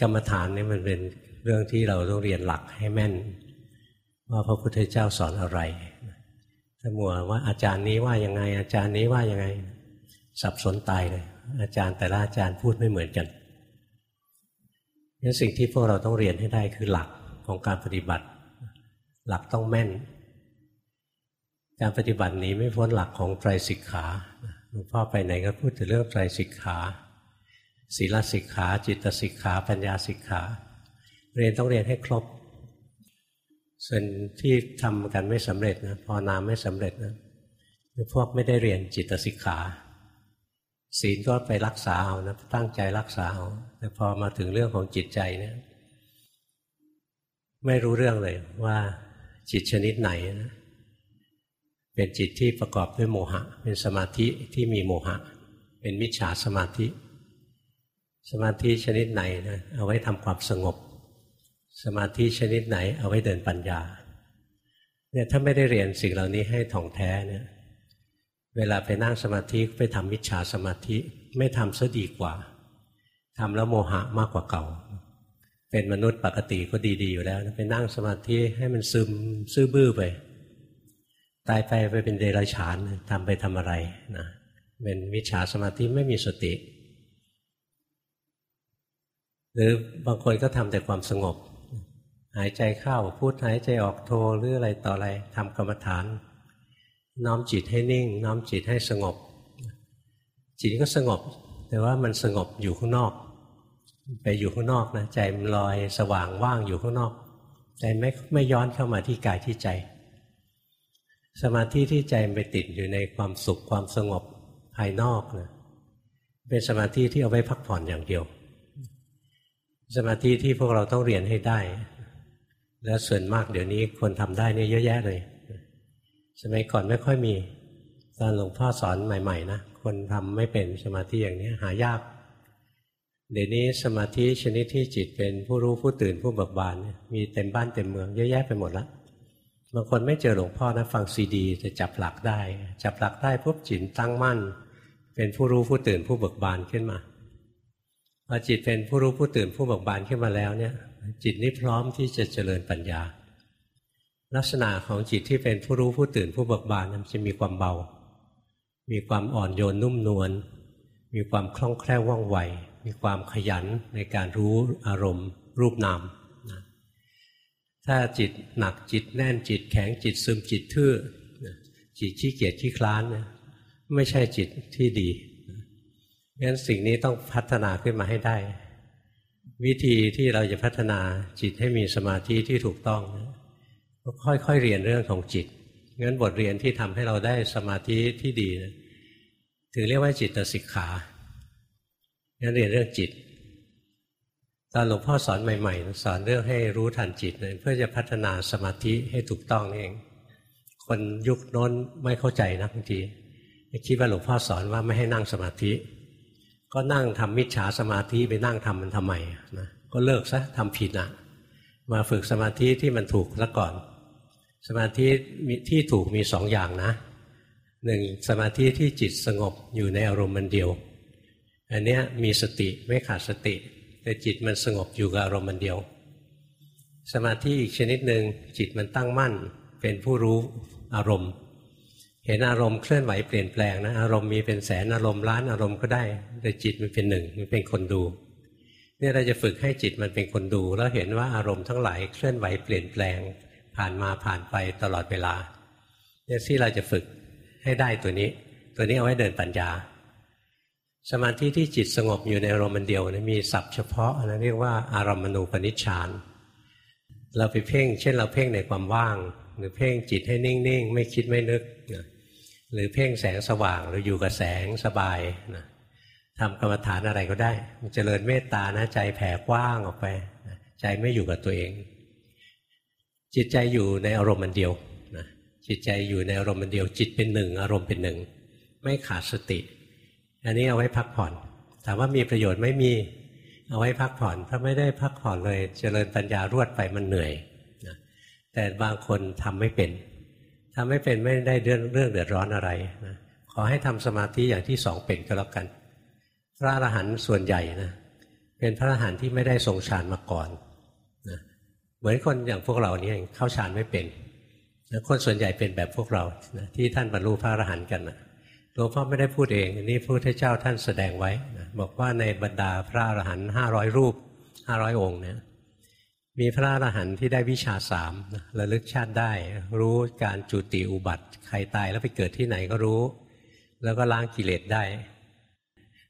กรรมฐานนี่มันเป็นเรื่องที่เราต้องเรียนหลักให้แม่น ว่าพระพุทธเจ้าสอนอะไรถ้ามัวว่าอาจารย์นี้ว่ายังไง อาจารย์นี้ว่ายังไง สับสนตายเลย อาจารย์แต่ละอาจารย์พูดไม่เหมือนกันนี่สิ่งที่พวกเราต้องเรียนให้ได้คือหลักของการปฏิบัติ หลักต้องแม่น การปฏิบัตินี้ไม่พ้นหลักของไตรสิกขาหลวงพ่อไปไหนก็พูดถึงเรื่องไตรสิกขา ศีลสิกขา จิตสิกขา ปัญญาสิกขา เรียนต้องเรียนให้ครบ ส่วนที่ทำกันไม่สำเร็จนะพอนามไม่สำเร็จนะพวกไม่ได้เรียนจิตสิกขา ศีลก็ไปรักษาเอานะตั้งใจรักษาเอาแต่พอมาถึงเรื่องของจิตใจเนี่ย ไม่รู้เรื่องเลยว่าจิตชนิดไหนนะเป็นจิตที่ประกอบด้วยโมหะ เป็นสมาธิที่มีโมหะ เป็นมิจฉาสมาธิ สมาธิชนิดไหนนะเอาไว้ทำความสงบ สมาธิชนิดไหน เอาไว้เดินปัญญาเนี่ยถ้าไม่ได้เรียนสิ่งเหล่านี้ให้ถ่องแท้เนี่ยเวลาไปนั่งสมาธิไปทำมิจฉาสมาธิไม่ทำซะดีกว่าทำแล้วโมหะมากกว่าเก่า เป็นมนุษย์ปกติก็ดีๆอยู่แล้ว ไปนั่งสมาธิให้มันซึมซื่อบื้อไป ตายไปไปเป็นเดรัจฉานทำไปทำอะไรนะเป็นมิจฉาสมาธิไม่มีสติ หรือบางคนก็ทำแต่ความสงบ หายใจเข้าพูดหายใจออกโทหรืออะไรต่ออะไรทำกรรมฐาน น้อมจิตให้นิ่ง น้อมจิตให้สงบ จิตก็สงบ แต่ว่ามันสงบอยู่ข้างนอก ไปอยู่ข้างนอกนะใจมันลอยสว่างว่างอยู่ข้างนอกใจไม่ไม่ย้อนเข้ามาที่กายที่ใจ สมาธิที่ใจไปติดอยู่ในความสุขความสงบภายนอกนะเป็นสมาธิที่เอาไว้พักผ่อนอย่างเดียว สมาธิที่พวกเราต้องเรียนให้ได้ และส่วนมากเดี๋ยวนี้คนทำได้เนี่ยเยอะแยะเลย สมัยก่อนไม่ค่อยมีตอนหลวงพ่อสอนใหม่ ๆ นะ คนทำไม่เป็นสมาธิอย่างนี้หายาก เดี๋ยวนี้สมาธิชนิดที่จิตเป็นผู้รู้ผู้ตื่นผู้เบิกบานมีเต็มบ้านเต็มเมืองเยอะแยะไปหมดล้วบางคนไม่เจอหลวงพ่อนะฟังซีดีจะจับหลักได้ จับหลักได้ปุ๊บจิตตั้งมั่น เป็นผู้รู้ผู้ตื่นผู้เบิกบานขึ้นมา พอจิตเป็นผู้รู้ผู้ตื่นผู้เบิกบานขึ้นมาแล้วเนี่ย จิตนี้พร้อมที่จะเจริญปัญญา ลักษณะของจิตที่เป็นผู้รู้ผู้ตื่นผู้เบิกบานมันจะมีความเบา มีความอ่อนโยนนุ่มนวลมีความคล่องแคล่วว่องไว มีความขยันในการรู้อารมณ์ รูปนามถ้าจิตหนักจิตแน่นจิตแข็งจิตซึมจิตทื่อจิตขี้เกียจขี้คลานเนี่ยไม่ใช่จิตที่ดี งั้นสิ่งนี้ต้องพัฒนาขึ้นมาให้ได้ วิธีที่เราจะพัฒนาจิตให้มีสมาธิที่ถูกต้องก็ค่อยๆเรียนเรื่องของจิตงั้นบทเรียนที่ทำให้เราได้สมาธิที่ดีถึงเรียกว่าจิตสิกขางั้นเรียนเรื่องจิตตอนหลวงพ่อสอนใหม่ๆ สอนเรื่องให้รู้ทันจิตเพื่อจะพัฒนาสมาธิให้ถูกต้องนี่เอง คนยุคโน้นไม่เข้าใจนะบางทีคิดว่าหลวงพ่อสอนว่าไม่ให้นั่งสมาธิ ก็นั่งทำมิจฉาสมาธิไปนั่งทำมันทำไมนะก็เลิกซะทำผิดนะมาฝึกสมาธิที่มันถูกแล้วก่อน สมาธิที่ถูกมีสองอย่างนะหนึ่งสมาธิที่จิตสงบอยู่ในอารมณ์มันเดียว อันนี้มีสติไม่ขาดสติ แต่จิตมันสงบอยู่กับอารมณ์มันเดียว สมาธิอีกชนิดหนึ่งจิตมันตั้งมั่นเป็นผู้รู้อารมณ์ เห็นอารมณ์เคลื่อนไหวเปลี่ยนแปลงนะอารมณ์มีเป็นแสนอารมณ์ล้านอารมณ์ก็ได้ แต่จิตมันเป็นหนึ่งมันเป็นคนดูเนี่ยเราจะฝึกให้จิตมันเป็นคนดู แล้วเห็นว่าอารมณ์ทั้งหลายเคลื่อนไหวเปลี่ยนแปลง ผ่านมาผ่านไปตลอดเวลาเนี่ยที่เราจะฝึกให้ได้ตัวนี้ ตัวนี้เอาไว้เดินปัญญา สมาธิที่จิตสงบอยู่ในอารมณ์เดียวนะมีศัพท์เฉพาะนะเรียกว่าอารมณูปนิชฌานเราไปเพ่ง เช่นเราเพ่งในความว่าง หรือเพ่งจิตให้นิ่งๆ ไม่คิดไม่นึกนะหรือเพ่งแสงสว่างหรืออยู่กับแสงสบายนะทำกรรมฐานอะไรก็ได้จเจริญเมตตานะใจแผ่กว้างออกไปใจไม่อยู่กับตัวเอง จิตใจอยู่ในอารมณ์มันเดียวนะจิตใจอยู่ในอารมณ์มันเดียว จิตเป็นหนึ่ง อารมณ์เป็นหนึ่ง ไม่ขาดสติ อันนี้เอาไว้พักผ่อนถามว่ามีประโยชน์ไม่มีเอาไว้พักผ่อน ถ้าไม่ได้พักผ่อนเลย เจริญปัญญารวดไปมันเหนื่อย แต่บางคนทำไม่เป็นทำไม่เป็นไม่ได้เรื่องเรื่องเดือดร้อนอะไรนะขอให้ทำสมาธิอย่างที่สองเป็นก็แล้วกัน พระอรหันต์ส่วนใหญ่นะเป็นพระอรหันต์ที่ไม่ได้ทรงฌานมาก่อนนะเหมือนคนอย่างพวกเราเนี่ยเข้าฌานไม่เป็นนะคนส่วนใหญ่เป็นแบบพวกเรานะที่ท่านบรรลุพระอรหันต์กันนะหลวงพ่อไม่ได้พูดเองนี่พระพุทธเจ้าท่านแสดงไว้นะบอกว่าในบรรดาพระอรหันต์ห้าร้อยรูปห้าร้อยองค์เนี่ย มีพระอรหันต์ที่ได้วิชาสามระลึกชาติได้ รู้การจุติอุบัติ ใครตายแล้วไปเกิดที่ไหนก็รู้ แล้วก็ล้างกิเลสได้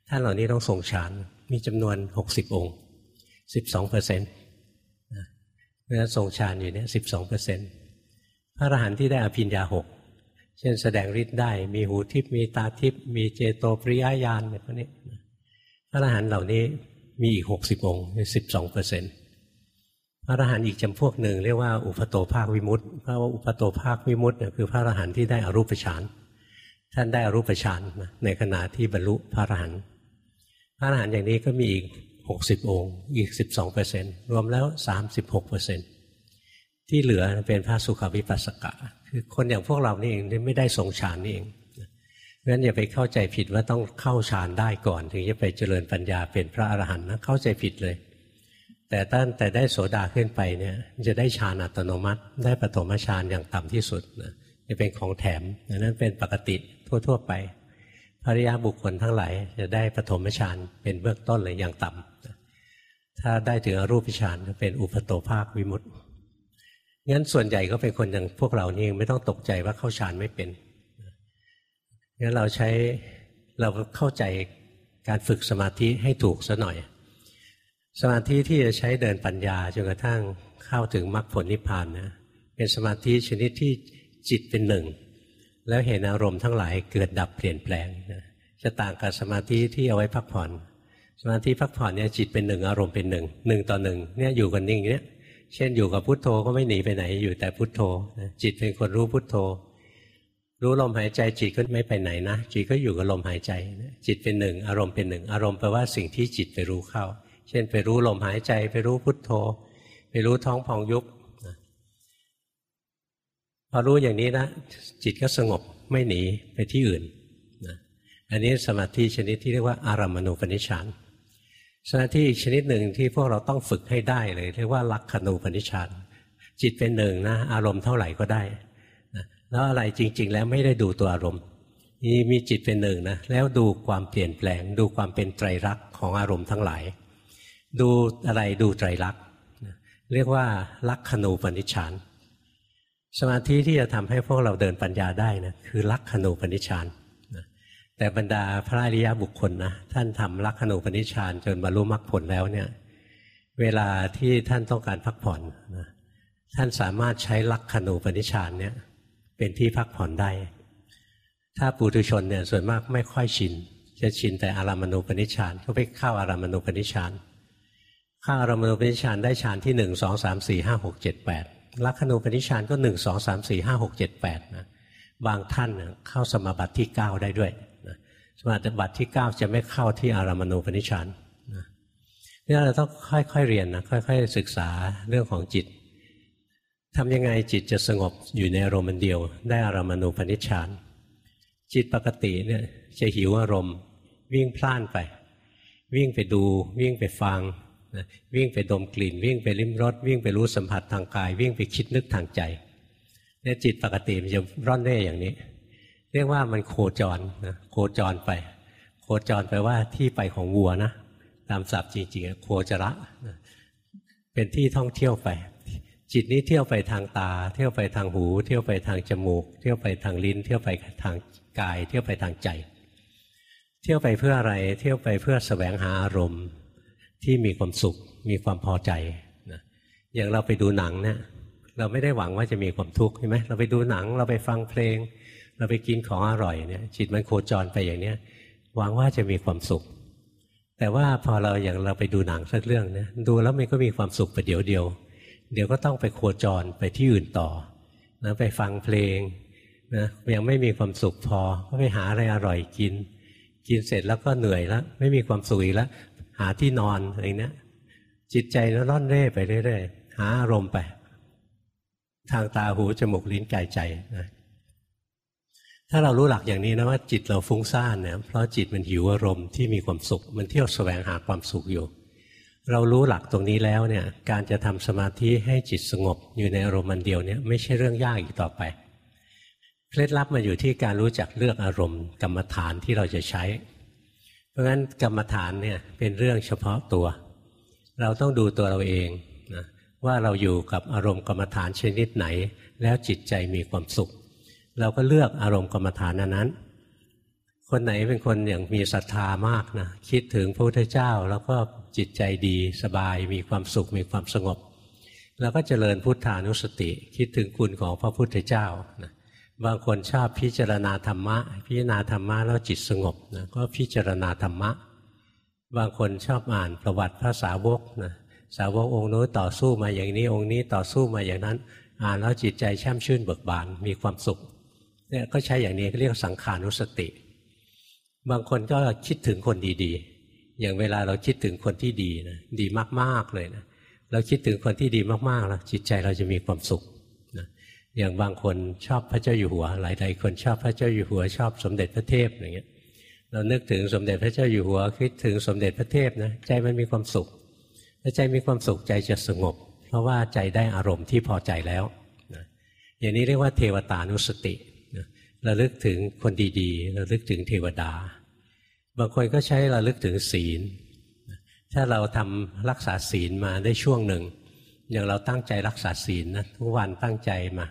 ท่านเหล่านี้ต้องทรงฌานมีจำนวนหกสิบองค์สิบสองเปอร์เซ็นต์เนื้อทรงฌานอยู่เนี่ยสิบสองเปอร์เซ็นต์พระอรหันต์ที่ได้อภิญญาหกเช่นแสดงฤทธิ์ได้มีหูทิพมีตาทิพมีเจโตปริยญาณแบบนี้พระอรหันต์เหล่านี้มีอีกหกสิบองค์สิบสองเปอร์เซ็นต์ ระอรหันต์อีกจำพวกหนึ่งเรียกว่าอุปโตภาควิมุตต์เพราะว่าอุปโตภาควิมุตต์เนี่ยคือพระอรหันต์ที่ได้อรูปฌานท่านได้อรูปฌานในขณะที่บรรลุพระอรหันต์พระอรหันต์อย่างนี้ก็มีอีกหกสิบองค์ อีกสิบสองเปอร์เซ็นรวมแล้วสามสิบหกเปอร์เซ็นที่เหลือเป็นพระสุขวิปัสสกะ คือคนอย่างพวกเรานี่เองที่ไม่ได้ทรงฌานนี่เองเพราะฉะนั้นอย่าไปเข้าใจผิดว่าต้องเข้าฌานได้ก่อน ถึงจะไปเจริญปัญญาเป็นพระอรหันต์นะเข้าใจผิดเลย แต่ตั้งแต่ได้โสดาขึ้นไปเนี่ยจะได้ฌานอัตโนมัติ ได้ปฐมฌานอย่างต่ำที่สุดนะจะเป็นของแถมนั้นเป็นปกติทั่ว ๆ ไปภริยาบุคคลทั้งหลายจะได้ปฐมฌานเป็นเบื้องต้นเลยอย่างต่ำถ้าได้ถึงอรูปฌานจะเป็นอุปโตภาควิมุตติงั้นส่วนใหญ่ก็เป็นคนอย่างพวกเรานี่ไม่ต้องตกใจว่าเข้าฌานไม่เป็นงั้นเราใช้เราเข้าใจการฝึกสมาธิให้ถูกซะหน่อย สมาธิที่จะใช้เดินปัญญาจนกระทั่งเข้าถึงมรรคผลนิพพานนะเป็นสมาธิชนิดที่จิตเป็นหนึ่ง แล้วเห็นอารมณ์ทั้งหลายเกิดดับเปลี่ยนแปลงนะจะต่างกับสมาธิที่เอาไว้พักผ่อน สมาธิพักผ่อนเนี่ยจิตเป็นหนึ่งอารมณ์เป็นหนึ่งหนึ่งต่อหนึ่งเนี่ยอยู่กันนิ่งเนี้ยเช่นอยู่กับพุทโธก็ไม่หนีไปไหนอยู่แต่พุทโธจิตเป็นคนรู้พุทโธ รู้ลมหายใจจิตก็ไม่ไปไหนนะจิตก็อยู่กับลมหายใจ จิตเป็นหนึ่งอารมณ์เป็นหนึ่งอารมณ์แปลว่าสิ่งที่จิตไปรู้เข้า เช่นไปรู้ลมหายใจ ไปรู้พุทโธ ไปรู้ท้องพองยุบพอรู้อย่างนี้นะจิตก็สงบไม่หนีไปที่อื่นอันนี้สมาธิชนิดที่เรียกว่าอารามณูปนิชฌานสมาธิชนิดหนึ่งที่พวกเราต้องฝึกให้ได้เลย เรียกว่าลักขณูปนิชฌานจิตเป็นหนึ่งนะอารมณ์เท่าไหร่ก็ได้นะแล้วอะไรจริง ๆ แล้วไม่ได้ดูตัวอารมณ์นี่มีจิตเป็นหนึ่งนะแล้วดูความเปลี่ยนแปลง ดูความเป็นไตรลักษณ์ของอารมณ์ทั้งหลาย ดูอะไรดูไตรลักษณ์เรียกว่าลักขณูปนิชฌานสมาธิที่จะทำให้พวกเราเดินปัญญาได้นะคือลักขณูปนิชฌานแต่บรรดาพระอริยบุคคลนะท่านทำลักขณูปนิชฌานจนบรรลุมรรคผลแล้วเนี่ยเวลาที่ท่านต้องการพักผ่อนนะท่านสามารถใช้ลักขณูปนิชฌานเนี่ยเป็นที่พักผ่อนได้ ถ้าปุถุชนเนี่ยส่วนมากไม่ค่อยชิน จะชินแต่อารามณูปนิชฌานก็ไปเข้าอารามณูปนิชฌาน ข้าอารามณูปนิชฌานได้ฌานที่หนึ่งสองสามสี่ห้าหกเจ็ดแปดลักขณูปนิชฌานก็หนึ่งสองสามสี่ห้าหกเจ็ดแปดนะบางท่านเข้าสมาบัติที่เก้าได้ด้วยสมาบัติที่เก้าจะไม่เข้าที่อารามณูปนิชฌานนี่เราต้องค่อยๆเรียนนะค่อยๆ ศึกษาเรื่องของจิตทำยังไงจิตจะสงบอยู่ในอารมณ์เดียว ได้อารามณูปนิชฌานจิตปกติเนี่ยจะหิวอารมณ์ วิ่งพล่านไป วิ่งไปดู วิ่งไปฟัง วิ่งไปดมกลิ่น วิ่งไปลิ้มรสวิ่งไปรู้สัมผัสทางกาย วิ่งไปคิดนึกทางใจเนี่ยจิตปกติมันจะร่อนเร่อย่างนี้ เรียกว่ามันโคจรนะโคจรไป โคจรไปว่าที่ไปของวัวนะตามศัพท์จริงๆโคจระนะเป็นที่ท่องเที่ยวไป จิตนี้เที่ยวไปทางตา เที่ยวไปทางหู เที่ยวไปทางจมูก เที่ยวไปทางลิ้น เที่ยวไปทางกาย เที่ยวไปทางใจ เที่ยวไปเพื่ออะไร เที่ยวไปเพื่อสแสวงหาอารมณ์ ที่มีความสุข มีความพอใจนะอย่างเราไปดูหนังเนี่ยเราไม่ได้หวังว่าจะมีความทุกข์ใช่ไหมเราไปดูหนังเราไปฟังเพลง เราไปกินของอร่อยเนี่ยจิตมันโคจรไปอย่างเนี้ยหวังว่าจะมีความสุข แต่ว่าพอเราอย่างเราไปดูหนังสักเรื่องเนี่ยดูแล้วมันก็มีความสุขไปเดี๋ยวเดียว เดี๋ยวก็ต้องไปโคจรไปที่อื่นต่อนะไปฟังเพลงนะยังไม่มีความสุขพอก็ไปหาอะไรอร่อยกิน กินเสร็จแล้วก็เหนื่อยแล้วไม่มีความสุขอีกแล้ว หาที่นอนอะไรเนี้ยจิตใจแล้วร่อนเร่ไปเรื่อยๆหาอารมณ์ไป ทางตาหูจมูกลิ้นกายใจนะถ้าเรารู้หลักอย่างนี้นะว่าจิตเราฟุ้งซ่านเนี่ยเพราะจิตมันหิวอารมณ์ที่มีความสุข มันเที่ยวแสวงหาความสุขอยู่ เรารู้หลักตรงนี้แล้วเนี่ย การจะทำสมาธิให้จิตสงบอยู่ในอารมณ์มันเดียวเนี่ยไม่ใช่เรื่องยากอีกต่อไปเคล็ดลับมาอยู่ที่การรู้จักเลือกอารมณ์กรรมฐานที่เราจะใช้ เพราะฉะนั้นกรรมฐานเนี่ยเป็นเรื่องเฉพาะตัว เราต้องดูตัวเราเองนะว่าเราอยู่กับอารมณ์กรรมฐานชนิดไหน แล้วจิตใจมีความสุข เราก็เลือกอารมณ์กรรมฐานนั้น คนไหนเป็นคนอย่างมีศรัทธามากนะคิดถึงพระพุทธเจ้าแล้วก็จิตใจดีสบายมีความสุขมีความสงบ แล้วก็เจริญพุทธานุสติ คิดถึงคุณของพระพุทธเจ้านะ บางคนชอบพิจารณาธรรมะ พิจารณาธรรมะแล้วจิตสงบนะก็พิจารณาธรรมะ บางคนชอบอ่านประวัติพระสาวกนะสาวกองค์โน้นต่อสู้มาอย่างนี้องค์นี้ต่อสู้มาอย่างนั้น อ่านแล้วจิตใจแช่มชื่นเบิกบานมีความสุขเนี่ยก็ใช้อย่างนี้เรียกสังขานุสติ บางคนก็คิดถึงคนดีๆ อย่างเวลาเราคิดถึงคนที่ดีนะดีมากๆเลยนะเราคิดถึงคนที่ดีมากๆแล้วจิตใจเราจะมีความสุข อย่างบางคนชอบพระเจ้าอยู่หัว หลายๆคนชอบพระเจ้าอยู่หัว ชอบสมเด็จพระเทพอย่างเงี้ย เรานึกถึงสมเด็จพระเจ้าอยู่หัวคิดถึงสมเด็จพระเทพนะใจมันมีความสุขถ้าใจมีความสุขใจจะสงบ เพราะว่าใจได้อารมณ์ที่พอใจแล้วนะอย่างนี้เรียกว่าเทวตานุสติระลึกถึงคนดีๆระลึกถึงเทวดา บางคนก็ใช้ระลึกถึงศีล ถ้าเราทำรักษาศีลมาได้ช่วงหนึ่ง อย่างเราตั้งใจรักษาศีลนะทุกวันตั้งใจมา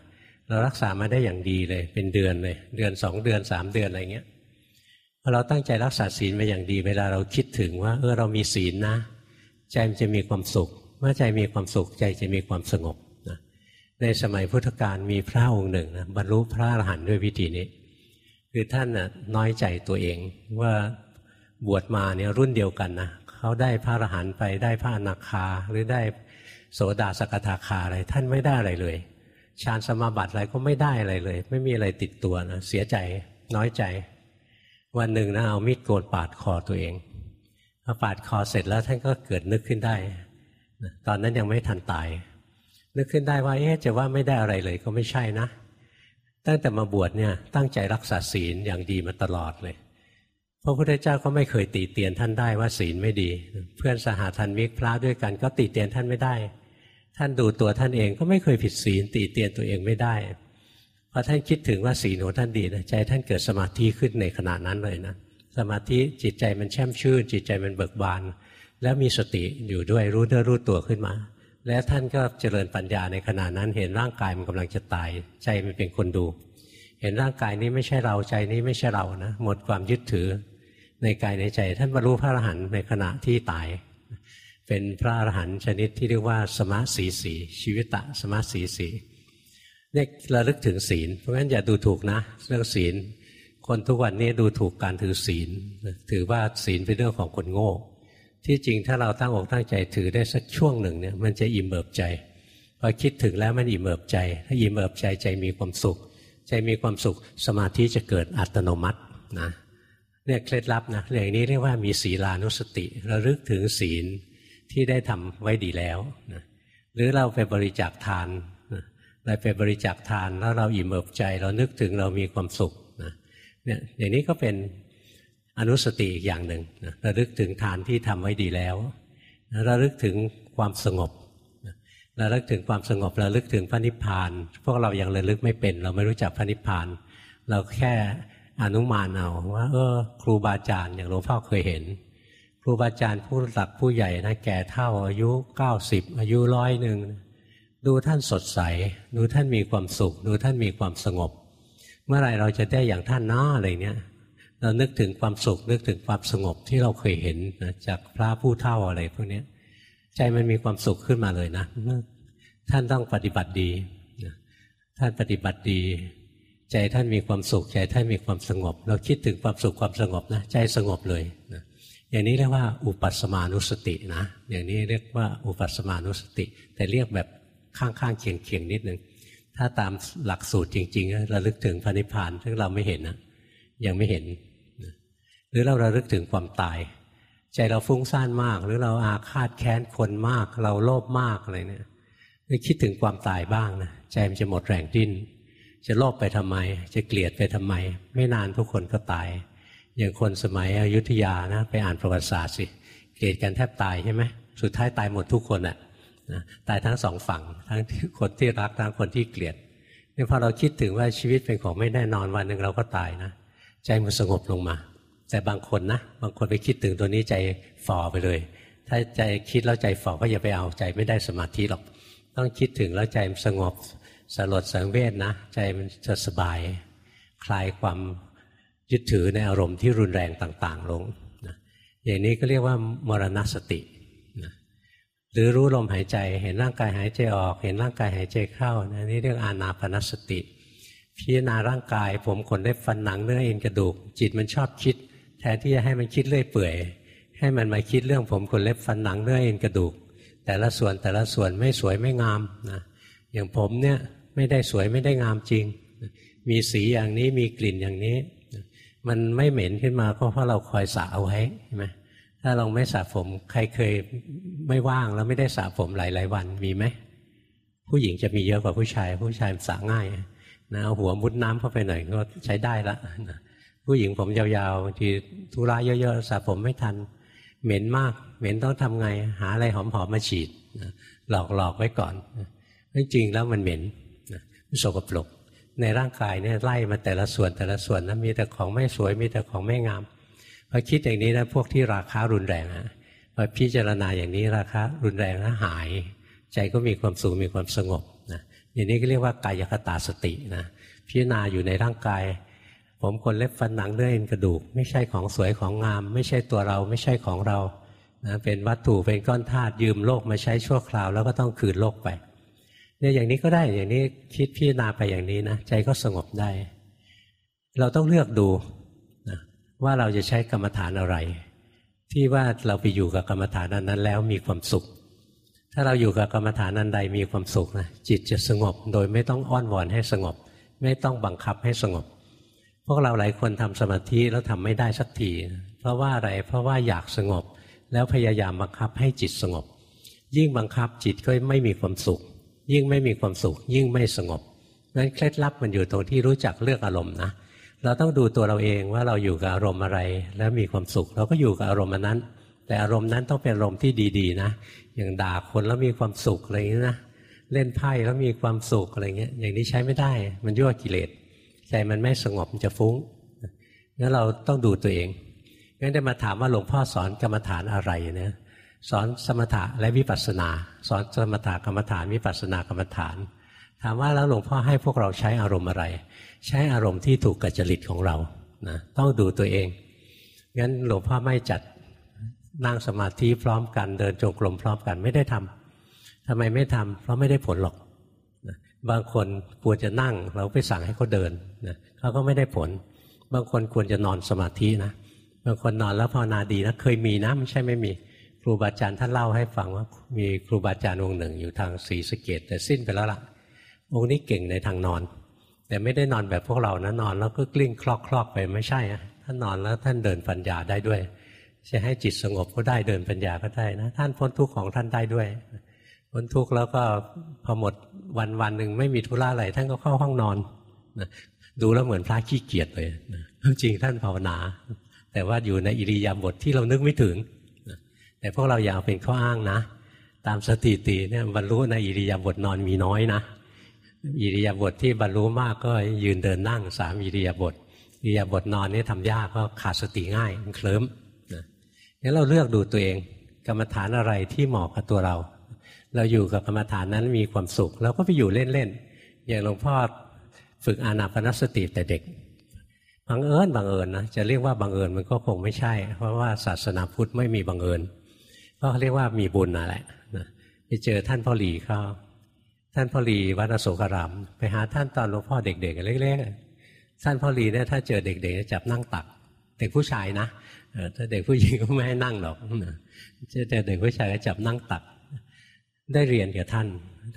เรารักษามาได้อย่างดีเลย เป็นเดือนเลย เดือนสองเดือนสามเดือนอะไรเงี้ยพอเราตั้งใจรักษาศีลมาอย่างดี เวลาเราคิดถึงว่า เออเรามีศีลนะ ใจมันจะมีความสุข เมื่อใจมีความสุขใจจะมีความสงบในสมัยพุทธกาลมีพระองค์หนึ่งนะบรรลุพระอรหันต์ด้วยวิธีนี้ คือท่านนะน้อยใจตัวเองว่าบวชมาเนี่ยรุ่นเดียวกันนะเขาได้พระอรหันต์ไปได้พระอนาคาหรือได้โสดาสกทาคาอะไรท่านไม่ได้อะไรเลย ฌานสมาบัติอะไรก็ไม่ได้อะไรเลย ไม่มีอะไรติดตัวนะเสียใจน้อยใจ วันหนึ่งนะเอามีดโกนปาดคอตัวเองพอปาดคอเสร็จแล้วท่านก็เกิดนึกขึ้นได้ตอนนั้นยังไม่ทันตาย นึกขึ้นได้ว่าเอ๊ะจะว่าไม่ได้อะไรเลยก็ไม่ใช่นะ ตั้งแต่มาบวชเนี่ยตั้งใจรักษาศีลอย่างดีมาตลอดเลยพระพุทธเจ้าก็ไม่เคยตีเตียนท่านได้ว่าศีลไม่ดี เพื่อนสหธรรมิกพระด้วยกันก็ตีเตียนท่านไม่ได้ ท่านดูตัวท่านเองก็ไม่เคยผิดศีลตีเตียนตัวเองไม่ได้พอท่านคิดถึงว่าศีลของท่านดีนะใจท่านเกิดสมาธิขึ้นในขณะนั้นเลยนะสมาธิจิตใจมันแช่มชื่น จิตใจมันเบิกบาน แล้วมีสติอยู่ด้วยรู้เนื้อรู้ตัวขึ้นมา และท่านก็เจริญปัญญาในขณะนั้นเห็นร่างกายมันกำลังจะตาย ใจมันเป็นคนดู เห็นร่างกายนี้ไม่ใช่เราใจนี้ไม่ใช่เรานะหมดความยึดถือ ในกายในใจท่านบรรลุพระอรหันต์ในขณะที่ตาย เป็นพระอรหันต์ชนิดที่เรียกว่าสมาสีสีชีวิตะสมาสีสีเนี่ยระลึกถึงศีล เพราะงั้นอย่าดูถูกนะ เรื่องศีล คนทุกวันนี้ดูถูกการถือศีล ถือว่าศีลเป็นเรื่องของคนโง่ ที่จริงถ้าเราตั้งอกตั้งใจถือได้สักช่วงหนึ่งเนี่ยมันจะอิ่มเอิบใจพอคิดถึงแล้วมันอิ่มเอิบใจ ถ้าอิ่มเอิบใจใจมีความสุข ใจมีความสุขสมาธิจะเกิดอัตโนมัตินะเนี่ยเคล็ดลับนะเรื่องนี้เรียกว่ามีศีลานุสติระลึกถึงศีล ที่ได้ทำไว้ดีแล้วนะหรือเราไปบริจาคทานนะเราไปบริจาคทานแล้วเราอิ่มเอิบใจ เรานึกถึงเรามีความสุขนะเนี่ยอย่างนี้ก็เป็นอนุสติอีกอย่างหนึ่งระลึกถึงฐานที่ทำไว้ดีแล้วระลึกถึงความสงบระลึกถึงความสงบระลึกถึงพระนิพพาน พวกเรายังระลึกไม่เป็น เราไม่รู้จักพระนิพพาน เราแค่อนุมานเอาว่าเออครูบาอาจารย์อย่างหลวงพ่อเคยเห็น ครูบาอาจารย์ผู้หลักผู้ใหญ่นะแก่เท่าอายุเก้าสิบอายุร้อยหนึ่งดูท่านสดใส ดูท่านมีความสุข ดูท่านมีความสงบ เมื่อไรเราจะได้อย่างท่านน้าอะไรเนี้ยเรานึกถึงความสุขนึกถึงความสงบที่เราเคยเห็นนะจากพระผู้เท่าอะไรพวกนี้ใจมันมีความสุขขึ้นมาเลยนะ ท่านต้องปฏิบัติดีท่านปฏิบัติดี ใจท่านมีความสุข ใจท่านมีความสงบ เราคิดถึงความสุขความสงบนะ ใจสงบเลยนะ อย่างนี้เรียกว่าอุปัสมานุสตินะ อย่างนี้เรียกว่าอุปัสมานุสติ แต่เรียกแบบข้างๆเคียงๆนิดหนึ่งถ้าตามหลักสูตรจริงๆระลึกถึงพระนิพพานซึ่งเราไม่เห็นนะยังไม่เห็น หรือเราระลึกถึงความตาย ใจเราฟุ้งซ่านมาก หรือเราอาฆาตแค้นคนมาก เราโลภมากอะไรเนี่ยคิดถึงความตายบ้างนะใจมันจะหมดแรงดิ้นจะโลภไปทำไม จะเกลียดไปทำไม ไม่นานทุกคนก็ตาย อย่างคนสมัยอยุธยานะไปอ่านประวัติศาสตร์สิเกลียดกันแทบตายใช่ไหมสุดท้ายตายหมดทุกคนอะนะตายทั้งสองฝั่งทั้งคนที่รักทั้งคนที่เกลียดนี่พอเราคิดถึงว่าชีวิตเป็นของไม่แน่นอนวันหนึ่งเราก็ตายนะใจมันสงบลงมา แต่บางคนนะบางคนไปคิดถึงตัวนี้ใจฝ่อไปเลย ถ้าใจคิดแล้วใจฝ่อก็อย่าไปเอาใจไม่ได้สมาธิหรอก ต้องคิดถึงแล้วใจมันสงบสลดสังเวชนะ ใจมันจะสบาย คลายความ ยึดถือในอารมณ์ที่รุนแรงต่างๆ ลงนะอย่างนี้ก็เรียกว่ามรณสตินะหรือรู้ลมหายใจเห็นร่างกายหายใจออก เห็นร่างกายหายใจเข้านะนี่เรียกอานาปนสติ พิจารณาร่างกายผมขนเล็บฟันหนังเนื้อเอ็นกระดูก จิตมันชอบคิด แทนที่จะให้มันคิดเรื่อยเปื่อย ให้มันมาคิดเรื่องผมขนเล็บฟันหนังเนื้อเอ็นกระดูก แต่ละส่วนแต่ละส่วนไม่สวยไม่งามนะอย่างผมเนี่ยไม่ได้สวยไม่ได้งามจริง มีสีอย่างนี้มีกลิ่นอย่างนี้ มันไม่เหม็นขึ้นมาก็เพราะเราคอยสระเอาไว้ใช่ไหมถ้าเราไม่สระผม ใครเคยไม่ว่างแล้วไม่ได้สระผมหลาย ๆ วันมีไหมผู้หญิงจะมีเยอะกว่าผู้ชาย ผู้ชายสระง่ายนะเอาหัวมุดน้ำเข้าไปหน่อยก็ใช้ได้ละผู้หญิงผมยาวๆบางทีธุระเยอะๆสระผมไม่ทัน เหม็นมาก เหม็นต้องทำไง หาอะไรหอมๆมาฉีดหลอกๆไว้ก่อนจริงแล้วมันเหม็นสกปรก ในร่างกายเนี่ยไล่มาแต่ละส่วนแต่ละส่วนนะมีแต่ของไม่สวยมีแต่ของไม่งามพอคิดอย่างนี้นะพวกที่ราคารุนแรงนะพอพิจารณาอย่างนี้ราคารุนแรงนะหาย ใจก็มีความสุขมีความสงบนะอย่างนี้ก็เรียกว่ากายคตาสตินะพิจารณาอยู่ในร่างกาย ผมคนเล็บฟันหนังเนื้อเอ็นกระดูก ไม่ใช่ของสวยของงาม ไม่ใช่ตัวเราไม่ใช่ของเรานะเป็นวัตถุเป็นก้อนธาตุยืมโลกมาใช้ชั่วคราว แล้วก็ต้องคืนโลกไป เนี่ยอย่างนี้ก็ได้อย่างนี้คิดพิจารณาไปอย่างนี้นะใจก็สงบได้ เราต้องเลือกดูนะว่าเราจะใช้กรรมฐานอะไร ที่ว่าเราไปอยู่กับกรรมฐานนั้นแล้วมีความสุข ถ้าเราอยู่กับกรรมฐานนั้นใดมีความสุขนะจิตจะสงบโดยไม่ต้องอ้อนวอนให้สงบ ไม่ต้องบังคับให้สงบ พวกเราหลายคนทำสมาธิแล้วทำไม่ได้สักทีเพราะว่าอะไรเพราะว่าอยากสงบ แล้วพยายามบังคับให้จิตสงบ ยิ่งบังคับจิตก็ไม่มีความสุข ยิ่งไม่มีความสุข ยิ่งไม่สงบนั้นเคล็ดลับมันอยู่ตรงที่รู้จักเลือกอารมณ์นะเราต้องดูตัวเราเองว่าเราอยู่กับอารมณ์อะไร แล้วมีความสุข เราก็อยู่กับอารมณ์นั้น แต่อารมณ์นั้นต้องเป็นอารมณ์ที่ดีๆ นะ อย่างด่าคนแล้วมีความสุขอะไรอย่างนี้นะเล่นไพ่แล้วมีความสุขอะไรเงี้ยอย่างนี้ใช้ไม่ได้ มันยั่วกิเลสใจมันไม่สงบมันจะฟุ้งงั้นเราต้องดูตัวเองงั้นได้มาถามว่าหลวงพ่อสอนกรรมฐานอะไรเนี่ย สอนสมถะและวิปัสสนา สอนสมถะกรรมฐานวิปัสสนากรรมฐาน ถามว่าแล้วหลวงพ่อให้พวกเราใช้อารมณ์อะไร ใช้อารมณ์ที่ถูกกับจริตของเรานะต้องดูตัวเองงั้นหลวงพ่อไม่จัดนั่งสมาธิพร้อมกันเดินจงกรมพร้อมกันไม่ได้ทำทำไมไม่ทำเพราะไม่ได้ผลหรอกนะบางคนควรจะนั่งเราไปสั่งให้เขาเดินนะเขาก็ไม่ได้ผล บางคนควรจะนอนสมาธินะบางคนนอนแล้วภาวนาดีนะเคยมีนะไม่ใช่ไม่มี ครูบาอาจารย์ท่านเล่าให้ฟังว่า มีครูบาอาจารย์องค์หนึ่งอยู่ทางศรีสะเกดแต่สิ้นไปแล้วล่ะ องค์นี้เก่งในทางนอน แต่ไม่ได้นอนแบบพวกเรานะนอน แล้วก็กลิ้งคลอกคลอกไปไม่ใช่อะท่านนอนแล้วท่านเดินปัญญาได้ด้วย จะให้จิตสงบก็ได้เดินปัญญาก็ได้นะท่านพ้นทุกข์ของท่านได้ด้วยพ้นทุกข์แล้วก็พอหมดวันวันหนึ่งไม่มีธุระอะไรท่านก็เข้าห้องนอนดูแล้วเหมือนพระขี้เกียจเลยจริงท่านภาวนา แต่ว่าอยู่ในอิริยาบถทที่เรานึกไม่ถึง แต่พวกเราอย่าเอาเป็นข้ออ้างนะ ตามสถิติเนี่ยบรรลุในอิริยาบถนอนมีน้อยนะ อิริยาบถที่บรรลุมากก็ยืนเดินนั่งสามอิริยาบถอิริยาบถนอนนี่ทำยากก็ขาดสติง่ายมันเคลิ้มนะงั้นเราเลือกดูตัวเอง กรรมฐานอะไรที่เหมาะกับตัวเรา เราอยู่กับกรรมฐานนั้นมีความสุขเราก็ไปอยู่เล่นๆอย่างหลวงพ่อฝึกอานาปนสติแต่เด็กบังเอิญบังเอิญนะจะเรียกว่าบังเอิญมันก็คงไม่ใช่ เพราะว่าศาสนาพุทธไม่มีบังเอิญ ก็เรียกว่ามีบุญอะไรนะไปเจอท่านพ่อหลีเขาท่านพ่อหลีวัดอโศการามไปหาท่านตอนหลวงพ่อเด็กๆเล็กๆท่านพ่อหลีเนี่ยถ้าเจอเด็กๆจับนั่งตักเด็กผู้ชายนะถ้าเด็กผู้หญิงก็ไม่ให้นั่งหรอกจะเจอเด็กผู้ชายก็จับนั่งตัก ได้เรียนกับท่าน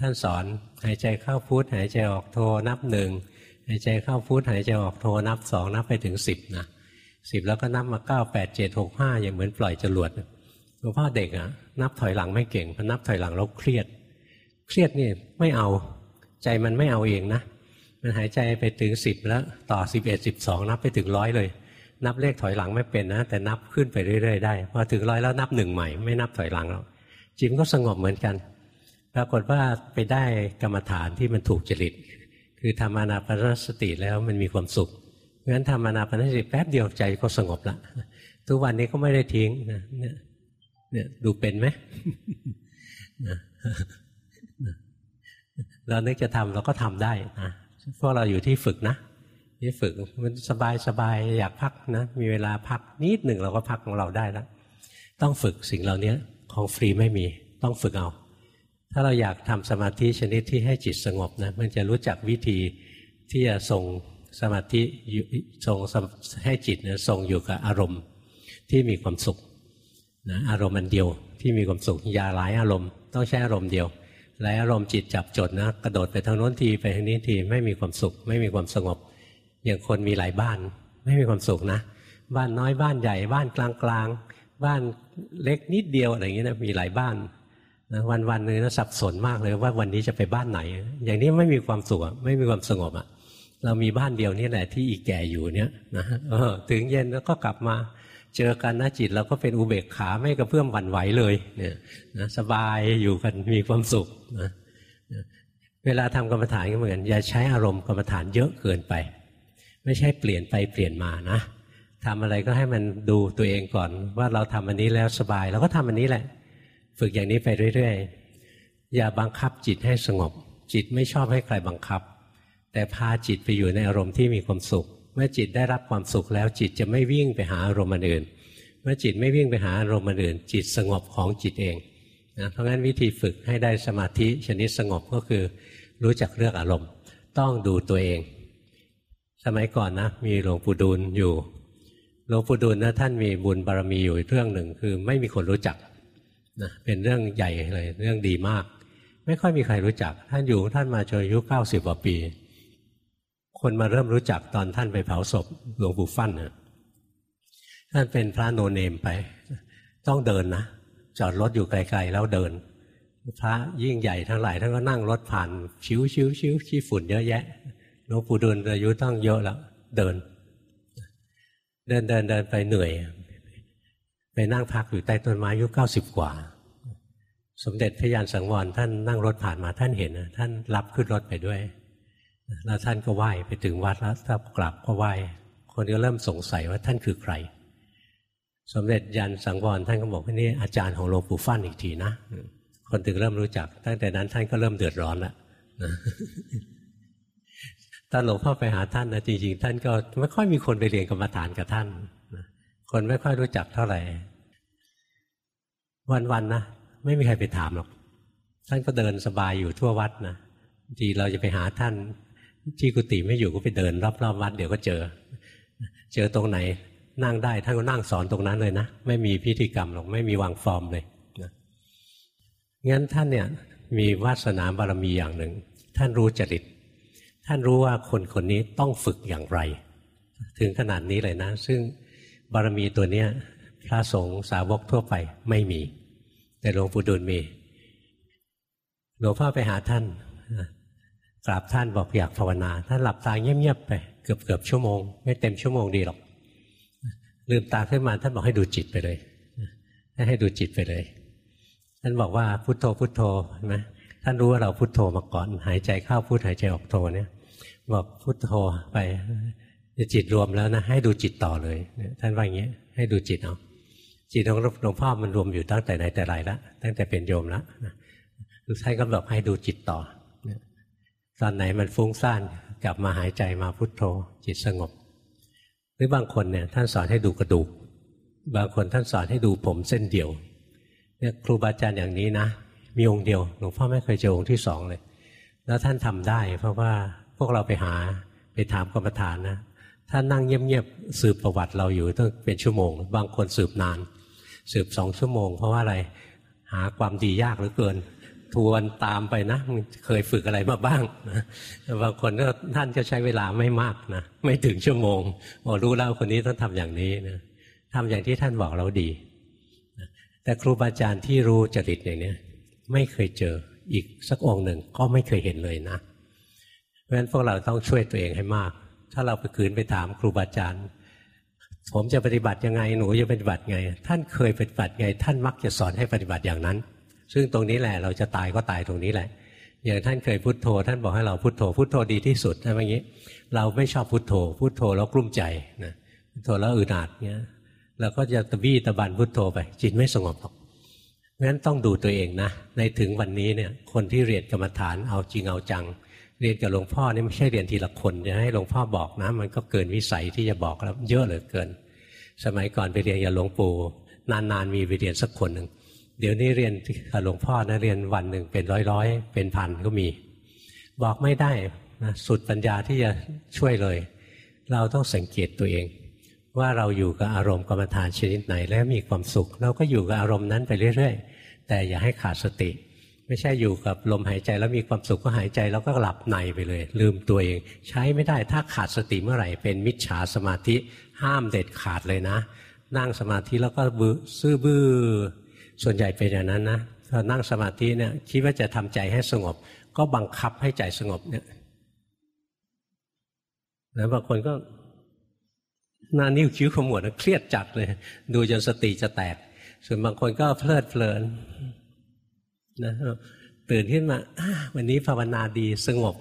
ท่านสอนหายใจเข้าพุทหายใจออกโทนับหนึ่งหายใจเข้าพุทหายใจออกโทนับสองนับไปถึงสิบนะสิบแล้วก็นับมาเก้าแปดเจ็ดหกห้าอย่างเหมือนปล่อยจรวด หลวงพ่อเด็กอะนับถอยหลังไม่เก่งพอนับถอยหลังแล้วเครียด เครียดนี่ไม่เอาใจมันไม่เอาเองนะมันหายใจไปถึงสิบแล้วต่อสิบเอ็ดสิบสองนับไปถึงร้อยเลย นับเลขถอยหลังไม่เป็นนะ แต่นับขึ้นไปเรื่อยๆได้พอถึงร้อยแล้วนับหนึ่งใหม่ไม่นับถอยหลังแล้วจิตก็สงบเหมือนกันปรากฏว่าไปได้กรรมฐานที่มันถูกจริต คือทำอนาปนสติแล้วมันมีความสุขเพราะฉะนั้นทำอนาปนสติแป๊บเดียวใจก็สงบละทุกวันนี้ก็ไม่ได้ทิ้งนะ เนี่ยดูเป็นไหมเรานึกจะทำเราก็ทำได้นะพวกเราอยู่ที่ฝึกนะที่ฝึกมันสบายสบายอยากพักนะ มีเวลาพักนิดหนึ่งเราก็พักของเราได้แล้วต้องฝึกสิ่งเหล่านี้ของฟรีไม่มี ต้องฝึกเอา ถ้าเราอยากทำสมาธิชนิดที่ให้จิตสงบนะมันจะรู้จักวิธีที่จะส่งสมาธิส่งให้จิตนะส่งอยู่กับอารมณ์ที่มีความสุข นะอารมณ์อันเดียวที่มีความสุขอย่าหลายอารมณ์ต้องใช้อารมณ์เดียวหลายอารมณ์จิตจับจดนะกระโดดไปทางโน้นทีไปทางนี้ทีไม่มีความสุข ไม่มีความสงบ อย่างคนมีหลายบ้าน ไม่มีความสุขนะ บ้านน้อยบ้านใหญ่บ้านกลางกลางบ้านเล็กนิดเดียวอะไรอย่างเงี้ยนะมีหลายบ้านนะวันวันนึงนะสับสนมากเลยว่าวันนี้จะไปบ้านไหน อย่างนี้ไม่มีความสุขไม่มีความสงบอะเรามีบ้านเดียวนี่แหละที่อีกแก่อยู่เนี้ยนะถึงเย็นแล้วก็กลับมา เจอกันนะจิตเราก็เป็นอุเบกขาไม่กระเพื่อมหวั่นไหวเลยเนี่ยนะสบายอยู่กันมีความสุขนะเวลาทำกรรมฐานก็เหมือนอย่าใช้อารมณ์กรรมฐานเยอะเกินไป ไม่ใช่เปลี่ยนไปเปลี่ยนมานะทำอะไรก็ให้มันดูตัวเองก่อน ว่าเราทำอันนี้แล้วสบายเราก็ทำอันนี้แหละ ฝึกอย่างนี้ไปเรื่อยๆ อย่าบังคับจิตให้สงบ จิตไม่ชอบให้ใครบังคับ แต่พาจิตไปอยู่ในอารมณ์ที่มีความสุข เมื่อจิตได้รับความสุขแล้วจิตจะไม่วิ่งไปหาอารมณ์อื่น เมื่อจิตไม่วิ่งไปหาอารมณ์อื่น จิตสงบของจิตเองนะเพราะงั้นวิธีฝึกให้ได้สมาธิชนิดสงบก็คือ รู้จักเลือกอารมณ์ ต้องดูตัวเอง สมัยก่อนนะมีหลวงปู่ดูลอยู่หลวงปู่ดูลนะท่านมีบุญบารมีอยู่เรื่องหนึ่งคือไม่มีคนรู้จักนะเป็นเรื่องใหญ่เลยเรื่องดีมาก ไม่ค่อยมีใครรู้จัก ท่านอยู่ท่านมาจนอายุเก้าสิบกว่าปี คนมาเริ่มรู้จักตอนท่านไปเผาศพหลวงปู่ฟั่นนะท่านเป็นพระโนเนมไป ต้องเดินนะจอดรถอยู่ไกลๆแล้วเดิน พระยิ่งใหญ่ทั้งหลายท่านก็นั่งรถผ่าน ชิวชิวชิวชี้ฝุ่นเยอะแยะหลวงปู่ดูลอายุต้องเยอะแล้ว เดิน เดินเดินเดินไปเหนื่อย ไปนั่งพักอยู่ใต้ต้นไม้อายุเก้าสิบกว่า สมเด็จพระยานสังวรท่านนั่งรถผ่านมาท่านเห็นท่านรับขึ้นรถไปด้วย แล้วท่านก็ไหว้ไปถึงวัดแล้วถ้ากลับก็ไหว้คนก็เริ่มสงสัยว่าท่านคือใคร สมเด็จยันสังวรท่านก็บอกว่านี่อาจารย์ของหลวงปู่ฟั่นอีกทีนะคนถึงเริ่มรู้จัก ตั้งแต่นั้นท่านก็เริ่มเดือดร้อนแล้วตอนหลวงพ่อไปหาท่านนะจริงๆ ท่านก็ไม่ค่อยมีคนไปเรียนกรรมฐานกับท่านคนไม่ค่อยรู้จักเท่าไหร่ วันๆนะไม่มีใครไปถามหรอกท่านก็เดินสบายอยู่ทั่ววัดนะทีเราจะไปหาท่าน ที่กุฏิไม่อยู่ก็ไปเดินรอบๆวัดเดี๋ยวก็เจอ เจอตรงไหนนั่งได้ท่านก็นั่งสอนตรงนั้นเลยนะ ไม่มีพิธีกรรมหรอกไม่มีวางฟอร์มเลยนะงั้นท่านเนี่ยมีวาสนาบารมีอย่างหนึ่ง ท่านรู้จริต ท่านรู้ว่าคนคนนี้ต้องฝึกอย่างไร ถึงขนาดนี้เลยนะ ซึ่งบารมีตัวเนี้ยพระสงฆ์สาวกทั่วไปไม่มี แต่หลวงปู่ดูลมีหลวงพ่อไปหาท่าน กราบท่านบอกอยากภาวนา ท่านหลับตาเงียบๆไปเกือบเกือบชั่วโมง ไม่เต็มชั่วโมงดีหรอกลืมตาขึ้นมาท่านบอกให้ดูจิตไปเลยให้ดูจิตไปเลย ท่านบอกว่าพุทโธพุทโธใช่ไหมท่านรู้ว่าเราพุทโธมาก่อน หายใจเข้าพุทหายใจออกโธเนี่ย บอกพุทโธไปจิตรวมแล้วนะให้ดูจิตต่อเลย ท่านว่าอย่างนี้ให้ดูจิตเอาจิตของหลวงพ่อมันรวมอยู่ตั้งแต่ไหนแต่ไรแล้วตั้งแต่เป็นโยมแล้วท่านก็บอกให้ดูจิตต่อ ตอนไหนมันฟุ้งซ่านกลับมาหายใจมาพุทโธจิตสงบ หรือบางคนเนี่ยท่านสอนให้ดูกระดูก บางคนท่านสอนให้ดูผมเส้นเดียวเนี่ยครูบาอาจารย์อย่างนี้นะมีองค์เดียวหลวงพ่อไม่เคยเจอองค์ที่สองเลย แล้วท่านทำได้ เพราะว่าพวกเราไปหาไปถามกรรมฐานนะท่านนั่งเงียบๆสืบประวัติเราอยู่ต้องเป็นชั่วโมง บางคนสืบนาน สืบสองชั่วโมง เพราะว่าอะไรหาความดียากเหลือเกิน ทวนตามไปนะเคยฝึกอะไรมาบ้างนะบางคนก็ท่านก็ใช้เวลาไม่มากนะไม่ถึงชั่วโมงโอ้รู้แล้วคนนี้ต้องทำอย่างนี้นะทำอย่างที่ท่านบอกเราดี แต่ครูบาอาจารย์ที่รู้จริตอย่างนี้ไม่เคยเจออีกสักองค์หนึ่งก็ไม่เคยเห็นเลยนะ เพราะฉะนั้นพวกเราต้องช่วยตัวเองให้มาก ถ้าเราไปคืนไปถามครูบาอาจารย์ผมจะปฏิบัติยังไงหนูจะปฏิบัติไง ท่านเคยปฏิบัติไง ท่านมักจะสอนให้ปฏิบัติอย่างนั้น ซึ่งตรงนี้แหละเราจะตายก็ตายตรงนี้แหละ อย่างท่านเคยพุโทโธ ท่านบอกให้เราพุโทโธพุโทโธดีที่สุดนะอย่างนี้ เราไม่ชอบพุโทโธ พุโทโธแล้วกลุ้มใจนะพุทโธแล้วอึดอัดเงี้ยเราก็จะตะบี้ตะบันพุโทโธไป จิตไม่สงบหรอกเพราะฉะนั้นต้องดูตัวเองนะ ในถึงวันนี้เนี่ยคนที่เรียนกรรมฐานเอาจริงเอาจัง เรียนกับหลวงพ่อนี่ไม่ใช่เรียนทีละคนจะให้หลวงพ่อบอกนะ มันก็เกินวิสัยที่จะบอกแล้วเยอะเหลือเกิน สมัยก่อนไปเรียนกับหลวงปู่นานๆมีไปเรียนสักคนหนึ่ง เดี๋ยวนี้เรียนกับหลวงพ่อนะเรียนวันหนึ่งเป็นร้อยๆ เป็นพันก็มี บอกไม่ได้นะสุดปัญญาที่จะช่วยเลย เราต้องสังเกตตัวเอง ว่าเราอยู่กับอารมณ์กรรมฐานชนิดไหน แล้วมีความสุข เราก็อยู่กับอารมณ์นั้นไปเรื่อย ๆ แต่อย่าให้ขาดสติ ไม่ใช่อยู่กับลมหายใจแล้วมีความสุขก็หายใจแล้วก็หลับในไปเลย ลืมตัวเอง ใช้ไม่ได้ถ้าขาดสติเมื่อไหร่เป็นมิจฉาสมาธิห้ามเด็ดขาดเลยนะ นั่งสมาธิแล้วก็บื้อซื่อบื้อ ส่วนใหญ่เป็นอย่างนั้นนะพอนั่งสมาธิเนี่ยคิดว่าจะทำใจให้สงบ ก็บังคับให้ใจสงบเนี่ยแล้วบางคนก็หน้านิ้วคิ้วขมวดเครียดจัดเลย ดูจนสติจะแตก ส่วนบางคนก็เพลิดเพลินนะตื่นขึ้นมาวันนี้ภาวนาดีสงบ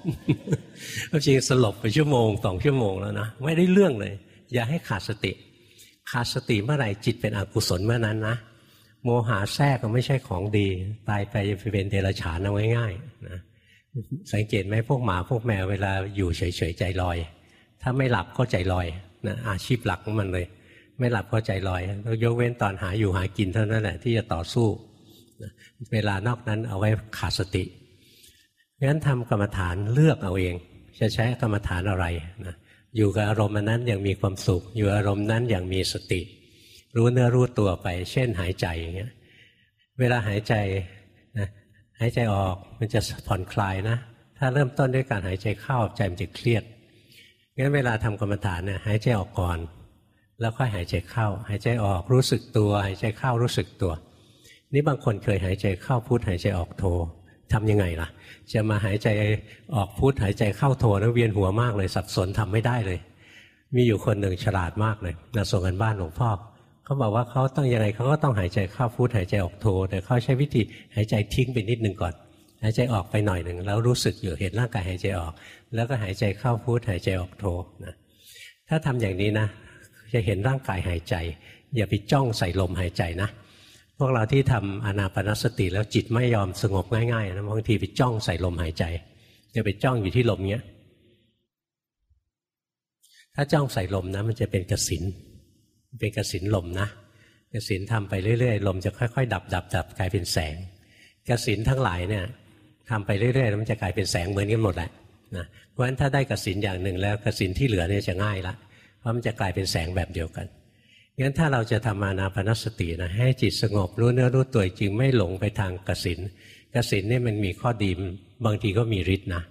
จริงสลบไปชั่วโมงสองชั่วโมงแล้วนะไม่ได้เรื่องเลย อย่าให้ขาดสติ ขาดสติเมื่อไหร่จิตเป็นอกุศลเมื่อนั้นนะ โมหะแทรกก็ไม่ใช่ของดี ตายไปจะเป็นเดรัจฉานเอาง่ายๆนะสังเกตไหมพวกหมาพวกแมวเวลาอยู่เฉยๆใจลอย ถ้าไม่หลับก็ใจลอยนะอาชีพหลักของมันเลย ไม่หลับก็ใจลอยแล้วยกเว้นตอนหาอยู่หากินเท่านั้นแหละที่จะต่อสู้เวลานอกนั้นเอาไว้ขาดสติงั้นทำกรรมฐานเลือกเอาเอง จะใช้กรรมฐานอะไรนะอยู่กับอารมณ์นั้นอย่างมีความสุข อยู่อารมณ์นั้นอย่างมีสติ รู้เนื้อรู้ตัวไป เช่นหายใจอย่างเงี้ยเวลาหายใจนะหายใจออกมันจะผ่อนคลายนะ ถ้าเริ่มต้นด้วยการหายใจเข้าใจมันจะเครียดงั้นเวลาทำกรรมฐานเนี่ยหายใจออกก่อน แล้วค่อยหายใจเข้า หายใจออกรู้สึกตัว หายใจเข้ารู้สึกตัว นี่บางคนเคยหายใจเข้าพุทหายใจออกโททำยังไงล่ะ จะมาหายใจออกพุทหายใจเข้าโทแล้วเวียนหัวมากเลยสับสนทำไม่ได้เลย มีอยู่คนหนึ่งฉลาดมากเลยนะส่งกันบ้านหลวงพ่อ เขาบอกว่าเขาต้องยังไงเขาก็ต้องหายใจเข้าพุทหายใจออกโทแต่เขาใช้วิธีหายใจทิ้งไปนิดหนึ่งก่อน หายใจออกไปหน่อยหนึ่งแล้วรู้สึกอยู่เห็นร่างกายหายใจออก แล้วก็หายใจเข้าพุทหายใจออกโทนะถ้าทำอย่างนี้นะ จะเห็นร่างกายหายใจ อย่าไปจ้องใส่ลมหายใจนะพวกเราที่ทำอนาปนสติแล้วจิตไม่ยอมสงบง่ายๆนะบางทีไปจ้องใส่ลมหายใจจะไปจ้องอยู่ที่ลมเงี้ยถ้าจ้องใส่ลมนะมันจะเป็นกสิน เป็นกสินลมนะกสินทำไปเรื่อยๆ ลมจะค่อยๆ ดับดับดับกลายเป็นแสงกสินทั้งหลายเนี่ยทำไปเรื่อยๆมันจะกลายเป็นแสงเหมือนกันหมดแหละนะเพราะฉะนั้นถ้าได้กสินอย่างหนึ่งแล้วกสินที่เหลือเนี่ยจะง่ายละเพราะมันจะกลายเป็นแสงแบบเดียวกันงั้นถ้าเราจะทำมานาปนสตินะให้จิตสงบรู้เนื้อรู้ตัวจริงไม่หลงไปทางกสินกสินนี่มันมีข้อดีบางทีก็มีฤทธิ์นะ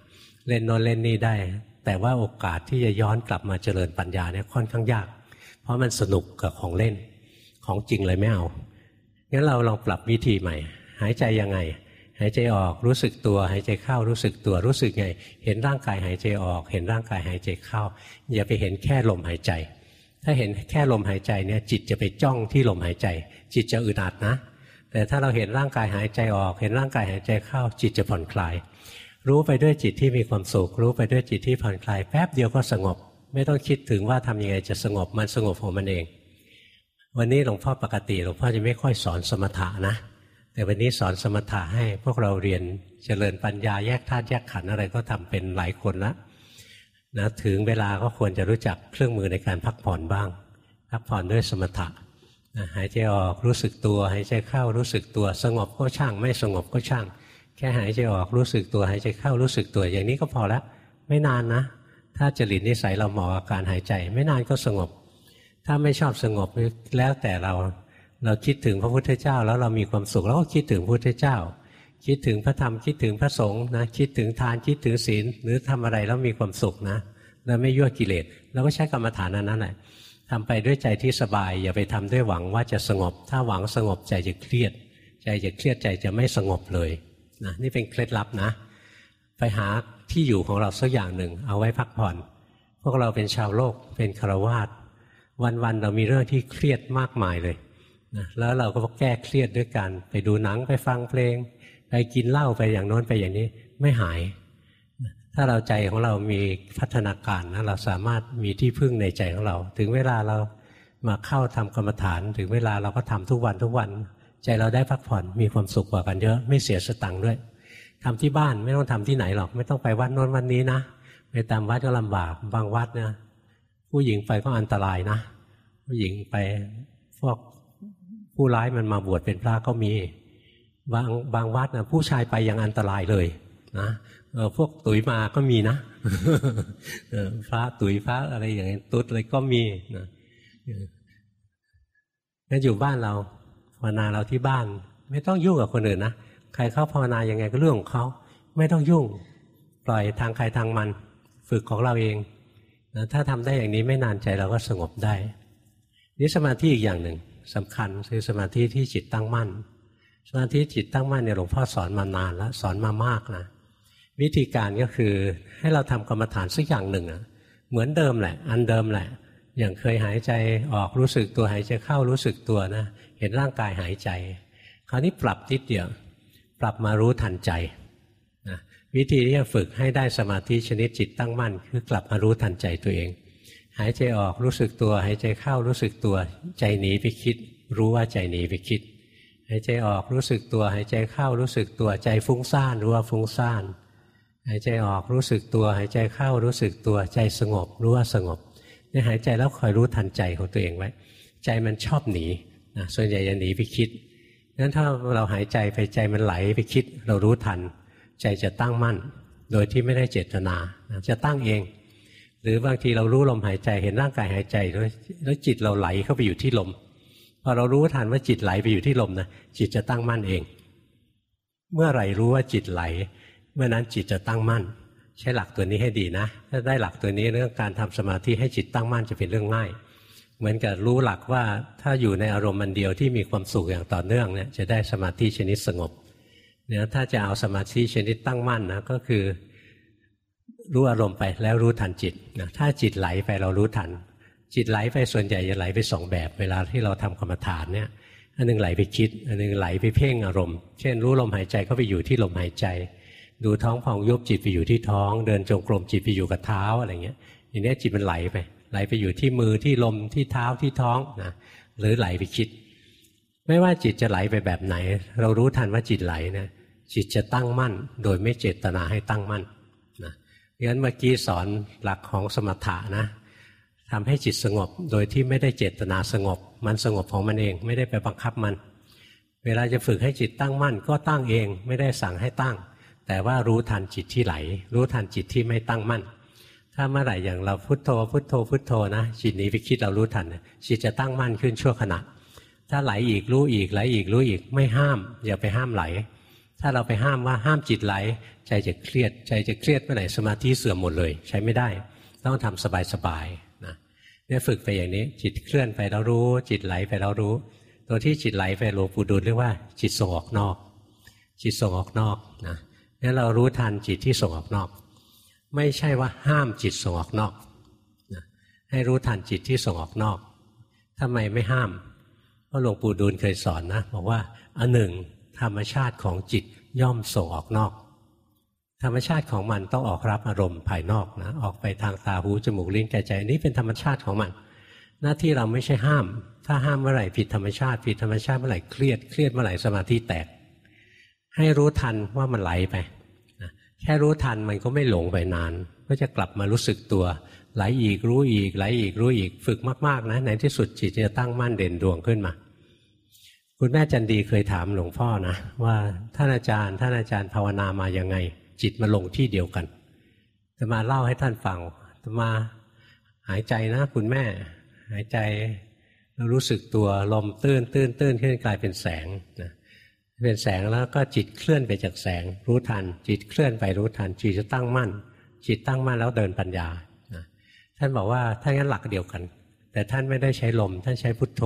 เล่นโน้นเล่นนี่ได้ แต่ว่าโอกาสที่จะย้อนกลับมาเจริญปัญญาเนี่ยค่อนข้างยาก ราะมันสนุกกับของเล่น ของจริงเลยไม่เอางั้นเราลองปรับวิธีใหม่ หายใจยังไง หายใจออกรู้สึกตัว หายใจเข้ารู้สึกตัวรู้สึกไง เห็นร่างกายหายใจออก เห็นร่างกายหายใจเข้า อย่าไปเห็นแค่ลมหายใจ ถ้าเห็นแค่ลมหายใจเนี่ยจิตจะไปจ้องที่ลมหายใจ จิตจะอึดอัดนะ แต่ถ้าเราเห็นร่างกายหายใจออก เห็นร่างกายหายใจเข้า จิตจะผ่อนคลาย รู้ไปด้วยจิตที่มีความสุขรู้ไปด้วยจิตที่ผ่อนคลายแป๊บเดียวก็สงบ ไม่ต้องคิดถึงว่าทำยังไงจะสงบมันสงบของมันเอง วันนี้หลวงพ่อปกติหลวงพ่อจะไม่ค่อยสอนสมถะนะ แต่วันนี้สอนสมถะให้พวกเราเรียนเจริญปัญญาแยกธาตุแยกขันธ์อะไรก็ทำเป็นหลายคนละนะถึงเวลาก็ควรจะรู้จักเครื่องมือในการพักผ่อนบ้าง พักผ่อนด้วยสมถะนะหายใจออกรู้สึกตัว หายใจเข้ารู้สึกตัว สงบก็ช่าง ไม่สงบก็ช่าง แค่หายใจออกรู้สึกตัว หายใจเข้ารู้สึกตัวอย่างนี้ก็พอแล้วไม่นานนะ ถ้าจริตนิสัยเราเหมาะกับการหายใจ ไม่นานก็สงบ ถ้าไม่ชอบสงบแล้วแต่เราเราคิดถึงพระพุทธเจ้า แล้วเรามีความสุขเราก็คิดถึงพระพุทธเจ้า คิดถึงพระธรรมคิดถึงพระสงฆ์นะคิดถึงทานคิดถึงศีล หรือทำอะไรแล้วมีความสุขนะแล้วไม่ยั่วกิเลสเราก็ใช้กรรมฐานนั้นแหละทำไปด้วยใจที่สบาย อย่าไปทำด้วยหวังว่าจะสงบ ถ้าหวังสงบใจจะเครียด ใจจะเครียดใจจะไม่สงบเลยนะนี่เป็นเคล็ดลับนะ ไปหา ที่อยู่ของเราสักอย่างหนึ่ง เอาไว้พักผ่อน พวกเราเป็นชาวโลกเป็นคารวาสวันๆเรามีเรื่องที่เครียดมากมายเลยนะแล้วเราก็แก้เครียดด้วยกันไปดูหนังไปฟังเพลง ไปกินเหล้าไปอย่างโน้นไปอย่างนี้ไม่หาย ถ้าเราใจของเรามีพัฒนาการนะเราสามารถมีที่พึ่งในใจของเรา ถึงเวลาเรามาเข้าทำกรรมฐาน ถึงเวลาเราก็ทำทุกวันทุกวัน ใจเราได้พักผ่อนมีความสุขกว่ากันเยอะไม่เสียสตังค์ด้วย ทำที่บ้านไม่ต้องทำที่ไหนหรอก ไม่ต้องไปวัดโน้นวันนี้นะไปตามวัดก็ลำบากบางวัดเนี่ยผู้หญิงไปก็อันตรายนะ ผู้หญิงไปพวกผู้ร้ายมันมาบวชเป็นพระก็มีบางบางวัดนะผู้ชายไปยังอันตรายเลยนะพวกตุ๋ยมาก็มีนะพระตุ๋ยพระอะไรอย่างนี้ตุ๊ดอะไรก็มีนะงั้นอยู่บ้านเราภาวนาเราที่บ้าน ไม่ต้องยุ่งกับคนอื่นนะ ใครเข้าภาวนายังไงก็เรื่องของเขาไม่ต้องยุ่งปล่อยทางใครทางมัน ฝึกของเราเองนะถ้าทำได้อย่างนี้ไม่นานใจเราก็สงบได้นี่สมาธิอีกอย่างหนึ่งสำคัญคือสมาธิที่จิตตั้งมั่น สมาธิจิตตั้งมั่นเนี่ยหลวงพ่อสอนมานานแล้วสอนมามากนะวิธีการก็คือให้เราทำกรรมฐานสักอย่างหนึ่งอะเหมือนเดิมแหละ อันเดิมแหละ อย่างเคยหายใจออกรู้สึกตัวหายใจเข้ารู้สึกตัวนะ เห็นร่างกายหายใจ คราวนี้ปรับทิศเดียว ปรับมารู้ทันใจนะวิธีที่จะฝึกให้ได้สมาธิชนิดจิตตั้งมั่น คือกลับมารู้ทันใจตัวเอง หายใจออกรู้สึกตัว หายใจเข้ารู้สึกตัว ใจหนีไปคิด รู้ว่าใจหนีไปคิด หายใจออกรู้สึกตัว หายใจเข้ารู้สึกตัวใจฟุ้งซ่านรู้ว่าฟุ้งซ่านหายใจออกรู้สึกตัว หายใจเข้ารู้สึกตัวใจสงบ รู้ว่าสงบเนี่ยหายใจแล้วคอยรู้ทันใจของตัวเองไว้ ใจมันชอบหนีนะส่วนใหญ่จะหนีไปคิด งั้นถ้าเราหายใจไปใจมันไหลไปคิดเรารู้ทัน ใจจะตั้งมั่น โดยที่ไม่ได้เจตนาจะตั้งเอง หรือบางทีเรารู้ลมหายใจเห็นร่างกายหายใจแล้วจิตเราไหลเข้าไปอยู่ที่ลมพอเรารู้ทันว่าจิตไหลไปอยู่ที่ลมนะจิตจะตั้งมั่นเอง เมื่อไหร่รู้ว่าจิตไหล เมื่อนั้นจิตจะตั้งมั่น ใช้หลักตัวนี้ให้ดีนะ ถ้าได้หลักตัวนี้เรื่องการทำสมาธิให้จิตตั้งมั่นจะเป็นเรื่องง่าย เหมือนกับรู้หลักว่าถ้าอยู่ในอารมณ์มันเดียวที่มีความสุขอย่างต่อเนื่องเนี่ยจะได้สมาธิชนิดสงบเนี่ยถ้าจะเอาสมาธิชนิดตั้งมั่นนะก็คือ รู้อารมณ์ไปแล้วรู้ทันจิตนะถ้าจิตไหลไปเรารู้ทัน จิตไหลไปส่วนใหญ่จะไหลไปสองแบบ เวลาที่เราทำกรรมฐานเนี่ยอันนึงไหลไปคิด อันนึงไหลไปเพ่งอารมณ์ เช่น รู้ลมหายใจเข้าไปอยู่ที่ลมหายใจ ดูท้องพองยุบจิตไปอยู่ที่ท้อง เดินจงกรมจิตไปอยู่กับเท้าอะไรเงี้ยอย่างนี้จิตมันไหลไป ไหลไปอยู่ที่มือที่ลมที่เท้าที่ท้องนะหรือไหลไปคิด ไม่ว่าจิตจะไหลไปแบบไหน เรารู้ทันว่าจิตไหลนะจิตจะตั้งมั่น โดยไม่เจตนาให้ตั้งมั่นนะงั้นเมื่อกี้สอนหลักของสมถะนะทำให้จิตสงบโดยที่ไม่ได้เจตนาสงบ มันสงบของมันเอง ไม่ได้ไปบังคับมัน เวลาจะฝึกให้จิตตั้งมั่น ก็ตั้งเองไม่ได้สั่งให้ตั้ง แต่ว่ารู้ทันจิตที่ไหล รู้ทันจิตที่ไม่ตั้งมั่น ถ้าเมื่อไหร่อย่างเราพุโทโธพุโทโธพุโทโธนะจิตหนีไปคิดเรารู้ทันจิตจะตั้งมั่นขึ้นชั่วขณะ ถ้าไหลอีกรู้อีกไหลอีกรู้อีกไม่ห้าม อย่าไปห้ามไหล ถ้าเราไปห้ามว่าห้ามจิตไหล ใจจะเครียด ใจจะเครียดเมื่อไหร่สมาธิเสื่อมหมดเลย ใช้ไม่ได้ ต้องทำสบายๆนะเนี่ยฝึกไปอย่างนี้ จิตเคลื่อนไปเรารู้ จิตไหลไปเรารู้ ตัวที่จิตไหลไปหลวงปู่ดูลเรียกว่า จิตส่งออกนอก จิตส่งออกนอกนะนี่เรารู้ทันจิตที่ส่งออกนอก ไม่ใช่ว่าห้ามจิตส่งออกนอกนะให้รู้ทันจิตที่ส่งออกนอกทำไมไม่ห้ามเพราะหลวงปู่ดูลเคยสอนนะบอกว่าอันหนึ่ง ธรรมชาติของจิตย่อมส่งออกนอก ธรรมชาติของมันต้องออกรับอารมณ์ภายนอกนะออกไปทางตาหูจมูกลิ้นกายใจนี้เป็นธรรมชาติของมัน หน้าที่เราไม่ใช่ห้าม ถ้าห้ามเมื่อไหร่ผิดธรรมชาติผิดธรรมชาติเมื่อไหร่เครียดเครียดเมื่อไหร่สมาธิแตก ให้รู้ทันว่ามันไหลไป แค่รู้ทันมันก็ไม่หลงไปนาน ก็จะกลับมารู้สึกตัวไหลอีกรู้อีกไหลอีกรู้อีกฝึกมากๆนะในที่สุดจิตจะตั้งมั่นเด่นดวงขึ้นมา คุณแม่จันดีเคยถามหลวงพ่อนะว่าท่านอาจารย์ท่านอาจารย์ภาวนามายังไง จิตมาลงที่เดียวกันจะมาเล่าให้ท่านฟังจะมาหายใจนะคุณแม่ หายใจเรารู้สึกตัวลมตื้นตื้นตื้นขึ้นกลายเป็นแสงนะ เป็นแสงแล้วก็จิตเคลื่อนไปจากแสง รู้ทัน จิตเคลื่อนไปรู้ทัน จิตจะตั้งมั่น จิตตั้งมั่นแล้วเดินปัญญาท่านบอกว่าถ้างั้นหลักเดียวกัน แต่ท่านไม่ได้ใช้ลม ท่านใช้พุทโธ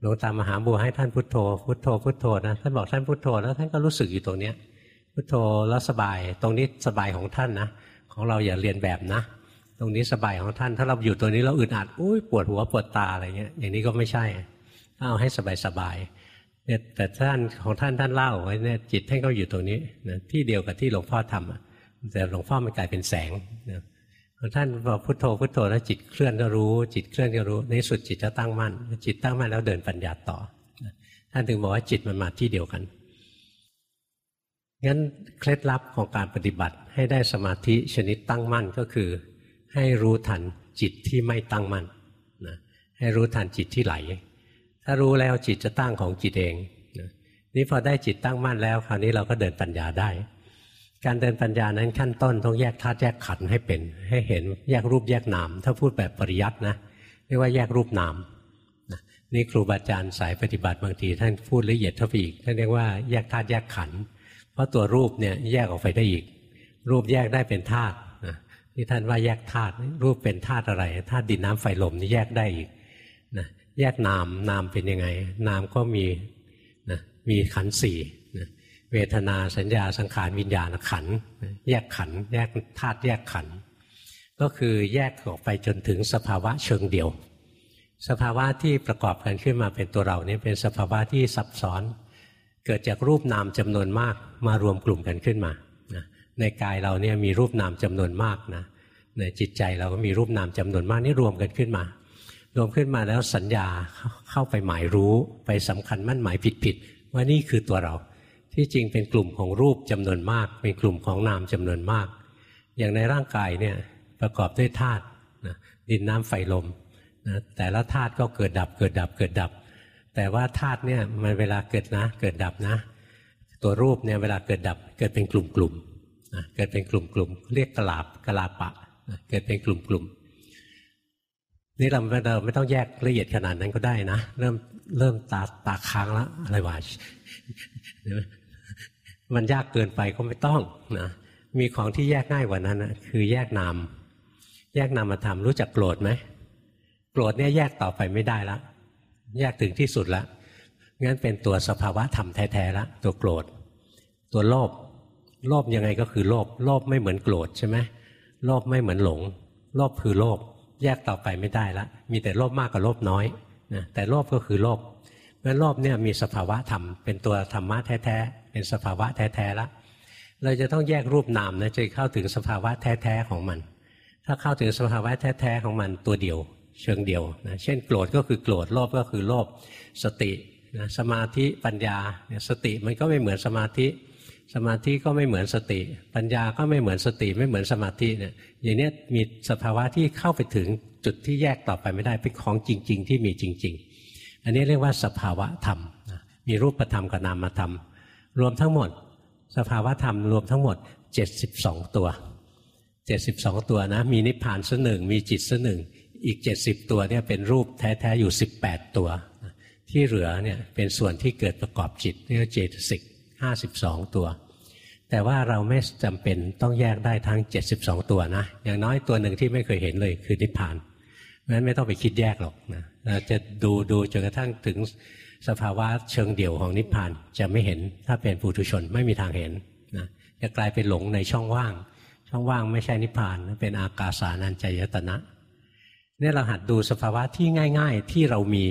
หลวงตามหาบัวให้ท่านพุทโธ พุทโธ พุทโธนะท่านบอกท่านพุทโธแล้วท่านก็รู้สึกอยู่ตรงเนี้ยพุทโธแล้วสบาย ตรงนี้สบายของท่านนะของเราอย่าเรียนแบบนะ ตรงนี้สบายของท่าน ถ้าเราอยู่ตัวนี้เราอึดอัดอุ้ยปวดหัวปวดตาอะไรเงี้ยอย่างนี้ก็ไม่ใช่เอาให้สบายๆ เนี่ยแต่ท่านของท่านท่านเล่าไว้เนี่ยจิตท่านก็อยู่ตรงนี้นะที่เดียวกับที่หลวงพ่อทำแต่หลวงพ่อมันกลายเป็นแสงนะท่านพอพุทโธพุทโธแล้วจิตเคลื่อนก็รู้ จิตเคลื่อนก็รู้ ในสุดจิตจะตั้งมั่นจิตตั้งมั่นแล้วเดินปัญญาต่อ ท่านถึงบอกว่าจิตมันมาที่เดียวกันงั้นเคล็ดลับของการปฏิบัติให้ได้สมาธิชนิดตั้งมั่นก็คือ ให้รู้ทันจิตที่ไม่ตั้งมั่นนะให้รู้ทันจิตที่ไหล ถ้ารู้แล้วจิตจะตั้งของจิตเองนี่พอได้จิตตั้งมั่นแล้ว คราวนี้เราก็เดินปัญญาได้ การเดินปัญญานั้นขั้นต้นต้องแยกธาตุแยกขันธ์ให้เป็น ให้เห็นแยกรูปแยกนาม ถ้าพูดแบบปริยัตินะเรียกว่าแยกรูปนามนี่ครูบาอาจารย์สายปฏิบัติบางทีท่านพูดละเอียดเท่าไปอีกท่านเรียกว่าแยกธาตุแยกขันธ์เพราะตัวรูปเนี่ยแยกออกไปได้อีก รูปแยกได้เป็นธาตุที่ท่านว่าแยกธาตุรูปเป็นธาตุอะไรธาตุดินน้ำไฟลมนี่แยกได้อีกนะ แยกนามนามเป็นยังไง นามก็มีนะมีขันสี่นะเวทนาสัญญาสังขารวิญญาณขัน แยกขัน แยกธาตุแยกขัน ก็คือแยกออกไปจนถึงสภาวะเชิงเดียว สภาวะที่ประกอบกันขึ้นมาเป็นตัวเรานี่เป็นสภาวะที่ซับซ้อน เกิดจากรูปนามจำนวนมากมารวมกลุ่มกันขึ้นมานะในกายเราเนี่ยมีรูปนามจำนวนมากนะในจิตใจเราก็มีรูปนามจำนวนมากนี่รวมกันขึ้นมา รวมขึ้นมาแล้วสัญญาเข้าไปหมายรู้ไปสำคัญมั่นหมายผิดๆว่านี่คือตัวเรา ที่จริงเป็นกลุ่มของรูปจำนวนมาก เป็นกลุ่มของนามจำนวนมาก อย่างในร่างกายเนี่ยประกอบด้วยธาตุดินน้ำไฟลมนะแต่ละธาตุก็เกิดดับเกิดดับเกิดดับ แต่ว่าธาตุเนี่ยมันเวลาเกิดนะ เกิดดับนะ ตัวรูปเนี่ยเวลาเกิดดับเกิดเป็นกลุ่มๆนะเกิดเป็นกลุ่มๆเรียกกลาบกลาปะนะเกิดเป็นกลุ่มๆ นี่เราเราไม่ต้องแยกละเอียดขนาดนั้นก็ได้นะ เริ่มเริ่มตาตาค้างแล้วอะไรวะมันยากเกินไปก็ไม่ต้องนะมีของที่แยกง่ายกว่านั้นนะคือแยกนาม แยกนามมาทำรู้จักโกรธไหมโกรธเนี่ยแยกต่อไปไม่ได้แล้วแยกถึงที่สุดแล้วงั้นเป็นตัวสภาวะธรรมแท้ๆแล้วตัวโกรธ ตัวโลภโลภยังไงก็คือโลภโลภไม่เหมือนโกรธใช่ไหมโลภไม่เหมือนหลงโลภคือโลภ แยกต่อไปไม่ได้ละมีแต่โลภมากกับโลภน้อยนะแต่โลภก็คือโลภเมื่อโลภเนี่ยมีสภาวะธรรมเป็นตัวธรรมะแท้ๆเป็นสภาวะแท้ๆแล้วเราจะต้องแยกรูปนามนะจะเข้าถึงสภาวะแท้ๆของมัน ถ้าเข้าถึงสภาวะแท้ๆของมันตัวเดียว เชิงเดียวนะเช่นโกรธก็คือโกรธโลภก็คือโลภสตินะสมาธิปัญญาสติมันก็ไม่เหมือนสมาธิ สมาธิก็ไม่เหมือนสติ ปัญญาก็ไม่เหมือนสติ ไม่เหมือนสมาธิเนี่ยอย่างนี้มีสภาวะที่เข้าไปถึงจุดที่แยกต่อไปไม่ได้เป็นของจริง ๆ ที่มีจริง ๆ อันนี้เรียกว่าสภาวะธรรมมีรูปธรรมกับนามธรรม รวมทั้งหมด สภาวะธรรมรวมทั้งหมด 72 ตัว 72 ตัวนะมีนิพพานสักหนึ่งมีจิตสักหนึ่งอีกเจ็ดสิบตัวเนี่ยเป็นรูปแท้ๆอยู่สิบแปดตัว ที่เหลือเนี่ยเป็นส่วนที่เกิดประกอบจิตเรียกเจตสิก ห้าสิบสองตัว แต่ว่าเราไม่จำเป็นต้องแยกได้ทั้งเจ็ดสิบสองตัวนะอย่างน้อยตัวหนึ่งที่ไม่เคยเห็นเลยคือนิพพานเพราะนั้นไม่ต้องไปคิดแยกหรอกนะเราจะดูดูจนกระทั่งถึงสภาวะเชิงเดี่ยวของนิพพานจะไม่เห็นถ้าเป็นปุถุชนไม่มีทางเห็นนะจะกลายเป็นหลงในช่องว่าง ช่องว่างไม่ใช่นิพพานเป็นอากาสานัญจยตนะเนี่ยเราหัดดูสภาวะที่ง่าย ๆ ที่เรามี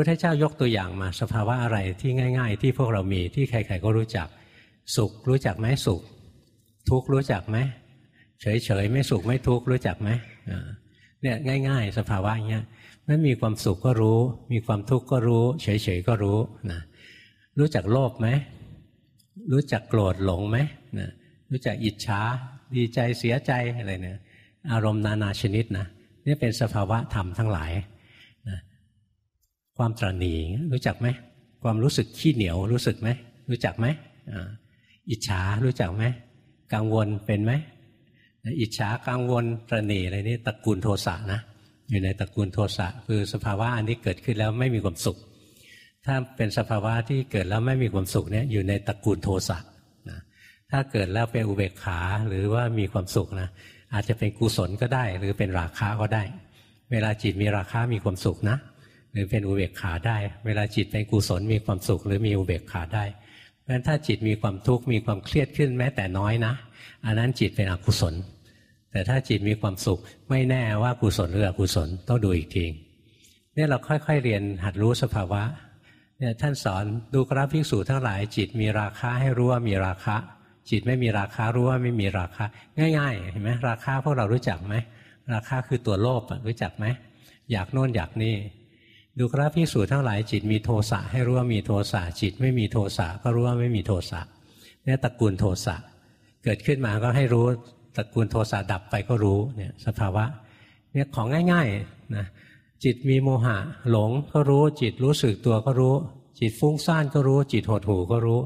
พุทธเจ้ายกตัวอย่างมาสภาวะอะไรที่ง่าย ๆ ที่พวกเรามีที่ใครๆก็รู้จัก สุขรู้จักไหมสุข ทุกข์รู้จักไหมเฉยๆไม่สุขไม่ทุกข์รู้จักไหมเนี่ยง่าย ๆ สภาวะอย่างเงี้ยไม่มีความสุขก็รู้ มีความทุกข์ก็รู้ เฉยๆก็รู้นะรู้จักโลภไหมรู้จักโกรธหลงไหมนะรู้จักอิจฉาดีใจเสียใจอะไรเนี่ยอารมณ์นานาชนิดนะนี่เป็นสภาวะธรรมทั้งหลาย ความตรณีรู้จักไหมความรู้สึกขี้เหนียวรู้สึกไหมรู้จักไหมอิจฉารู้จักไหมกังวลเป็นไหมอิจฉากังวลตรณีอะไรนี่ตระกูลโทสะนะอยู่ในตระกูลโทสะคือสภาวะอันนี้เกิดขึ้นแล้วไม่มีความสุข ถ้าเป็นสภาวะที่เกิดแล้วไม่มีความสุขเนี่ยอยู่ในตระกูลโทสะนะถ้าเกิดแล้วเป็นอุเบกขาหรือว่ามีความสุขนะอาจจะเป็นกุศลก็ได้ หรือเป็นราคะก็ได้ เวลาจิตมีราคะมีความสุขนะ รือเป็นอุเบกขาได้ เวลาจิตเป็นกุศลมีความสุขหรือมีอุเบกขาได้เพราะฉะนั้นถ้าจิตมีความทุกข์มีความเครียดขึ้นแม้แต่น้อยนะ อันนั้นจิตเป็นอกุศล แต่ถ้าจิตมีความสุขไม่แน่ว่ากุศลหรืออกุศลต้องดูอีกทีเนี่ยเราค่อยๆเรียนหัดรู้สภาวะเนี่ยท่านสอนดูกราภิกษุทั้งหลาย จิตมีราคาให้รู้ว่ามีราคะ จิตไม่มีราคารู้ว่าไม่มีราคาง่ายๆเห็นไหมราคาพวกเรารู้จักไหมราคาคือตัวโลภรู้จักไหมอยากโน่นอยากนี่ ดูกราภิกษุทั้งหลายจิตมีโทสะให้รู้ว่ามีโทสะจิต ไม่มีโทสะก็รู้ว่าไม่มีโทสะเนี่ยตระกูลโทสะเกิดขึ้นมาก็ให้รู้ตระกูลโทสะดับไปก็รู้เนี่ยสภาวะเนี่ยของง่ายๆนะจิตมีโมหะหลงก็รู้จิตรู้สึกตัวก็รู้ จิตฟุ้งซ่านก็รู้ จิตหดหู่ก็รู้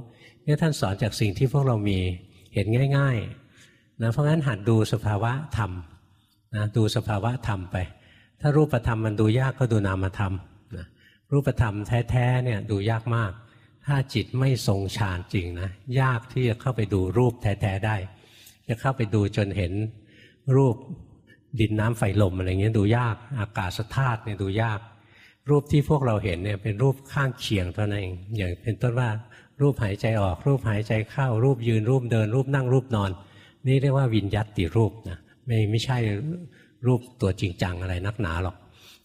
เนี่ยท่านสอนจากสิ่งที่พวกเรามีเห็นง่ายๆนะเพราะงั้นหัดดูสภาวะธรรมนะดูสภาวะธรรมไป ถ้ารูปธรรมมันดูยากก็ดูนามธรรม รูปธรรมแท้ๆเนี่ยดูยากมาก ถ้าจิตไม่ทรงฌานจริงนะยากที่จะเข้าไปดูรูปแท้ๆได้ จะเข้าไปดูจนเห็นรูปดินน้ำไฟลมอะไรเงี้ยดูยากอากาศธาตุเนี่ยดูยาก รูปที่พวกเราเห็นเนี่ยเป็นรูปข้างเคียงเท่านั้นเองอย่างเป็นต้นว่ารูปหายใจออก รูปหายใจเข้า รูปยืนรูปเดิน รูปนั่งรูปนอน นี่เรียกว่าวิญญัตติรูปนะไม่ไม่ใช่รูปตัวจริงจังอะไรนักหนาหรอก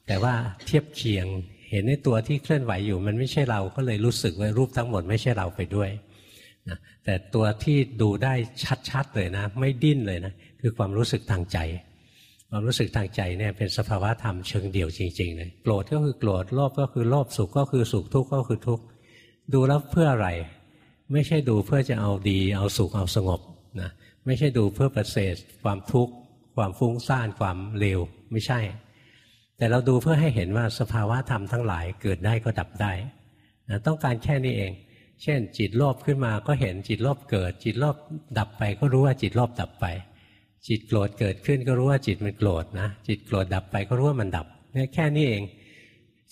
แต่ว่าเทียบเคียง เห็นในตัวที่เคลื่อนไหวอยู่มันไม่ใช่เราก็เลยรู้สึกว่ารูปทั้งหมดไม่ใช่เราไปด้วยนะแต่ตัวที่ดูได้ชัดๆเลยนะ ไม่ดิ้นเลยนะคือความรู้สึกทางใจ ความรู้สึกทางใจเนี่ยเป็นสภาวะธรรมเชิงเดี่ยวจริงๆเลยโกรธก็คือโกรธโลภก็คือโลภสุขก็คือสุขทุกข์ก็คือทุกข์ดูแล้วเพื่ออะไร ไม่ใช่ดูเพื่อจะเอาดี เอาสุขเอาสงบนะไม่ใช่ดูเพื่อประเสริฐความทุกข์ความฟุ้งซ่านความเลวไม่ใช่ แต่เราดูเพื่อให้เห็นว่าสภาวะธรรมทั้งหลายเกิดได้ก็ดับได้นะต้องการแค่นี้เอง เช่น จิตโลภขึ้นมาก็เห็นจิตโลภเกิด จิตโลภดับไปก็รู้ว่าจิตโลภดับไป จิตโกรธเกิดขึ้นก็รู้ว่าจิตมันโกรธนะ จิตโกรธดับไปก็รู้ว่ามันดับเนี่ยแค่นี้เอง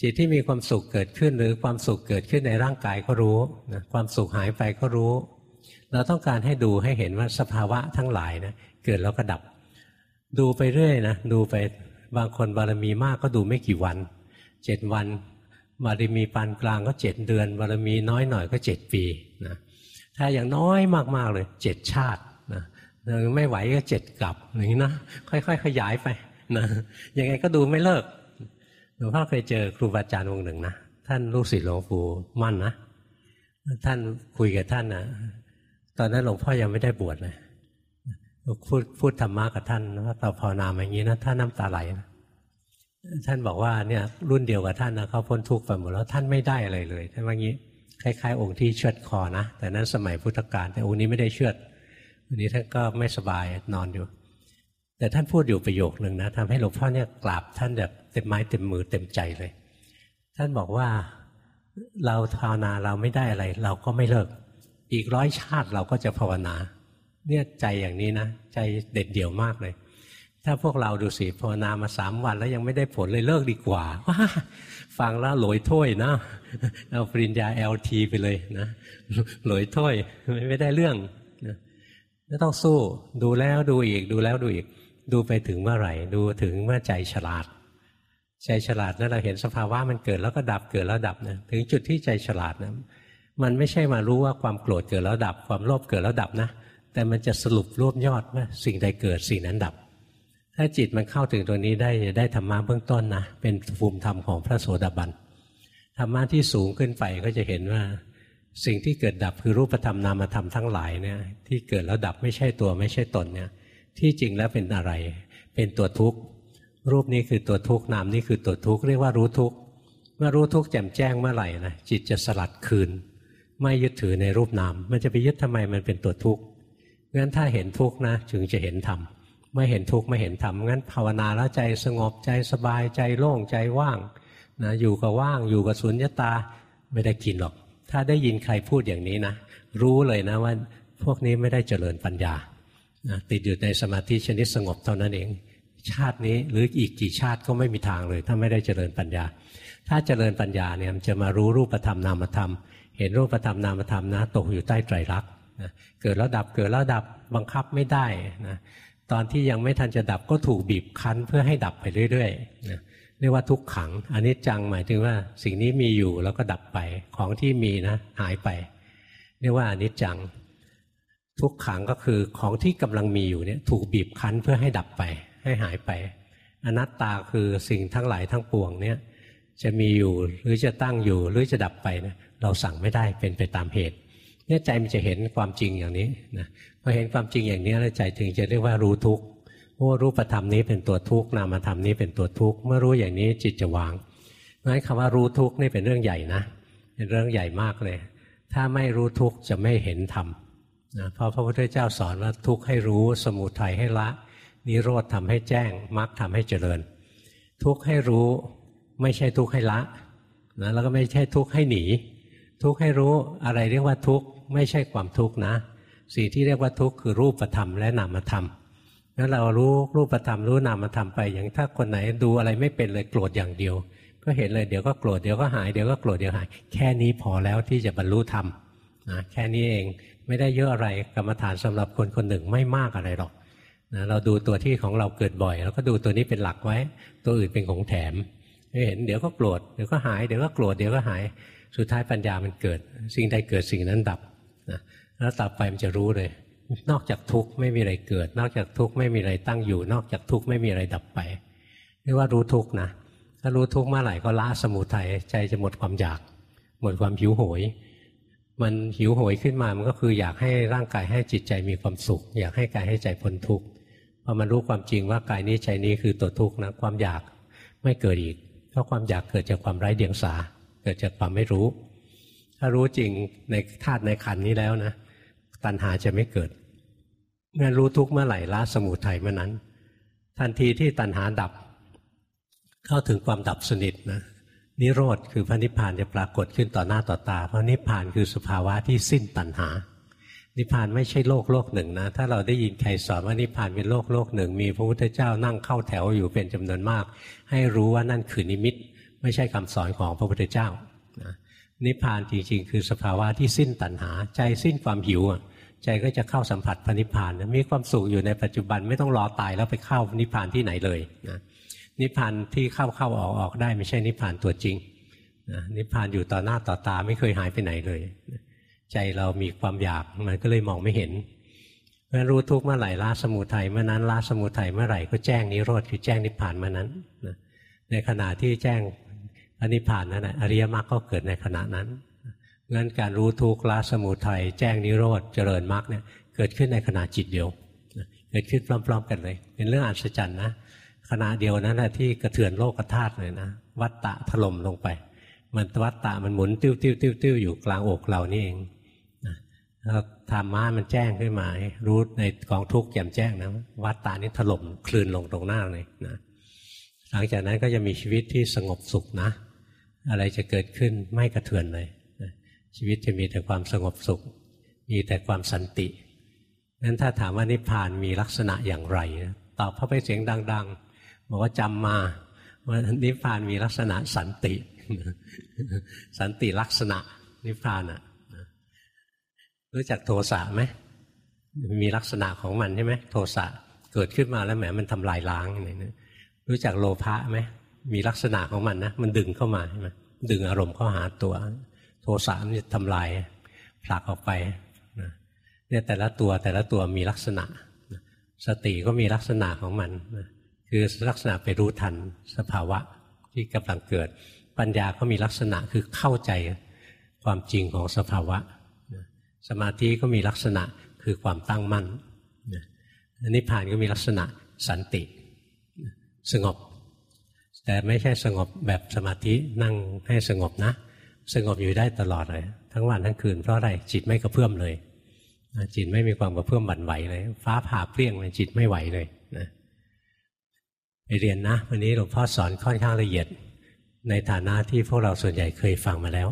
จิตที่มีความสุขเกิดขึ้นหรือความสุขเกิดขึ้นในร่างกายก็รู้นะความสุขหายไปก็รู้ เราต้องการให้ดูให้เห็นว่าสภาวะทั้งหลายนะเกิดแล้วก็ดับ ดูไปเรื่อยนะดูไป บางคนบารมีมากก็ดูไม่กี่วันเจ็ดวันบารมีปานกลางก็เจ็ดเดือน บารมีน้อยหน่อยก็เจ็ดปีนะถ้าอย่างน้อยมากๆเลยเจ็ดชาตินะไม่ไหวก็เจ็ดกลับอย่างนี้นะค่อย ๆ ขยายไปนะยังไงก็ดูไม่เลิกหลวงพ่อเคยเจอครูบาอาจารย์องค์หนึ่งนะท่านลูกศิษย์หลวงปู่มั่นนะท่านคุยกับท่านนะตอนนั้นหลวงพ่อยังไม่ได้บวชเลย พูดพูดธรรมะกับท่านว่าต่อภาวนาอย่างนี้นะท่านน้ำตาไหลนะท่านบอกว่าเนี่ยรุ่นเดียวกับท่านนะเขาพ้นทุกข์ไปหมดแล้วท่านไม่ได้อะไรเลยท่านว่างี้คล้ายๆ องค์ที่เชือดคอนะแต่นั้นสมัยพุทธกาลแต่องค์นี้ไม่ได้เชือดวันนี้ท่านก็ไม่สบายนอนอยู่ แต่ท่านพูดอยู่ประโยคหนึ่งนะทำให้หลวงพ่อเนี่ยกราบท่านแบบเต็มไม้เต็มมือเต็มใจเลย ท่านบอกว่าเราภาวนาเราไม่ได้อะไร เราก็ไม่เลิก อีกร้อยชาติเราก็จะภาวนา เนี่ยใจอย่างนี้นะใจเด็ดเดี่ยวมากเลย ถ้าพวกเราดูสิภาวนามาสามวันแล้วยังไม่ได้ผลเลยเลิกดีกว่าว่าฟังแล้วหลอยถ้วยนะเอาปริญญาเอลทีไปเลยนะหลอยถ้วยไม่ได้เรื่องไม่ต้องสู้ดูแล้วดูอีกดูแล้วดูอีก ดูไปถึงเมื่อไหร่ ดูถึงเมื่อใจฉลาด ใจฉลาดนั้นเราเห็นสภาวะมันเกิดแล้วก็ดับเกิดแล้วดับนะถึงจุดที่ใจฉลาดนะมันไม่ใช่มารู้ว่าความโกรธเกิดแล้วดับ ความโลภเกิดแล้วดับนะ แต่มันจะสรุปรวบยอดว่าสิ่งใดเกิดสิ่งนั้นดับ ถ้าจิตมันเข้าถึงตัวนี้ได้จะได้ธรรมะเบื้องต้นนะเป็นภูมิธรรมของพระโสดาบันธรรมะที่สูงขึ้นไปก็จะเห็นว่า สิ่งที่เกิดดับคือรูปธรรมนามธรรมทั้งหลายเนี่ยที่เกิดแล้วดับไม่ใช่ตัวไม่ใช่ตนเนี่ยที่จริงแล้วเป็นอะไร เป็นตัวทุกข์รูปนี้คือตัวทุกข์นามนี่คือตัวทุกข์เรียกว่ารู้ทุกข์เมื่อรู้ทุกข์แจ่มแจ้งเมื่อไหร่นะจิตจะสลัดคืน ไม่ยึดถือในรูปนาม มันจะไปยึดทำไมมันเป็นตัวทุกข์ งั้นถ้าเห็นทุกข์นะ ถึงจะเห็นธรรมไม่เห็นทุกข์ไม่เห็นธรรมงั้นภาวนาแล้วใจสงบใจสบายใจโล่งใจว่างนะอยู่กับว่างอยู่กับสุญญตาไม่ได้กินหรอก ถ้าได้ยินใครพูดอย่างนี้นะ รู้เลยนะว่าพวกนี้ไม่ได้เจริญปัญญาติดอยู่ในสมาธิชนิดสงบเท่านั้นเอง ชาตินี้หรืออีกกี่ชาติก็ไม่มีทางเลย ถ้าไม่ได้เจริญปัญญา ถ้าเจริญปัญญาเนี่ยจะมารู้รูปธรรมนามธรรม เห็นรูปธรรมนามธรรมนะ ตกอยู่ใต้ไตรลักษณ เกิดแล้วดับเกิดแล้วดับบังคับไม่ได้นะตอนที่ยังไม่ทันจะดับก็ถูกบีบคั้นเพื่อให้ดับไปเรื่อยๆนะเรียกว่าทุกขังอันนี้จังหมายถึงว่าสิ่งนี้มีอยู่แล้วก็ดับไปของที่มีนะหายไป เรียกว่าอันิจจัง ทุกขังก็คือของที่กำลังมีอยู่เนี่ยถูกบีบคั้นเพื่อให้ดับไป ให้หายไป อนัตตาคือสิ่งทั้งหลายทั้งปวงเนี่ยจะมีอยู่หรือจะตั้งอยู่หรือจะดับไปนะเราสั่งไม่ได้เป็นไปตามเหตุ เนี่ยใจมันจะเห็นความจริงอย่างนี้นะพอเห็นความจริงอย่างนี้แล้วใจถึงจะเรียกว่ารู้ทุกข์ว่ารูปธรรมนี้เป็นตัวทุกข์นามธรรมนี้เป็นตัวทุกข์เมื่อรู้อย่างนี้จิตจะวางงั้นคำว่ารู้ทุกข์นี่เป็นเรื่องใหญ่นะ เป็นเรื่องใหญ่มากเลย ถ้าไม่รู้ทุกข์จะไม่เห็นธรรมนะเพราะพระพุทธเจ้าสอนว่าทุกข์ให้รู้สมุทัยให้ละ นิโรธทำให้แจ้งมรรคทาให้เจริญ ทุกข์ให้รู้ไม่ใช่ทุกข์ให้ละนะแล้วก็ไม่ใช่ทุกข์ให้หนี ทุกข์ให้รู้อะไรเรียกว่าทุกข์ ไม่ใช่ความทุกข์นะสิ่งที่เรียกว่าทุกข์คือรูปธรรมและนามธรรมงั้นเรารู้รูปธรรมรู้นามธรรมไป อย่างถ้าคนไหนดูอะไรไม่เป็นเลยโกรธอย่างเดียว ก็เห็นเลยเดี๋ยวก็โกรธเดี๋ยวก็หายเดี๋ยวก็โกรธเดี๋ยวหาย แค่นี้พอแล้วที่จะบรรลุธรรมนะแค่นี้เองไม่ได้เยอะอะไรกรรมฐานสำหรับคนคนหนึ่งไม่มากอะไรหรอกนะเราดูตัวที่ของเราเกิดบ่อยเราก็ดูตัวนี้เป็นหลักไว้ ตัวอื่นเป็นของแถมเห็นเดี๋ยวก็โกรธเดี๋ยวก็หายเดี๋ยวก็โกรธเดี๋ยวก็หาย สุดท้ายปัญญามันเกิด สิ่งใดเกิดสิ่งนั้นดับ แล้วต่อไปมันจะรู้เลย นอกจากทุกข์ไม่มีอะไรเกิด นอกจากทุกข์ไม่มีอะไรตั้งอยู่ นอกจากทุกข์ไม่มีอะไรดับไปเรียกว่ารู้ทุกข์นะถ้ารู้ทุกข์เมื่อไหร่ก็ละสมุทัยใจจะหมดความอยาก หมดความหิวโหย มันหิวโหยขึ้นมามันก็คืออยากให้ร่างกายให้จิตใจมีความสุข อยากให้กายให้ใจพ้นทุกข์พอมันรู้ความจริงว่ากายนี้ใจนี้คือตัวทุกข์นะความอยากไม่เกิดอีกเพราะความอยากเกิดจากความไร้เดียงสา เกิดจากความไม่รู้ ถ้ารู้จริงในธาตุในขันนี้แล้วนะ ตัณหาจะไม่เกิด เมื่อรู้ทุกเมื่อไหร่ละสมุทัยเมื่อนั้น ทันทีที่ตัณหาดับ เข้าถึงความดับสนิทนะนิโรธคือพระนิพพานจะปรากฏขึ้นต่อหน้าต่อตา เพราะนิพพานคือสภาวะที่สิ้นตัณหา นิพพานไม่ใช่โลกโลกหนึ่งนะ ถ้าเราได้ยินใครสอนว่านิพพานเป็นโลกโลกหนึ่ง มีพระพุทธเจ้านั่งเข้าแถวอยู่เป็นจำนวนมาก ให้รู้ว่านั่นคือนิมิต ไม่ใช่คำสอนของพระพุทธเจ้านะนิพพานจริงๆ คือสภาวะที่สิ้นตัณหา ใจสิ้นความหิว ใจก็จะเข้าสัมผัสพระนิพพานมีความสุขอยู่ในปัจจุบันไม่ต้องรอตายแล้วไปเข้านิพพานที่ไหนเลยนะนิพพานที่เข้าเข้าออกออกได้ไม่ใช่นิพพานตัวจริงนะนิพพานอยู่ต่อหน้าต่อตาไม่เคยหายไปไหนเลย ใจเรามีความอยากมันก็เลยมองไม่เห็นเมื่อรู้ทุกเมื่อไหร่ละสมุทัยเมื่อนั้นละสมุทัยเมื่อไหร่ก็แจ้งนิโรธคือแจ้งนิพพานเมื่อนั้นในขณะที่แจ้งอนิพพานนั้นอริยมรรคก็เกิดในขณะนั้น งั้นการรู้ทุกข์ละสมุทัยแจ้งนิโรธเจริญมรรคเนี่ยเกิดขึ้นในขณะจิตเดียวเกิดขึ้นพร้อม ๆ กันเลย เป็นเรื่องอัศจรรย์นะขณะเดียวนั้นแหะที่กระเทือนโลกธาตุเลยนะวัตตะถล่มลงไป มันวัตตะมันหมุนติ้วติ้วติ้วติ้วอยู่กลางอกเรานี่เองแล้วธรรมะมันแจ้งขึ้นมา รู้ในกองทุกข์แจ่มแจ้งนะวัดตานี้ถล่มคลื่นลงตรงหน้าเลยนะหลังจากนั้นก็จะมีชีวิตที่สงบสุขนะ อะไรจะเกิดขึ้นไม่กระเทือนเลย ชีวิตจะมีแต่ความสงบสุข มีแต่ความสันตินั้นถ้าถามว่านิพพานมีลักษณะอย่างไร ตอบพระไปเสียงดัง ๆ บอกว่าจำมาว่านิพพานมีลักษณะสันติ สันติลักษณะนิพพานอะรู้จักโทสะไหมมีลักษณะของมันใช่ไหมโทสะเกิดขึ้นมาแล้วแหมมันทำลายล้างอะไรนะรู้จักโลภะไหมมีลักษณะของมันนะมันดึงเข้ามาใช่ไหมดึงอารมณ์เข้าหาตัว โทสะมันจะทำลายผลักออกไปนะเนี่ยแต่ละตัวแต่ละตัวมีลักษณะ สติก็มีลักษณะของมันคือลักษณะไปรู้ทันสภาวะที่กำลังเกิด ปัญญาก็มีลักษณะคือเข้าใจความจริงของสภาวะ สมาธิก็มีลักษณะคือความตั้งมั่นนิพพานก็มีลักษณะสันติ สงบ แต่ไม่ใช่สงบแบบสมาธินั่งให้สงบนะ สงบอยู่ได้ตลอดเลย ทั้งวันทั้งคืนเพราะอะไรจิตไม่กระเพื่อมเลยจิตไม่มีความกระเพื่อมบั่นไหวเลย ฟ้าผ่าเปรี้ยงเลยจิตไม่ไหวเลยนะไปเรียนนะวันนี้หลวงพ่อสอนค่อนข้างละเอียด ในฐานะที่พวกเราส่วนใหญ่เคยฟังมาแล้ว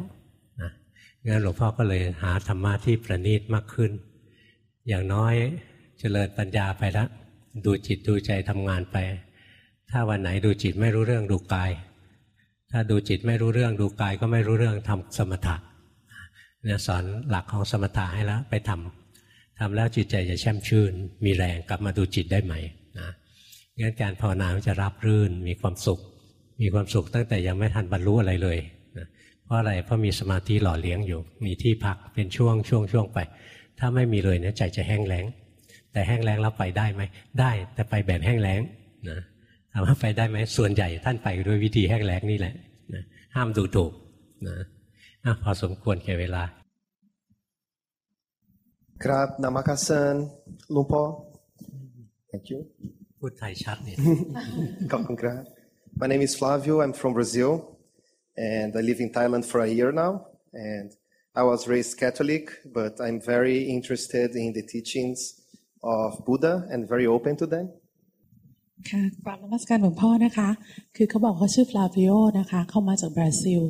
งั้นหลวงพ่อก็เลยหาธรรมะที่ประณีตมากขึ้น อย่างน้อยเจริญปัญญาไปแล้วดูจิตดูใจทำงานไป ถ้าวันไหนดูจิตไม่รู้เรื่องดูกาย ถ้าดูจิตไม่รู้เรื่องดูกายก็ไม่รู้เรื่องทำสมถะเนี่ยสอนหลักของสมถะให้แล้วไปทำทำแล้วจิตใจจะแช่มชื่น มีแรงกลับมาดูจิตได้ใหม่นะงั้นการภาวนาจะรับรื่นมีความสุข มีความสุขตั้งแต่ยังไม่ทันบรรลุอะไรเลยเพราะอะไรเพราะมีสมาธิหล่อเลี้ยงอยู่ มีที่พักเป็นช่วงช่วงช่วงไป ถ้าไม่มีเลยเนี่ยใจจะแห้งแล้ง แต่แห้งแล้งแล้วไปได้ไหมได้ แต่ไปแบบแห้งแล้งนะ ถามว่าไปได้ไหมส่วนใหญ่ท่านไปด้วยวิธีแห้งแล้งนี่แหละนะห้ามดูถูกนะพอสมควรแก่เวลา ครับนามาคาซันลุงพ่อ thank you พูดไทยชัดเนี่ยขอบคุณครับ my name is Flavio I'm from Brazil and I live in Thailand for a year now and I was raised Catholic but I'm very interested in the teachings of Buddha and very open to them ค่ะกราบนมัสการหลวงพ่อนะคะ คือเขาบอกเขาชื่อฟลาวิโอนะคะ เข้ามาจากบราซิล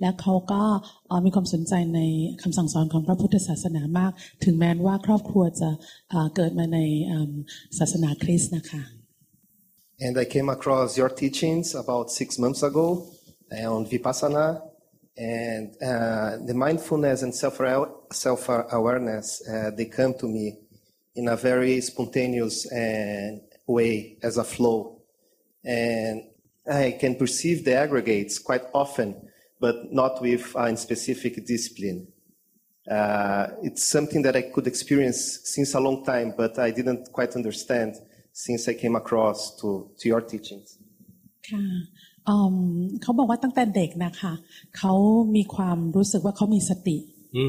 และเขาก็มีความสนใจในคำสั่งสอนของพระพุทธศาสนามาก ถึงแม้ว่าครอบครัวจะเกิดมาในศาสนาคริสต์นะคะ And I came across your teachings about six months ago on Vipassana and uh, the mindfulness and self-awareness, uh, they come to me in a very spontaneous and way as a flow. And I can perceive the aggregates quite often, but not with a specific discipline. Uh, it's something that I could experience since a long time, but I didn't quite understand since I came across to, to your teachings. ค่ะเขาบอกว่าตั้งแต่เด็กนะคะเขามีความรู้สึกว่าเขามีสติ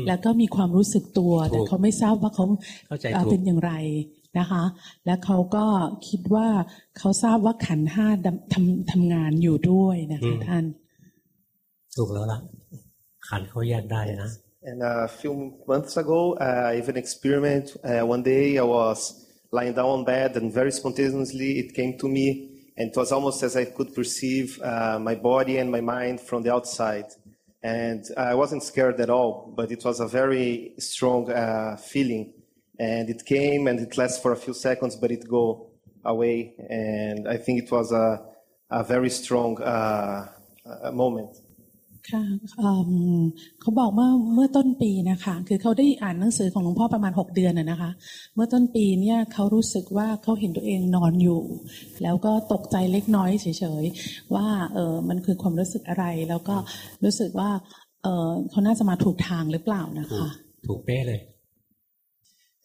แล้วก็มีความรู้สึกตัวแต่เขาไม่ทราบว่าเขาเป็นอย่างไร นะคะ และเขาก็คิดว่าเขาทราบว่าขันห้าทำทำงานอยู่ด้วยนะคะท่าน ถูกแล้วล่ะ ขันเขาแยกได้นะ And a few months ago, uh, I even experiment. Uh, one day I was lying down on bed and very spontaneously it came to me and it was almost as I could perceive uh, my body and my mind from the outside. And I wasn't scared at all, but it was a very strong uh, feeling and it came and it lasts for a few seconds, but it go away. And I think it was a, a very strong uh, moment. ค่ะเขาบอกเมื่อเมื่อต้นปีนะคะ คือเขาได้อ่านหนังสือของหลวงพ่อประมาณหกเดือนนะคะ เมื่อต้นปีเนี่ยเขารู้สึกว่าเขาเห็นตัวเองนอนอยู่ แล้วก็ตกใจเล็กน้อยเฉยๆ ว่าเออมันคือความรู้สึกอะไร แล้วก็รู้สึกว่าเออเขาน่าจะมาถูกทางหรือเปล่านะคะ ถูกเป๊ะเลย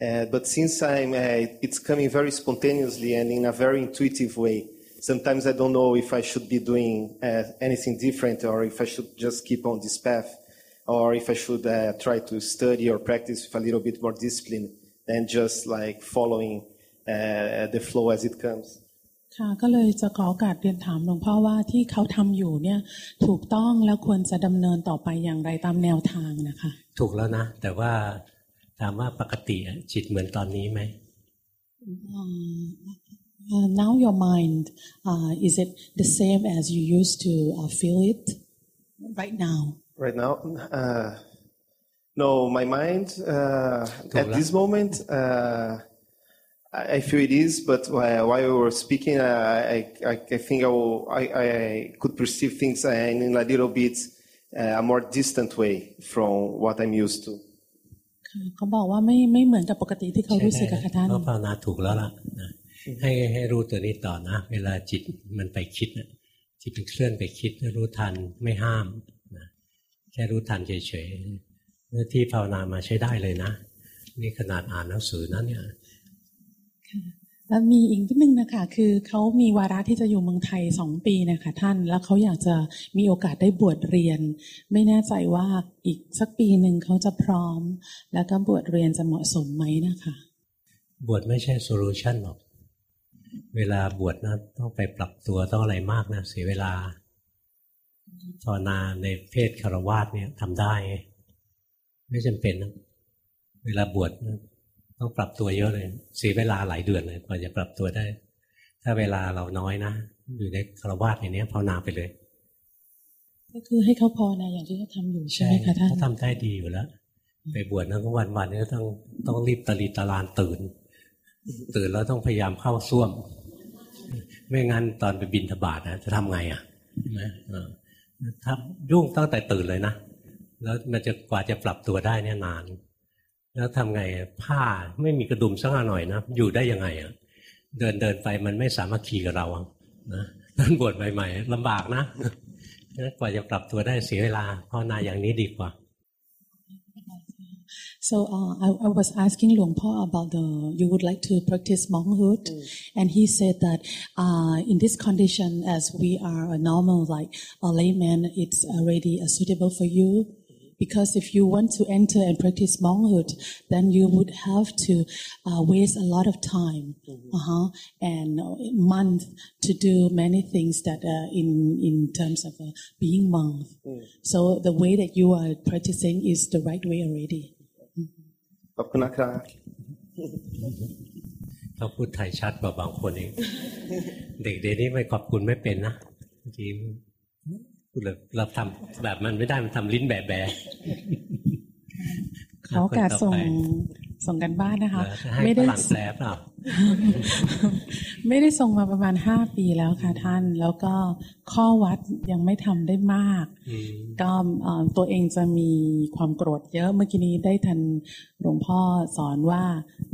Uh, but since I'm, uh, it's coming very spontaneously and in a very intuitive way, sometimes I don't know if I should be doing uh, anything different or if I should just keep on this path or if I should uh, try to study or practice with a little bit more discipline than just like following uh, the flow as it comes. ค่ะก็เลยจะขอโอกาสเรียนถามหลวงพ่อว่าที่เขาทำอยู่เนี่ยถูกต้องแล้วควรจะดำเนินต่อไปอย่างไรตามแนวทางนะคะถูกแล้วนะแต่ว่า ถามว่าปกติจิตเหมือนตอนนี้ไหม Uh, now your mind uh, is it the same as you used to uh, feel it right now right now uh, no my mind uh, at this moment uh, I feel it is but while we were speaking I, I, I think I, will, I, I, could perceive things in a little bit a more distant way from what I'm used to เขาบอกว่าไม่ไม่เหมือนกับปกติที่เขารู้สึกกับท่านเขาภาวนาถูกแล้วล่ะให้ให้รู้ตัวนี้ต่อนะ เวลาจิตมันไปคิดนะจิตมันเคลื่อนไปคิดรู้ทันไม่ห้ามนะแค่รู้ทันเฉยๆเนื้อที่ภาวนามาใช้ได้เลยนะ นี่ขนาดอ่านหนังสือนะเนี่ย แล้วมีอีกนิดนึงนะคะ คือเขามีวาระที่จะอยู่เมืองไทยสองปีนะคะท่าน แล้วเขาอยากจะมีโอกาสได้บวชเรียน ไม่แน่ใจว่าอีกสักปีหนึ่งเขาจะพร้อม แล้วก็บวชเรียนจะเหมาะสมไหมนะคะ บวชไม่ใช่โซลูชันหรอก เวลาบวชนะต้องไปปรับตัวต้องอะไรมากนะเสียเวลาภาวนาในเพศคารวาสเนี่ยทำได้ ไม่จำเป็นนะเวลาบวชนะ ต้องปรับตัวเยอะเลยเสียเวลาหลายเดือนเลยกว่าจะปรับตัวได้ ถ้าเวลาเราน้อยนะอยู่ในคารวาสอย่างนี้ภาวนาไปเลย ก็คือให้เขาพอนะอย่างที่เขาทาอยู่ใช่ไหมคะท่านเขาทำได้ดีอยู่แล้วไปบวชนั้นก็วันวันนี้ก็ต้องต้องรีบตลีตารานตื่น ตื่นแล้วต้องพยายามเข้าส้วม ไม่งั้นตอนไปบินธบาตนะจะทำไงอะใช่ไหมถ้ายุ่งตั้งแต่ตื่นเลยนะแล้วมันจะกว่าจะปรับตัวได้เนี่ยนาน แล้วทำไงผ้าไม่มีกระดุมสักหน่อยนะอยู่ได้ยังไงอะเดินเดินไปมันไม่สามารถขี่กับเรานะต้นบวชใหม่ๆลำบากนะกว่าจะปรับตัวได้เสียเวลาภาวนาอย่างนี้ดีกว่า So uh, I, I was asking Luang Po about the you would like to practice monkhood, and he said that uh, in this condition, as we are a normal like a layman, it's already uh, suitable for you. Because if you want to enter and practice monkhood, then you would have to uh, waste a lot of time uh-huh, and uh, month to do many things that uh, in in terms of uh, being monk. So the way that you are practicing is the right way already. ขอบคุณนะครับ ต้องพูดไทยชัดกว่าบางคนเอง เด็กเดี๋ยวนี้ไม่ขอบคุณไม่เป็นนะบางทีพูด เลยเราทำแบบมันไม่ได้มันทำลิ้นแบะแบะขอโอกาสส่งส่งกันบ้านนะคะแล้วจะให้ไม่ฝได้รั่งแปลเปล่า ไม่ได้ส่งมาประมาณห้าปีแล้วค่ะท่าน แล้วก็ข้อวัดยังไม่ทำได้มากอืมก็เอ่อตัวเองจะมีความโกรธเยอะเมื่อกี้นี้ได้ทันหลวงพ่อสอนว่า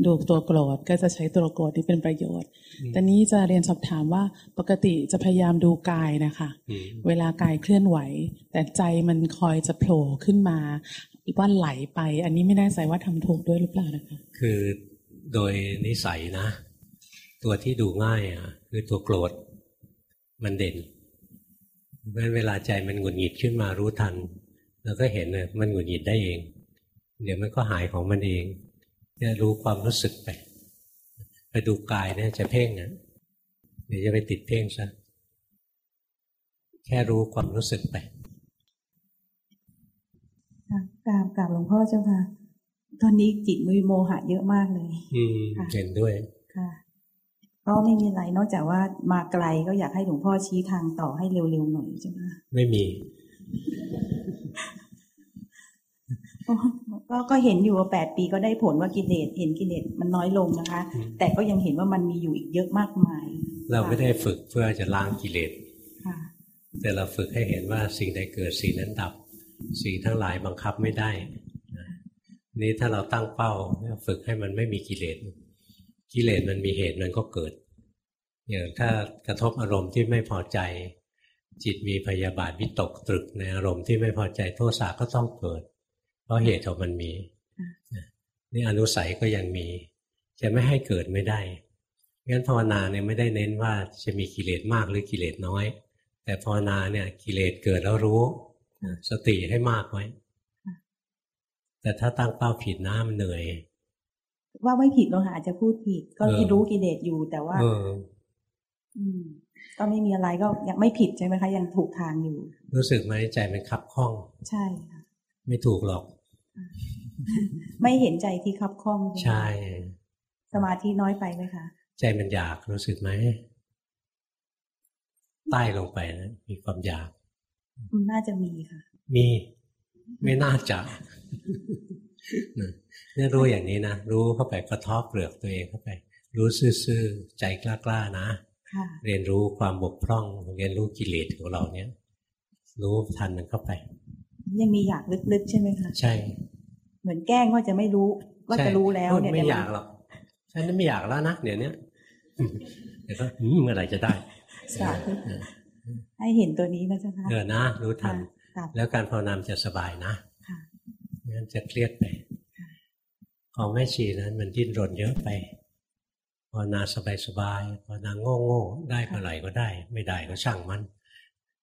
ดูตัวโกรธก็จะใช้ตัวโกรธที่เป็นประโยชน์ตอนนี้จะเรียนสอบถามว่าปกติจะพยายามดูกายนะคะอืมเวลากายเคลื่อนไหว แต่ใจมันคอยจะโผล่ขึ้นมาว่าไหลไป อันนี้ไม่แน่ใจว่าทำถูกด้วยหรือเปล่านะคะ คือ โดยนิสัยนะ ตัวที่ดูง่ายอะคือตัวโกรธ มันเด่นเพราะฉะนั้นเวลาใจมันหงุดหงิดขึ้นมารู้ทัน แล้วก็เห็นเลยมันหงุดหงิดได้เอง เดี๋ยวมันก็หายของมันเองเนี่รู้ความรู้สึกไปไปดูกายเนี่ยจะเพ่งอะเดี๋ยวจะไปติดเพ่งซะแค่รู้ความรู้สึกไปกราบกราบหลวงพ่อเจ้าค่ะ ตอนนี้จิตมีโมหะเยอะมากเลย อืมค่ะเห็นด้วย ค่ะ ก็ไม่มีอะไรนอกจากว่ามาไกลก็อยากให้หลวงพ่อชี้ทางต่อให้เร็วๆหน่อยเจ้าค่ะไม่มีก็ก็ก็เห็นอยู่ว่าแปดปีก็ได้ผลว่ากิเลสเห็นกิเลสมันน้อยลงนะคะอืมแต่ก็ยังเห็นว่ามันมีอยู่อีกเยอะมากมาย เราไม่ได้ฝึกเพื่อจะล้างกิเลสค่ะแต่เราฝึกให้เห็นว่าสิ่งใดเกิดสิ่งนั้นดับ สิ่งทั้งหลายบังคับไม่ได้ นะนี่ถ้าเราตั้งเป้าฝึกให้มันไม่มีกิเลสกิเลสมันมีเหตุมันก็เกิดอย่างถ้ากระทบอารมณ์ที่ไม่พอใจ จิตมีพยาบาทวิตกตรึกในอารมณ์ที่ไม่พอใจโทสะก็ต้องเกิด เพราะเหตุของมันมีนี่อนุสัยก็ยังมี จะไม่ให้เกิดไม่ได้งั้นภาวนาเนี่ยไม่ได้เน้นว่าจะมีกิเลสมากหรือกิเลสน้อย แต่ภาวนาเนี่ยกิเลสเกิดแล้วรู้สติให้มากไว้ แต่ถ้าตั้งเป้าผิดนะมันเหนื่อย ว่าไม่ผิดเราอาจจะพูดผิด ก็เออที่รู้กิเลสอยู่แต่ว่าเอออืม ก็ไม่มีอะไรก็ยังไม่ผิดใช่ไหมคะ ยังถูกทางอยู่ รู้สึกไหมใจมันคับข้อง ใช่ค่ะไม่ถูกหรอก ไม่เห็นใจที่คับข้องใช่ สมาธิน้อยไปไหมคะใจมันอยากรู้สึกไหมใต้ลงไปนะมีความอยากอืมน่าจะมีค่ะ มี ไม่น่าจะ เนี่ยรู้อย่างนี้นะรู้เข้าไปกระเทบเปลือกตัวเองเข้าไป รู้ซื่อๆใจกล้าๆนะค่ะเรียนรู้ความบกพร่อง เรียนรู้กิเลสของเราเนี่ย รู้ทันมันเข้าไป ยังมีอยากลึกๆใช่ไหมคะใช่ เหมือนแกล้งว่าจะไม่รู้ว่าจะรู้แล้วเนี่ยไม่แต่อยากหรอกฉันไม่อยากแล้วนะเดี๋ยวนี้เดี๋ยวก็อืมเมื่อไหร่จะได้สาธุให้เห็นตัวนี้นะเจ้าค่ะเออนะ รู้ทันค่ะแล้วการภาวนามนจะสบายนะค่ะไม่ งั้นจะเครียดไป ของแม่ชีนั้นมันดิ้นรนเยอะไปภาวนาสบายๆภาวนาโง่ๆได้เมื่อไหร่ก็ได้ ไม่ได้ก็ช่างมัน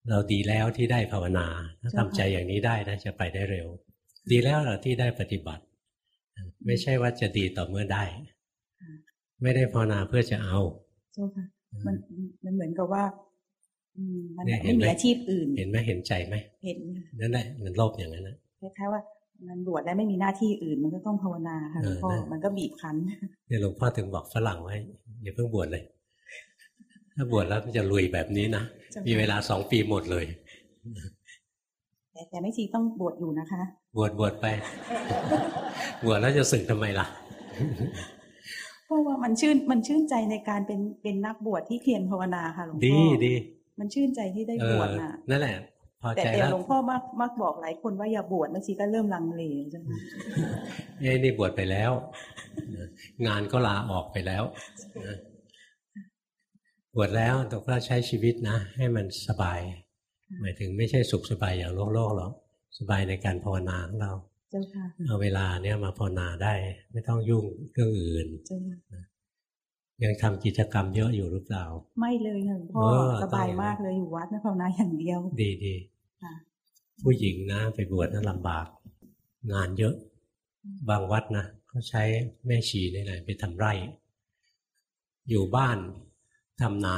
เราดีแล้วที่ได้ภาวนา ถ้าทำใจอย่างนี้ได้นะจะไปได้เร็ว ดีแล้วล่ะที่ได้ปฏิบัติ ไม่ใช่ว่าจะดีต่อเมื่อได้ ไม่ได้ภาวนาเพื่อจะเอาเจ้าค่ะมันมันเหมือนกับว่าอืมมันเนี่ยเห็ไม่นไหมมีอาชีพอื่น เห็นไหมเห็นใจไหมเห็นนั่นแหละมันโลภอย่างนั้นนะคล้ายๆว่า มันบวชได้ไม่มีหน้าที่อื่น มันก็ต้องภาวนาค่ะหลวงพ่อเออนั่นมันก็บีบคั้นเนี่ยหลวงพ่อถึงบอกฝรั่งไว้อย่าเพิ่งบวชเลย ถ้าบวชแล้วมันจะลุยแบบนี้นะเจ้าค่ะมีเวลาสองปีหมดเลย แต่แต่ไม่ชีต้องบวชอยู่นะคะ บวชบวชไป บวชแล้วจะสึกทำไมล่ะเพราะว่ามันชื่นมันชื่นใจในการเป็นเป็นนักบวชที่เพียรภาวนาค่ะหลวงพ่อดีดีมันชื่นใจที่ได้เอบวอชน่ะนั่นแหละพอ แต่ใจแต่แล้วหลวงพ่อมักมักบอกหลายคนว่าอย่าบวชบางทีก็เริ่มลังเลใช่ไหมเอ้นี่บวชไปแล้วนะงานก็ลาออกไปแล้วนะบวชแล้วแต่ก็ใช้ชีวิตนะ ให้มันสบาย หมายถึงไม่ใช่สุขสบายอย่างโลกโลกหรอกสบายในการภาวนาของเราจะเจ้าค่ะเอาเวลาเนี่ยมาภาวนาได้ ไม่ต้องยุ่งเรื่องอื่นเจ้าค่ะยังทำกิจกรรมเยอะอยู่หรือเปล่า ไม่เลยค่ะหลวงพ่อเออสบายต้องอย่างนั้นมากเลยอยู่วัดนะภาวนาอย่างเดียว ดีดีค่ะ ผู้หญิงนะไปบวชนั้นลำบาก งานเยอะ บางวัดนะเขาใช้แม่ชีนี่แหละไปทำไร่ อยู่บ้านทำนา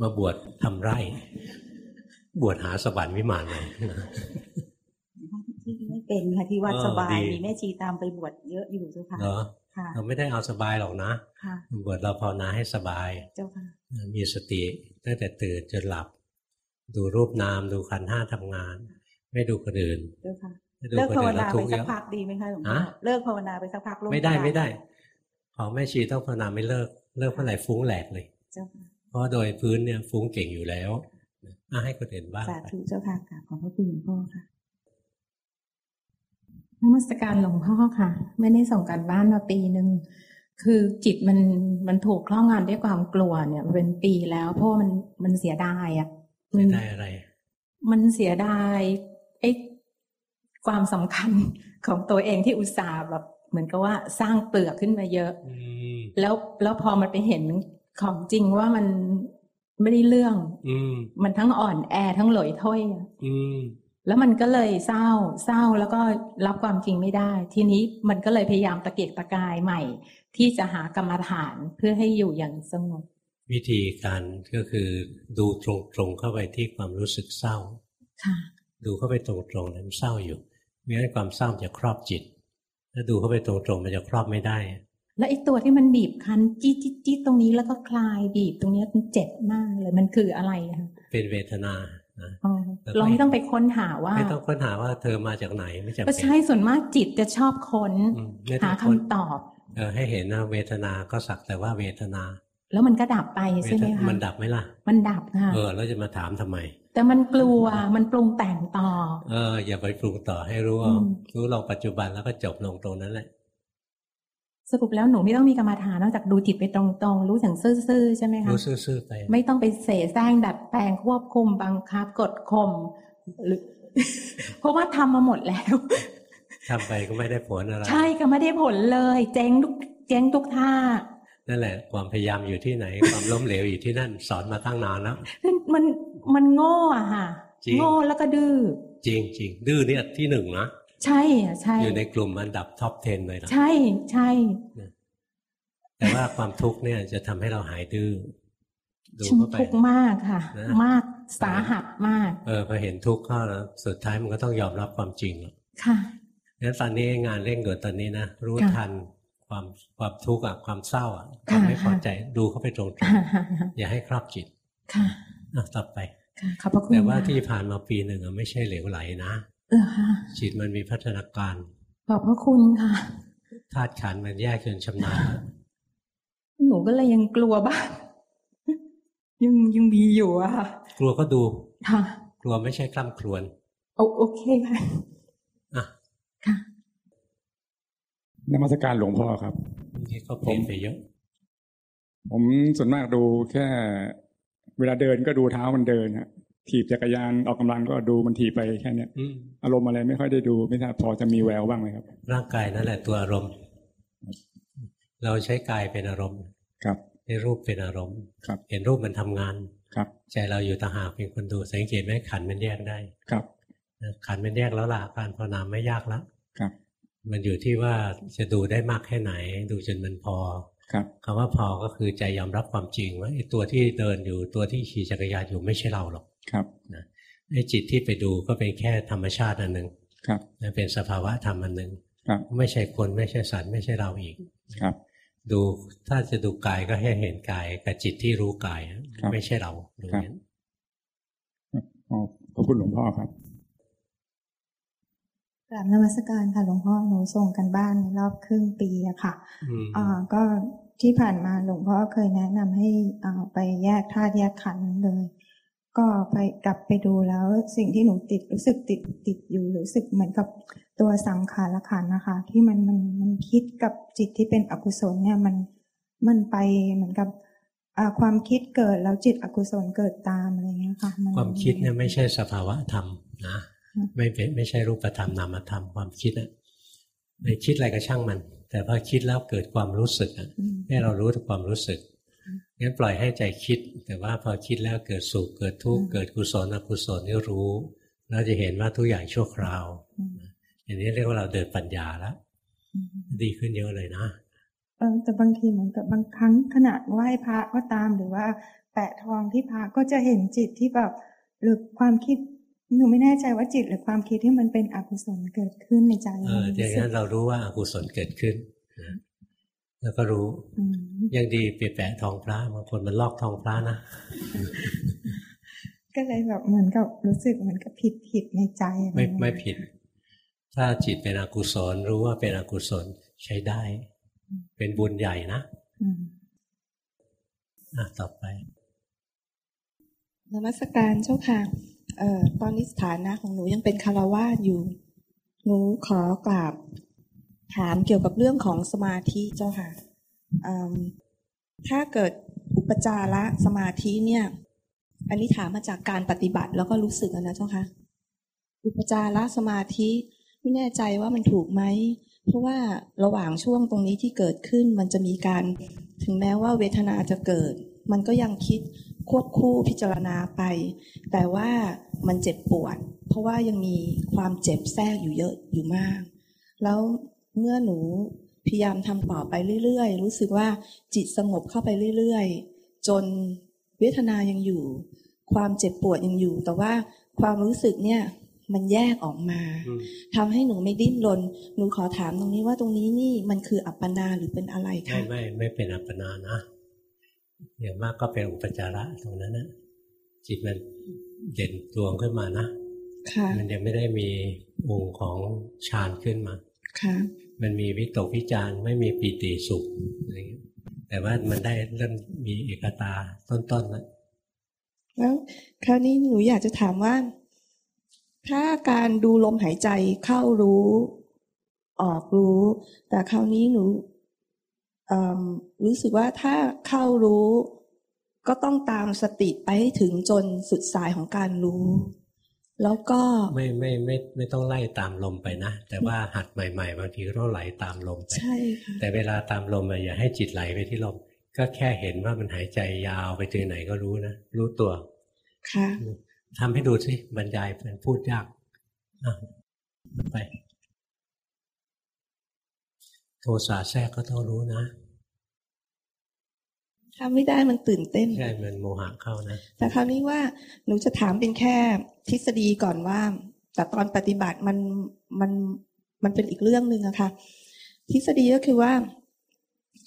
มาบวชทำไร่ บวชหาสวรรค์วิมานเลยที่ไม่เป็นค่ะที่วัดเออสบายดีมีแม่ชีตามไปบวชเยอะอยู่เจ้าค่ะเหรอค่ะเราไม่ได้เอาสบายหรอกนะค่ะบวชเราภาวนาให้สบาย เจ้าค่ะ มีสติตั้งแต่ตื่นจนหลับ ดูรูปนามดูขันธ์ห้าทำงาน ไม่ดูคนอื่นเจ้าค่ะไม่ดูเลิกคนภาวอื่นแล้นาวทุไปกข์สัเยกอะพักดีไหมคะหลวงพ่อฮะเลิกภาวนาไปสักพักลงไม่ได้กลางไม่ได้ ของแม่ชีต้องภาวนาไม่เลิกเลิกเมื่อไหร่ฟุ้งแหลกเลยเจ้าค่ะเพราะโดยพื้นเนี่ยฟุ้งเก่งอยู่แล้วอะให้คนอื่นบ้างสาไปธุเจ้าค่ะกราบขอบพระคุณหลวงพ่อค่ะนมัสการหลวงพ่อค่ะ ไม่ได้ส่งการบ้านมาปีหนึ่งคือจิตมันมันถูกคล้องงานด้วยความกลัวเนี่ยมาเป็นปีแล้ว เพราะว่ามันมันเสียดายอะมั ไม่นได้อะไร มันเสียดายไอ้ความสำคัญของตัวเองที่อุตส่าห์แบบเหมือนกับว่าสร้างเปลือกขึ้นมาเยอะอืมแล้วแล้วพอมันไปเห็นของจริงว่ามันไม่ได้เรื่อง อืมมันทั้งอ่อนแอทั้งหลอยถ้อยอะอืมแล้วมันก็เลยเศร้าเศร้าแล้วก็รับความจริงไม่ได้ ทีนี้มันก็เลยพยายามตะเกียกตะกายใหม่ ที่จะหากรรมฐานเพื่อให้อยู่อย่างสงบ วิธีการก็คือดูตรงๆเข้าไปที่ความรู้สึกเศร้าค่ะดูเข้าไปตรงๆนั้นเศร้าอยู่ไม่งั้นความเศร้าจะครอบจิต ถ้าดูเข้าไปตรงๆมันจะครอบไม่ได้ แล้วไอ้ตัวที่มันบีบคั้นจี๊ดจี๊ดจี๊ดตรงนี้แล้วก็คลายบีบตรงเนี้ยมันเจ็บมากเลยมันคืออะไรอะคะเป็นเวทนานะอ๋อแล้วก็เราไม่ต้องไปค้นหาว่า ไม่ต้องค้นหาว่าเธอมาจากไหนไม่จำก็เป็นใช่ส่วนมากจิตจะชอบค้นอืมไม่ต้หาองคำค้นตอบเออให้เห็นนะเวทนาก็สักแต่ว่าเวทนา แล้วมันก็ดับไปใช่ไหมเวทคะมันดับไหมล่ะ มันดับค่ะเออแล้วจะมาถามทำไม แต่มันกลัวมันปรุงแต่งต่อ เออ อย่าไปปรุงต่อให้รู้อืมรู้ลงปัจจุบันแล้วก็จบลงตรงนั้นแหละสรุปแล้วหนูไม่ต้องมีกรรมฐานนอกจากดูจิตไปตรงๆ รู้อย่างซื่อๆใช่ไหมคะรู้ซื่อๆไปไม่ต้องไปเสแสร้งดัดแปลงควบคุมบังคับกดข่มหรือ เพราะว่าทำมาหมดแล้วทำไปก็ไม่ได้ผลอะไรใช่ก็ไม่ได้ผลเลย เจ๊งทุกเจ๊งทุกท่า นั่นแหละความพยายามอยู่ที่ไหน ความล้มเหลวอยู่ที่นั่น สอนมาตั้งนานแล้วมันมันโง่อะค่ะจริงโง่แล้วก็ดื้อจริงจริงดื้อเนี่ยที่หนึ่งนะใช่อะใช่ อยู่ในกลุ่มอันดับท็อป 10 เลยนะใช่ใช่ แต่ว่าความทุกข์เนี่ยจะทำให้เราหายดื้อดูฉันเข้าไปทุกข์มากค่ะนะมากสาหัสมาก เออพอเห็นทุกข์เข้าแล้วสุดท้ายมันก็ต้องยอมรับความจริงหรอกค่ะงั้นตอนนี้งานเร่งด่วนตอนนี้นะรู้ค่ะทัน ความความทุกข์อะความเศร้าอะคค่ะวามไม่พอค่ะใจดูเข้าไปตรงค่ะๆอย่าให้ครอบจิต ค่ะอะต่อไปค่ะขอบพระคุณแต่ว่าค่ะที่ผ่านมาปีหนึ่งอะไม่ใช่เหลวไหลนะเออค่ะจิตมันมีพัฒนาการขอบพระคุณค่ะธาตุขันธ์มันแยกจนชำนาญแล้วหนูก็เลยยังกลัวบ้างยังยังมีอยู่อะค่ะ กลัวก็ดูค่ะกลัวไม่ใช่กล้ำครวนโอโอเคค่ะอะค่ะ นมัสการหลวงพ่อครับนี่ก็เปลี่ยนไปเยอะ ผมส่วนมากดูแค่ เวลาเดินก็ดูเท้ามันเดินฮะถีบจักรยานออกกำลังก็ดูมันถีบไปแค่เนี้ยอืมอารมณ์อะไรไม่ค่อยได้ดูไม่ทราบพอจะมีแววบ้างไหมครับ ร่างกายนั่นแหละตัวอารมณ์ เราใช้กายเป็นอารมณ์ ครับให้รูปเป็นอารมณ์ครับ เห็นรูปมันทำงานครับใจเราอยู่ต่างหากเป็นคนดูสังเกตไหมขันธ์มันแยกได้ครับนะขันธ์มันแยกแล้วล่ะการภาวนาไม่ยากละครับ มันอยู่ที่ว่าจะดูได้มากแค่ไหน ดูจนมันพอครับคำว่าพอก็คือใจยอมรับความจริงว่าไอ้ตัวที่เดินอยู่ตัวที่ขี่จักรยานอยู่ไม่ใช่เราหรอกครับไอ้จิตที่ไปดูก็เป็นแค่ธรรมชาติอันหนึ่งครับนะเป็นสภาวะธรรมอันหนึ่งครับ ไม่ใช่คนไม่ใช่สัตว์ไม่ใช่เราอีกครับ ดูถ้าจะดูกายก็ให้เห็นกายกับจิตที่รู้กายครับไม่ใช่เราดูครับนั้นอ๋อขอบคุณหลวงพ่อครับ กราบนมัสการค่ะหลวงพ่อหนูส่งกันบ้านในรอบครึ่งปีอะค่ะอืมอ่าก็ที่ผ่านมาหลวงพ่อเคยแนะนำให้อ่าไปแยกธาตุแยกขันธ์เลย ก็ไปกลับไปดูแล้วสิ่งที่หนูติดรู้สึกติดติดอยู่รู้สึกเหมือนกับตัวสังขารขันธ์นะคะ ที่มันมันมันคิดกับจิตที่เป็นอกุศลเนี่ยมันมันไปเหมือนกับอ่าความคิดเกิดแล้วจิตอกุศลเกิดตามอะไรเงี้ยค่ะนความคิดเนี่ยไม่ใช่สภาวะธรรมนะ ไม่เป็นไม่ใช่รูปธรรมนามธรรมความคิดอะไปคิดอะไรก็ช่างมัน แต่พอคิดแล้วเกิดความรู้สึกอะให้เรารู้ถึงความรู้สึกงั้นปล่อยให้ใจคิด แต่ว่าพอคิดแล้วเกิดสุขเกิดทุกข์เกิดกุศลอกุศลนี่รู้เราจะเห็นว่าทุกอย่างชั่วคราวอย่างนี้เรียกว่าเราเดินปัญญาแล้วดีขึ้นเยอะเลยนะเออแต่บางทีเหมือนกับบางครั้งขนาดไหว้พระก็ตามหรือว่า แปะทองที่พระก็จะเห็นจิตที่แบบหรือความคิด หนูไม่แน่ใจว่าจิตหรือความคิดที่มันเป็นอกุศลเกิดขึ้นในใจเอออย่างนั้นเรารู้ว่าอกุศลเกิดขึ้นแล้วก็รู้ยังดีเปแปะทองพระบางคนมันลอกทองพระนะก็เลยแบบเหมือนกับรู้สึกเหมือนกับผิดผิดในใจ ไม่ไม่ผิด ถ้าจิตเป็นอกุศลรู้ว่าเป็นอกุศลใช้ได้ เป็นบุญใหญ่นะอะต่อไปนมัสการเจ้าค่ะ เอ่อตอนนี้สถานะของหนูยังเป็นคารวาสอยู่ หนูขอกราบถามเกี่ยวกับเรื่องของสมาธิเจ้าค่ะถ้าเกิดอุปจาระสมาธิเนี่ย อันนี้ถามมาจากการปฏิบัติแล้วก็รู้สึกนะเจ้าค่ะ อุปจาระสมาธิไม่แน่ใจว่ามันถูกไหม เพราะว่าระหว่างช่วงตรงนี้ที่เกิดขึ้นมันจะมีการ ถึงแม้ว่าเวทนาจะเกิด มันก็ยังคิด ควบคู่พิจารณาไป แต่ว่ามันเจ็บปวด เพราะว่ายังมีความเจ็บแทรกอยู่เยอะอยู่มาก แล้วเมื่อหนูพยายามทำต่อไปเรื่อยๆ รู้สึกว่าจิตสงบเข้าไปเรื่อยๆ จนเวทนายังอยู่ ความเจ็บปวดยังอยู่ แต่ว่าความรู้สึกเนี่ยมันแยกออกมาทำให้หนูไม่ดิ้นรนหนูขอถามตรงนี้ว่าตรงนี้นี่มันคืออัปปนาหรือเป็นอะไรคะไม่ไม่ไม่เป็นอัปปนานะ อย่างมากก็เป็นอุปจาระตรงนั้นนะจิตมันเด่นดวงขึ้นมานะมันยังไม่ได้มีองค์ของฌานขึ้นมาค่ะมันมีวิตกวิจารไม่มีปีติสุขอะไรอย่างแต่ว่ามันได้เริ่มมีเอกตาต้นๆแล้วแล้วคราวนี้หนูอยากจะถามว่า ถ้าการดูลมหายใจเข้ารู้ ออกรู้ แต่คราวนี้หนู รู้สึกว่าถ้าเข้ารู้ ก็ต้องตามสติไปให้ถึงจนสุดสายของการรู้ แล้วก็ไม่ไม่ไม่ไม่ต้องไล่ตามลมไปนะ แต่ว่าหัดใหม่ๆบางทีเราไหลตามลมไปใช่ค่ะแต่เวลาตามลมอย่าให้จิตไหลไปที่ลม ก็แค่เห็นว่ามันหายใจยาวไปถึงไหนก็รู้นะรู้ตัว ค่ะทำให้ดูสิบรรยายเป็นพูดยากไป โทสะแทรกก็ต้องรู้นะทำไม่ได้มันตื่นเต้นใช่มันโมหะเข้านะ แต่คราวนี้ว่าหนูจะถามเป็นแค่ทฤษฎีก่อนว่า แต่ตอนปฏิบัติมันมันมันเป็นอีกเรื่องหนึ่งอะค่ะ ทฤษฎีก็คือว่า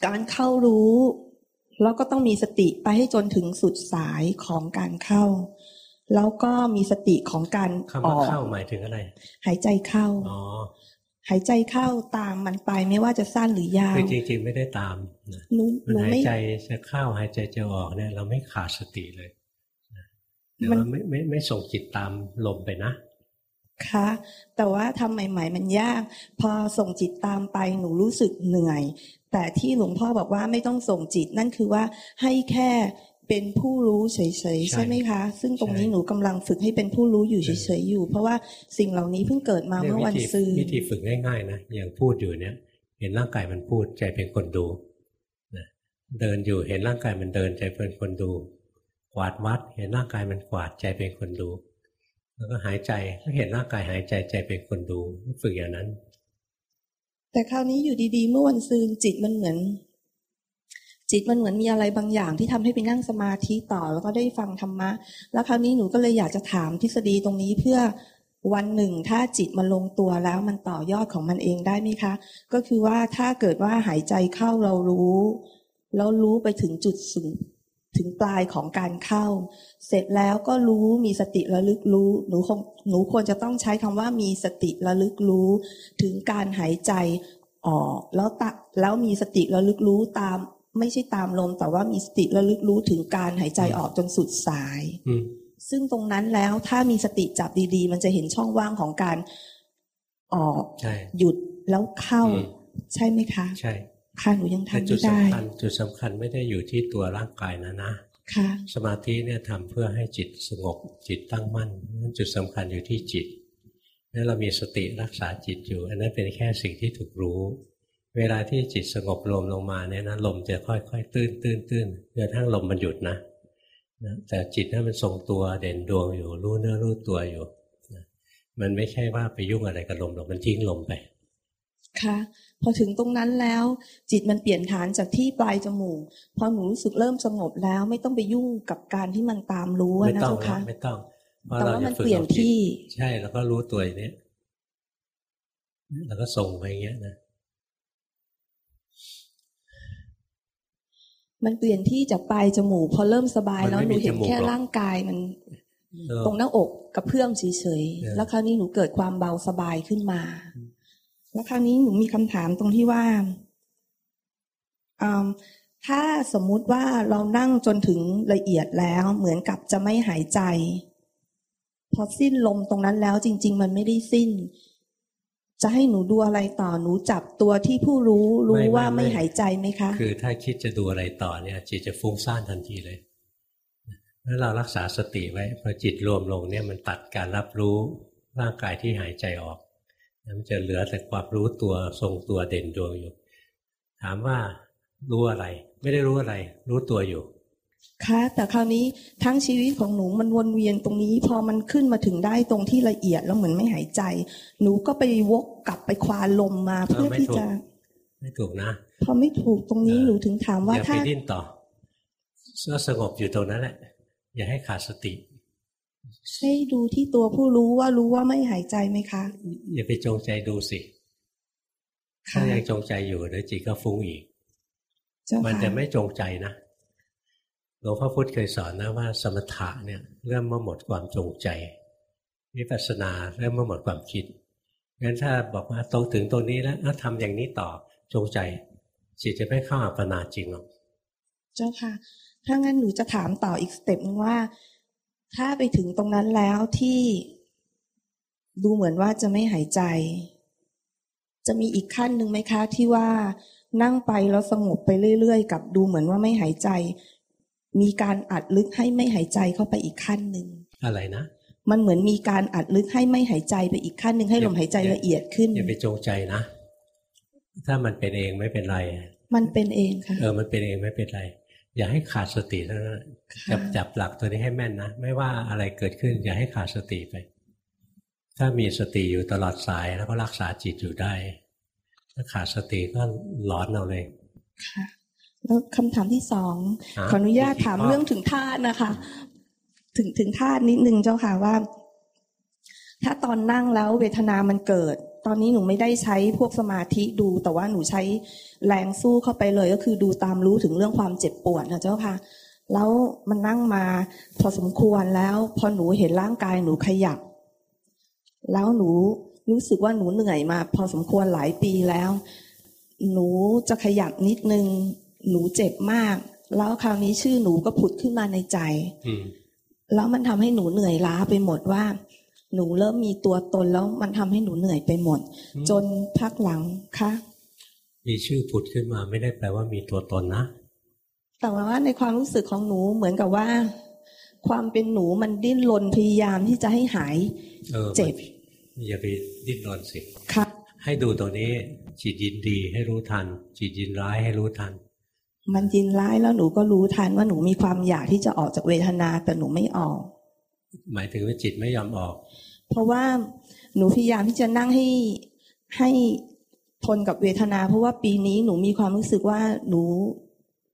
การเข้ารู้แล้วก็ต้องมีสติไปให้จนถึงสุดสายของการเข้า แล้วก็มีสติของการออกเข้าหมายถึงอะไร หายใจเข้าอ๋อ หายใจเข้าตามมันไปไม่ว่าจะสั้นหรือยาวคือจริงๆไม่ได้ตามหนูหนูไม่หายใจจะเข้าหายใจจะออกเนี่ยเราไม่ขาดสติเลยแต่ว่าไม่ไม่ไม่ส่งจิตตามลมไปนะค่ะแต่ว่าทำใหม่ ๆ มันยาก พอส่งจิตตามไปหนูรู้สึกเหนื่อย แต่ที่หลวงพ่อบอกว่าไม่ต้องส่งจิตนั่นคือว่าให้แค่ เป็นผู้รู้เฉยๆใช่ไหมคะ ซึ่งตรงนี้หนูกำลังฝึกให้เป็นผู้รู้อยู่เฉยๆอยู่ เพราะว่าสิ่งเหล่านี้เพิ่งเกิดมาเมื่อวันซื้อวิธีฝึกง่ายๆนะอย่างพูดอยู่เนี่ย เห็นร่างกายมันพูดใจเป็นคนดูเดินอยู่เห็นร่างกายมันเดินใจเป็นคนดู กวาดวัด เห็นร่างกายมันกวาดใจเป็นคนดู แล้วก็หายใจก็เห็นร่างกายหายใจใจเป็นคนดู ฝึกอย่างนั้น แต่คราวนี้อยู่ดีๆ เมื่อวันซืนจิตมันเหมือน จิตมันเหมือนมีอะไรบางอย่างที่ทำให้ไปนั่งสมาธิต่อแล้วก็ได้ฟังธรรมะ แล้วคราวนี้หนูก็เลยอยากจะถามทฤษฎีตรงนี้เพื่อวันหนึ่งถ้าจิตมันลงตัวแล้วมันต่อยอดของมันเองได้ไหมคะ ก็คือว่าถ้าเกิดว่าหายใจเข้าเรารู้แล้วรู้ไปถึงจุดสุดถึงปลายของการเข้า เสร็จแล้วก็รู้มีสติระลึกรู้ หนูคงหนูควรจะต้องใช้คำว่ามีสติระลึกรู้ ถึงการหายใจออก แล้วตะแล้วมีสติระลึกรู้ตาม ไม่ใช่ตามลมแต่ว่ามีสติระลึกรู้ถึงการหายใจออกจนสุดสายซึ่งตรงนั้นแล้วถ้ามีสติจับดี ๆ มันจะเห็นช่องว่างของการออกหยุดแล้วเข้า ใช่ไหมคะ ใช่ค่ะหนูยังทำไม่ได้จุดสำคัญไม่ได้อยู่ที่ตัวร่างกายนะนะค่ะสมาธิเนี่ยทำเพื่อให้จิตสงบจิตตั้งมั่นนั่นจุดสำคัญอยู่ที่จิตนั้นเรามีสติรักษาจิตอยู่ อันนั้นเป็นแค่สิ่งที่ถูกรู้ เวลาที่จิตสงบลมลงมาเนี่ยนะลมจะค่อยๆ ตื้นตื้นตื้นจนทั้งลมมันหยุดนะนะแต่จิตนั้นมันทรงตัวเด่นดวงอยู่รู้เนื้อรู้ตัวอยู่นะมันไม่ใช่ว่าไปยุ่งอะไรกับลมหรอกมันทิ้งลมไป ค่ะ พอถึงตรงนั้นแล้ว จิตมันเปลี่ยนฐานจากที่ปลายจมูกพอหนูรู้สึกเริ่มสงบแล้ว ไม่ต้องไปยุ่งกับการที่มันตามรู้อะไม่นะต้องเจ้านะค่ะไม่ต้องเพราะแต่เราว่าจะมันฝึกเปลี่ยนอาจิตที่ ใช่แล้วก็รู้ตัวอย่างเนี้ยแล้วก็ส่งไปอย่างเงี้ยนะ มันเปลี่ยนที่จากปลายจมูก พอเริ่มสบายมันแล้วไม่หนูมีเห็นจมูกแค่หรอกร่างกายมันเออตรงหน้าอกกระเพื่อมเฉยเออๆแล้วคราวนี้หนูเกิดความเบาสบายขึ้นมา แล้วคราวนี้หนูมีคำถามตรงที่ว่าอืมถ้าสมมุติว่าเรานั่งจนถึงละเอียดแล้ว เหมือนกับจะไม่หายใจ พอสิ้นลมตรงนั้นแล้วจริง ๆ มันไม่ได้สิ้น จะให้หนูดูอะไรต่อหนูจับตัวที่ผู้รู้รู้ว่าไม่หายใจไหมคะ คือถ้าคิดจะดูอะไรต่อเนี่ยจิตจะฟุ้งซ่านทันทีเลยแล้วเรารักษาสติไว้พอจิตรวมลงเนี่ยมันตัดการรับรู้ร่างกายที่หายใจออกมันจะเหลือแต่ความรู้ตัวทรงตัวเด่นดวงอยู่ ถามว่ารู้อะไร ไม่ได้รู้อะไร รู้ตัวอยู่ ค่ะแต่คราวนี้ทั้งชีวิตของหนูมันวนเวียนตรงนี้ พอมันขึ้นมาถึงได้ตรงที่ละเอียดแล้วเหมือนไม่หายใจ หนูก็ไปวกกลับไปควานลมมาเพื่อเออไม่ที่ถูกจะ ไม่ถูกนะ พอไม่ถูกตรงนี้เออหนูถึงถามว่าอย่าไปถ้าดิ้นต่อก็สงบอยู่ตรงนั้นแหละ อย่าให้ขาดสติให้ดูที่ตัวผู้รู้ว่ารู้ว่าไม่หายใจไหมคะ อย่าไปจงใจดูสิถ้าค่ะยังจงใจอยู่เดี๋ยวจิตก็ฟุ้งอีกเจ้ามันค่ะจะไม่จงใจนะ หลวงพ่อพุธเคยสอนนะว่าสมถะเนี่ยเริ่มเมื่อหมดความจงใจวิปัสสนาเริ่มเมื่อหมดความคิดงั้นถ้าบอกว่าตรงถึงตรงนี้แล้วแล้วทำอย่างนี้ต่อจงใจจิตจะไม่เข้าอัปปนาจริงหรอกเจ้าค่ะ ถ้างั้นหนูจะถามต่ออีกสเต็ปนึงว่า ถ้าไปถึงตรงนั้นแล้วที่ดูเหมือนว่าจะไม่หายใจ จะมีอีกขั้นหนึ่งไหมคะ ที่ว่านั่งไปแล้วสงบไปเรื่อยๆ กับดูเหมือนว่าไม่หายใจ มีการอัดลึกให้ไม่หายใจเข้าไปอีกขั้นหนึ่งอะไรนะ มันเหมือนมีการอัดลึกให้ไม่หายใจไปอีกขั้นหนึ่งให้ลมหายใจละเอียดขึ้นอย่าไปจงใจนะ ถ้ามันเป็นเองไม่เป็นไร มันเป็นเองค่ะเออมันเป็นเองไม่เป็นไร อย่าให้ขาดสติเท่านั้นจับจับหลักตัวนี้ให้แม่นนะไม่ว่าอะไรเกิดขึ้น อย่าให้ขาดสติไป ถ้ามีสติอยู่ตลอดสายแล้วก็รักษาจิตอยู่ได้ถ้าขาดสติก็หลอนเอาเลยค่ะ แล้วคำถามที่สองฮะขออนุญาตถามอีกข้อเรื่องถึงธาตุนะคะ ถึงถึงธาตุนิดนึงเจ้าค่ะว่า ถ้าตอนนั่งแล้วเวทนามันเกิด ตอนนี้หนูไม่ได้ใช้พวกสมาธิดู แต่ว่าหนูใช้แรงสู้เข้าไปเลย ก็คือดูตามรู้ถึงเรื่องความเจ็บปวดนะเจ้าค่ะ แล้วมันนั่งมาพอสมควรแล้ว พอหนูเห็นร่างกายหนูขยับ แล้วหนูรู้สึกว่าหนูเหนื่อยมา พอสมควรหลายปีแล้ว หนูจะขยับนิดนึง หนูเจ็บมาก แล้วคราวนี้ชื่อหนูก็ผุดขึ้นมาในใจอืมแล้วมันทำให้หนูเหนื่อยล้าไปหมดว่า หนูเริ่มมีตัวตนแล้วมันทำให้หนูเหนื่อยไปหมดอืมจนพักหลังคะมีชื่อผุดขึ้นมาไม่ได้แปลว่ามีตัวตนนะ แต่ว่าในความรู้สึกของหนูเหมือนกับว่า ความเป็นหนูมันดิ้นรนพยายามที่จะให้หายเออเจ็บมันอย่าไปดิ้นรนสิค่ะให้ดูตรงนี้จิตยินดีให้รู้ทัน จิตยินร้ายให้รู้ทัน มันยินร้ายแล้วหนูก็รู้ทันว่าหนูมีความอยากที่จะออกจากเวทนาแต่หนูไม่ออก หมายถึงว่าจิตไม่ยอมออก เพราะว่าหนูพยายามที่จะนั่งให้ให้ทนกับเวทนา เพราะว่าปีนี้หนูมีความรู้สึกว่าหนู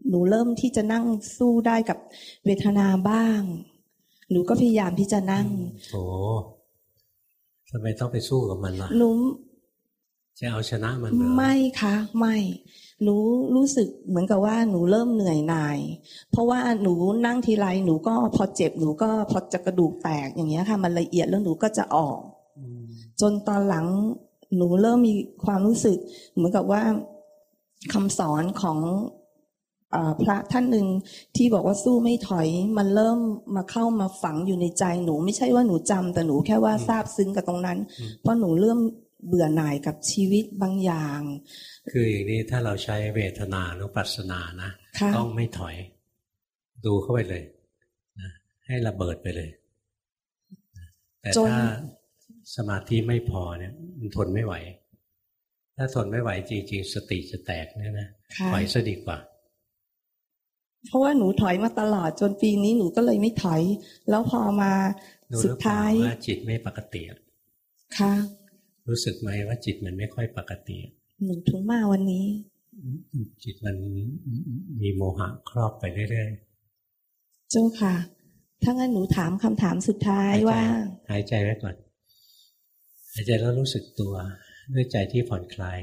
หนูเริ่มที่จะนั่งสู้ได้กับเวทนาบ้าง หนูก็พยายามที่จะนั่งโอ้ทำไมต้องไปสู้กับมันล่ะหนูจะเอาชนะมันเหรอไม่คะไม่ หนูรู้สึกเหมือนกับว่าหนูเริ่มเหนื่อยหน่าย เพราะว่าหนูนั่งทีไรหนูก็พอเจ็บหนูก็พอจะกระดูกแตกอย่างเงี้ยค่ะ มันละเอียดแล้วหนูก็จะออกอืมจนตอนหลังหนูเริ่มมีความรู้สึก เหมือนกับว่าคำสอนของอาพระท่านหนึ่งที่บอกว่าสู้ไม่ถอย มันเริ่มมาเข้ามาฝังอยู่ในใจหนู ไม่ใช่ว่าหนูจำแต่หนูแค่ว่าซาบซึ้งกับตรงนั้น เพราะหนูเริ่ม เบื่อหน่ายกับชีวิตบางอย่าง คืออย่างนี้ถ้าเราใช้เวทนานุปัสสนานะค่ะต้องไม่ถอย ดูเข้าไปเลยนะให้ระเบิดไปเลยนะแต่จนถ้าสมาธิไม่พอเนี่ยมันทนไม่ไหว ถ้าทนไม่ไหวจริงๆ สติจะแตกเนี่ยนะปล่อยซะดีกว่าเพราะว่าหนูถอยมาตลอดจนปีนี้หนูก็เลยไม่ถอย แล้วพอมาสุดท้ายว่าจิตไม่ปกติค่ะ รู้สึกไหมว่าจิตมันไม่ค่อยปกติหนูถึงมาวันนี้ จิตมันมีโมหะครอบไปเรื่อยๆเจ้าค่ะ ถ้างั้นหนูถามคำถามสุดท้ายว่า หายใจไว้ก่อนหายใจแล้วรู้สึกตัว ด้วยใจที่ผ่อนคลาย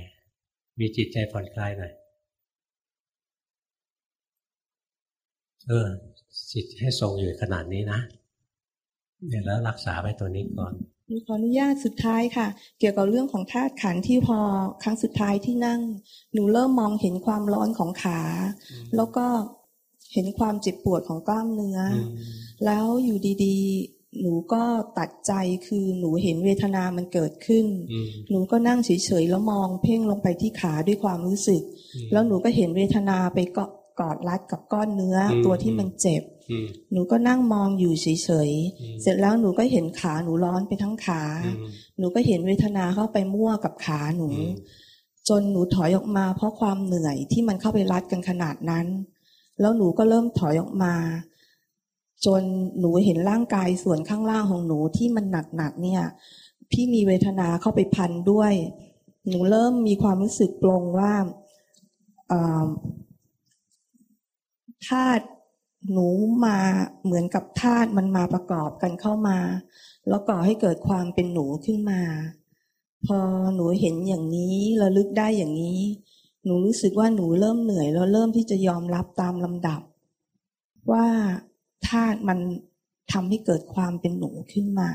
มีจิตใจผ่อนคลายหน่อยเออจิตให้ทรงอยู่ขนาดนี้นะเดี๋ยวแล้วรักษาไปตัวนี้ก่อน ขออนุญาตสุดท้ายค่ะ เกี่ยวกับเรื่องของธาตุขันที่พอครั้งสุดท้ายที่นั่ง หนูเริ่มมองเห็นความร้อนของขา แล้วก็เห็นความเจ็บปวดของกล้ามเนื้อ แล้วอยู่ดีๆ หนูก็ตัดใจคือหนูเห็นเวทนามันเกิดขึ้น หนูก็นั่งเฉยๆแล้วมองเพ่งลงไปที่ขาด้วยความรู้สึก แล้วหนูก็เห็นเวทนาไปเกาะ กอดรัดกับก้อนเนื้อตัวที่มันเจ็บ หนูก็นั่งมองอยู่เฉยๆเสร็จแล้วหนูก็เห็นขาหนูร้อนไปทั้งขา หนูก็เห็นเวทนาเข้าไปมั่วกับขาหนู จนหนูถอยออกมาเพราะความเหนื่อยที่มันเข้าไปรัดกันขนาดนั้น แล้วหนูก็เริ่มถอยออกมา จนหนูเห็นร่างกายส่วนข้างล่างของหนูที่มันหนักๆเนี่ย พี่มีเวทนาเข้าไปพันด้วย หนูเริ่มมีความรู้สึกปลงว่า ธาตุหนูมาเหมือนกับธาตุมันมาประกอบกันเข้ามา แล้วก่อให้เกิดความเป็นหนูขึ้นมา พอหนูเห็นอย่างนี้ระลึกได้อย่างนี้ หนูรู้สึกว่าหนูเริ่มเหนื่อยแล้วเริ่มที่จะยอมรับตามลำดับ ว่าธาตุมันทำให้เกิดความเป็นหนูขึ้นมา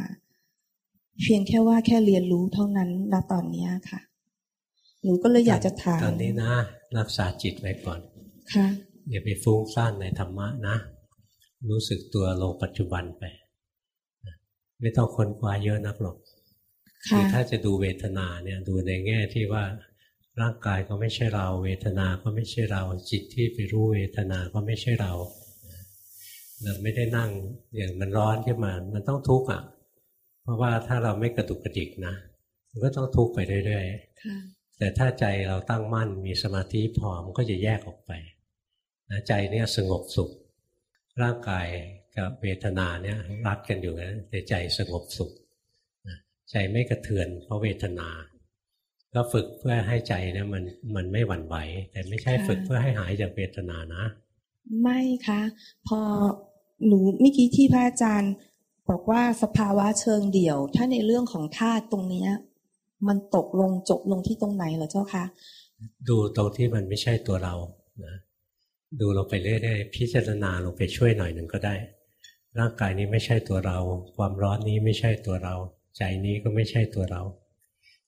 เพียงแค่ว่าแค่เรียนรู้เท่านั้นณตอนนี้ค่ะ หนูก็เลยอยากจะถามตอนนี้นะ รักษาจิตไว้ก่อนค่ะ อย่าไปฟุ้งซ่านในธรรมะนะ รู้สึกตัวลงปัจจุบันไป ไม่ต้องค้นคว้าเยอะนักหรอกถ้าจะดูเวทนาเนี่ยดูในแง่ที่ว่าร่างกายก็ไม่ใช่เรา เวทนาก็ไม่ใช่เรา จิตที่ไปรู้เวทนาก็ไม่ใช่เราเราไม่ได้นั่งอย่างมันร้อนขึ้นมา มันต้องทุกข์อะ เพราะว่าถ้าเราไม่กระตุกกระดิกนะมันก็ต้องทุกข์ไปเรื่อยๆแต่ถ้าใจเราตั้งมั่นมีสมาธิพอมันก็จะแยกออกไป นะใจเนี่ยสงบสุข ร่างกายกับเวทนาเนี่ยรัดกันอยู่นะแต่ใจสงบสุขใจไม่กระเทือนเพราะเวทนา ก็ฝึกเพื่อให้ใจเนี่ยมันมันไม่หวั่นไหว แต่ไม่ใช่ฝึกเพื่อให้หายจากเวทนานะ ไม่คะพอหนูเมื่อกี้ที่พระอาจารย์บอกว่าสภาวะเชิงเดี่ยว ถ้าในเรื่องของธาตุตรงเนี้ย มันตกลงจบลงที่ตรงไหนเหรอเจ้าคะดูตรงที่มันไม่ใช่ตัวเรานะ ดูลงไปเรื่อยๆพิจารณาลงไปช่วยหน่อยหนึ่งก็ได้ ร่างกายนี้ไม่ใช่ตัวเรา ความร้อนนี้ไม่ใช่ตัวเรา ใจนี้ก็ไม่ใช่ตัวเรา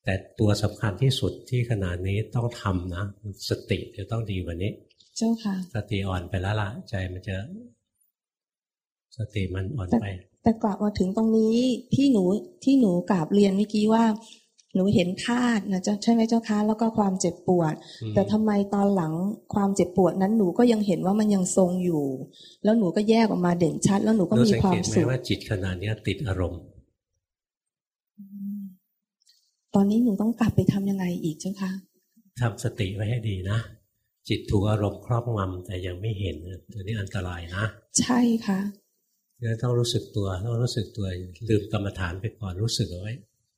แต่ตัวสำคัญที่สุดที่ขนาดนี้ต้องทำนะ สติจะต้องดีกว่านี้ เจ้าค่ะ สติอ่อนไปแล้วล่ะ ใจมันจะ สติมันอ่อนไปแต่กลับมาถึงตรงนี้ที่หนูที่หนูกราบเรียนเมื่อกี้ว่า หนูเห็นธาตุนะใช่ไหมเจ้าคะแล้วก็ความเจ็บปวด แต่ทำไมตอนหลังความเจ็บปวดนั้นหนูก็ยังเห็นว่ามันยังทรงอยู่ แล้วหนูก็แยกออกมาเด่นชัด แล้วหนูก็มีความสุขว่าจิตขนาดนี้ติดอารมณ์ ตอนนี้หนูต้องกลับไปทํำยังไงอีกเจ้าคะทำสติไว้ให้ดีนะจิตถูกอารมณ์ครอบงำแต่ยังไม่เห็นตัวนี้อันตรายนะ ใช่ค่ะก็ต้องรู้สึกตัวต้องรู้สึกตัวลืมกรรมฐานไปก่อนรู้สึกเอาไว้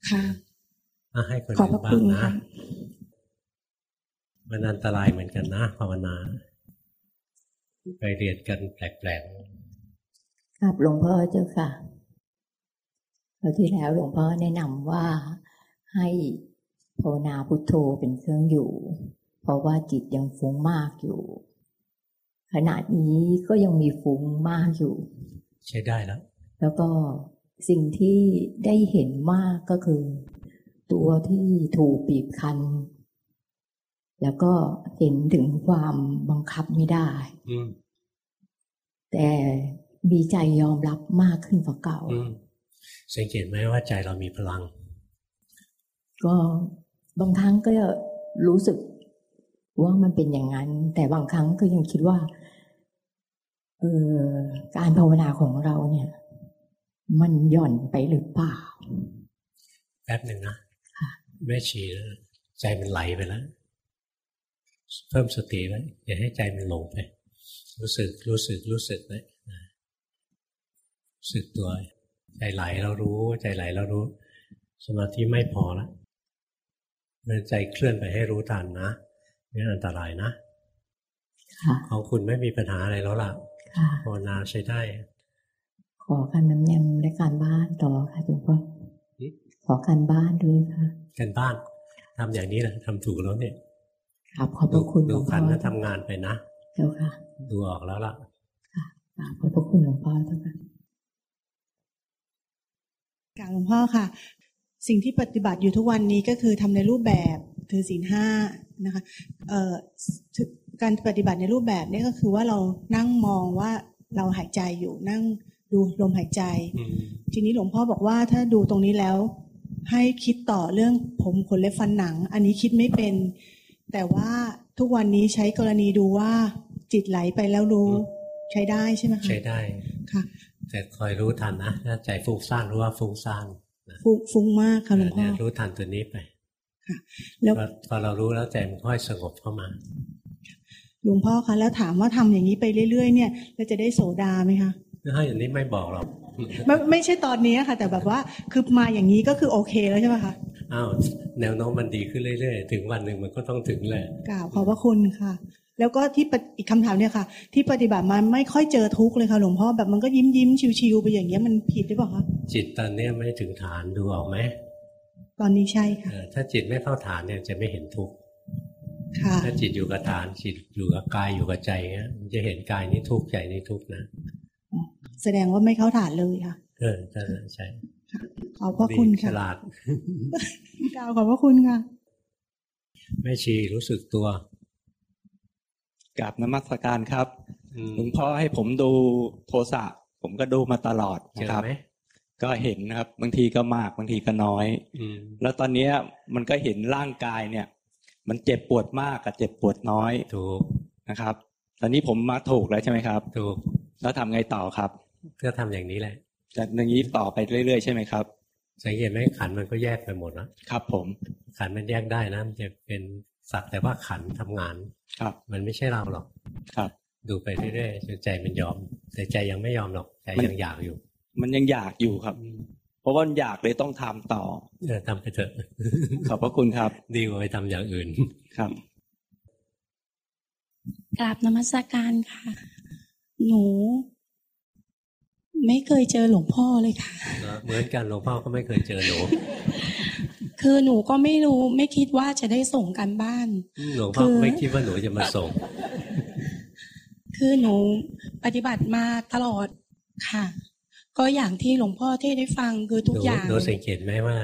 ค่ะ ให้คนอื่นบ้างนะมันอันตรายเหมือนกันนะภาวนาไปเรียนกันแปลกๆครับหลวงพ่อเจ้าค่ะคราวที่แล้วหลวงพ่อแนะนำว่าให้ภาวนาพุทโธเป็นเครื่องอยู่ เพราะว่าจิตยังฟุ้งมากอยู่ ขณะนี้ก็ยังมีฟุ้งมากอยู่ ใช้ได้แล้ว แล้วก็สิ่งที่ได้เห็นมากก็คือ ตัวที่ถูกบีบคั้นแล้วก็เห็นถึงความบังคับไม่ได้ แต่มีใจยอมรับมากขึ้นกว่าเก่า สังเกตไหมว่าใจเรามีพลัง ก็บางครั้งก็รู้สึกว่ามันเป็นอย่างนั้น แต่บางครั้งก็ยังคิดว่าเออการภาวนาของเราเนี่ย มันหย่อนไปหรือเปล่าป๊บหนึ่งนะ แม่ชีใจมันไหลไปแล้ว เพิ่มสติไว้อย่าให้ใจมันหลงไป รู้สึกรู้สึกรู้สึกไว้รู้สึกตัวใจไหลเรารู้ ใจไหลเรารู้ สมาธิไม่พอละเมื่อใจเคลื่อนไปให้รู้ทันนะนี่อันตรายนะของคุณไม่มีปัญหาอะไรแล้วล่ะภาวนาใช้ได้ ขอการน้ำยำและการบ้านต่อค่ะหลวงพ่อขอการบ้านด้วยค่ะ การบ้านทำอย่างนี้แหละทำถูกแล้วเนี่ยครับขอบพระคุณหลดูวงพ่ขัอนแล้วทำงานไปนะเจ้าค่ะ ดูออกแล้วล่ะค่ะขอบพระคุณหลวงพ่อเจ้าค่ะกราบหลวงพ่อค่ะ สิ่งที่ปฏิบัติอยู่ทุกวันนี้ก็คือทำในรูปแบบคือศีลห้านะคะเอ่อการปฏิบัติในรูปแบบนี้ก็คือว่าเรานั่งมองว่าเราหายใจอยู่นั่งดูลมหายใจ ทีนี้หลวงพ่อบอกว่าถ้าดูตรงนี้แล้ว ให้คิดต่อเรื่องผมขนเล็บฟันหนัง อันนี้คิดไม่เป็น แต่ว่าทุกวันนี้ใช้กรณีดูว่าจิตไหลไปแล้วรู้ใช้ได้ใช่ไหมคะใช้ได้ค่ะ แต่คอยรู้ทันนะถ้าใจฟุ้งซ่านรู้ว่าฟุ้งซ่านฟุ้งฟุ้งมากค่ะหลวงพ่อเนี่ยรู้ทันตัวนี้ไปแล้วพอพอเรารู้แล้วใจมันค่อยสงบเข้ามาหลวงพ่อคะแล้วถามว่าทำอย่างนี้ไปเรื่อยๆ เนี่ยเราจะได้โสดาไหมคะถ้าอย่างนี้ไม่บอกหรอก ไม่ไม่ใช่ตอนนี้ค่ะ แต่แบบว่าคือมาอย่างนี้ก็คือโอเคแล้วใช่ไหมคะอ้าวแนวโน้มมันดีขึ้นเรื่อยๆ ถึงวันหนึ่งมันก็ต้องถึงแหละกล่าวขอบพระคุณค่ะ แล้วก็ที่ปฏิอีกคำถามเนี่ยค่ะ ที่ปฏิบัติมาไม่ค่อยเจอทุกข์เลยค่ะหลวงพ่อแบบมันก็ยิ้มยิ้มๆชิวๆไปอย่างเงี้ยมันผิดหรือเปล่าคะจิตตอนเนี้ยไม่ถึงฐานดูออกไหมตอนนี้ใช่ค่ะเออถ้าจิตไม่เข้าฐานเนี่ยจะไม่เห็นทุกข์ค่ะถ้าจิตอยู่กับฐานจิตอยู่กับกายอยู่กับใจเงี้ยมันจะเห็นกายนี่ทุกข์ใจนี่ทุกข์นะ แสดงว่าไม่เข้าฐานเลยค่ะเออใช่ใช่ขอบพระคุณดีฉค่ะลาดกล่าวขอบพระคุณค่ะแม่ชีรู้สึกตัวกับนมัสการครับอืมหลวงพ่อให้ผมดูโทสะผมก็ดูมาตลอดเจนะอครับไหมก็เห็นนะครับ บางทีก็มากบางทีก็น้อยอืมแล้วตอนเนี้ยมันก็เห็นร่างกายเนี่ย มันเจ็บปวดมากกับเจ็บปวดน้อยถูกนะครับ ตอนนี้ผมมาถูกแล้วใช่ไหมครับ ถูก แล้วทำไงต่อครับ ก็ทำอย่างนี้แหละจะอย่างนี้ต่อไปเรื่อยๆใช่ไหมครับสังเกตไหมขันธ์มันก็แยกไปหมดแล้วครับ ผมขันธ์มันแยกได้นะมันจะเป็นสักแต่ว่าขันธ์ทำงาน ครับ มันไม่ใช่เราหรอกครับ ดูไปเรื่อยๆจนใจมันยอม แต่ใจยังไม่ยอมหรอกใจมันยังอยากอยู่ มันยังอยากอยู่ครับ เพราะว่ามันอยากเลยต้องทำต่อเออทำไปเถอะขอบพระคุณครับ ดีกว่าไปทำอย่างอื่นครับกราบนมัสการค่ะ หนู ไม่เคยเจอหลวงพ่อเลยค่ะ เหมือนกันหลวงพ่อก็ไม่เคยเจอหนูคือหนูก็ไม่รู้ไม่คิดว่าจะได้ส่งกันบ้านหลวงพ่อคือไม่คิดว่าหนูจะมาส่ง คือหนูปฏิบัติมาตลอดค่ะ ก็อย่างที่หลวงพ่อที่ได้ฟังคือทุหกนูอย่างหนูสังเกตไหมว่า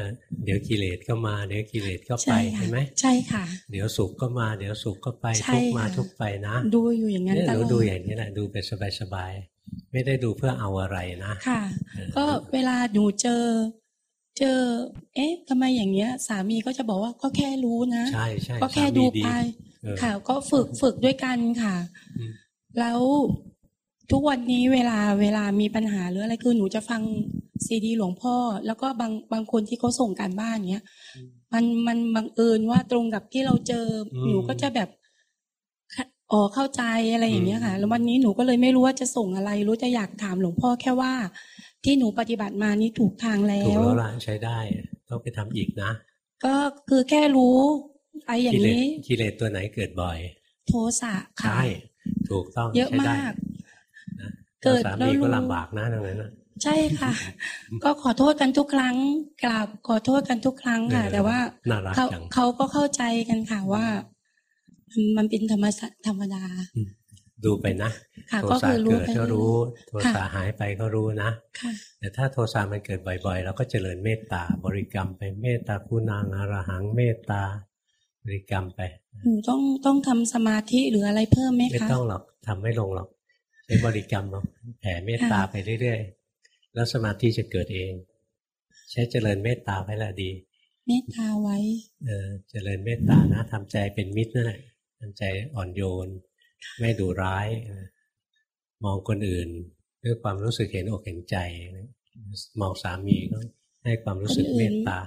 เดี๋ยวกิเลสก็มาเดี๋ยวกิเลสก็ไปใช่ค่ะใช่ไหมใช่ค่ะ เดี๋ยวสุขก็มาเดี๋ยวสุขก็ไปใช่ทุกข์มาค่ะทุกข์ไปนะ ดูอยู่อย่างนั้นเนี่ยตหนูลอดดูอย่างนี้แหละดูไปสบายๆ ไม่ได้ดูเพื่อเอาอะไรนะ ค่ะ ก็เวลาหนูเจอ เจอ เอ๊ะทำไมอย่างเงี้ย สามีก็จะบอกว่าก็แค่รู้นะใช่ใช่ก็แค่สามีดูดีไปเออค่ะ ก็ฝึกฝึกด้วยกันค่ะอืมแล้วทุกวันนี้เวลาเวลามีปัญหาหรืออะไรคือหนูจะฟังซีดีหลวงพ่อ แล้วก็บางบางคนที่เขาส่งการบ้านเนี้ย มันมันบังเอิญว่าตรงกับที่เราเจออมหนูก็จะแบบ อ๋อเข้าใจอะไรอย่างเงี้ยค่ะ แล้ววันนี้หนูก็เลยไม่รู้ว่าจะส่งอะไร รู้จะอยากถามหลวงพ่อแค่ว่า ที่หนูปฏิบัติมานี้ถูกทางแล้ถูกวแล้วล่ะใช้ได้ต้องไปทำอีกนะ ก็คือแค่รู้ไปอย่างกิเลสนี้กิเลสตัวไหนเกิดบ่อย โทสะค่ะใช่ถูกต้องเยอะใช้ได้มากนะเกิดสาแล้วมีรู้ก็ลำบากนะตรงนั้นนะใช่ค่ะ ก็ขอโทษกันทุกครั้งกราบขอโทษกันทุกครั้งค่ะเออแต่ว่าน่ารักเขาจังเขาก็เข้าใจกันค่ะว่า มันเป็นธรรมชาติธรรมดา ดูไปนะค่ะโทก็สะคือรู้เกิดไปก็รู้ โทค่ะสะหายไปก็รู้นะค่ะแต่ถ้าโทสะมันเกิดบ่อยๆ เราก็เจริญเมตตาบริกรรมไปเมตตาคุณางอรหังเมตตาบริกรรมไปหนูต้องต้องทำสมาธิหรืออะไรเพิ่มไหมไม่คะต้องหรอกทำไม่ลงหรอกใช้บริกรรมหรอกแผ่เมตตาค่ะไปเรื่อยๆ แล้วสมาธิจะเกิดเอง ใช้เจริญเมตตาไปละดี เมตตาไว้ เออเจริญเมตตานะทำใจเป็นมิตรนั่นแหละทำ ใจอ่อนโยน ไม่ดุร้ายเออมองคนอื่นด้วยความรู้สึกเห็นอกเห็นใจ มองสามีก็ให้ความรู้สึกคนอื่เมนตตา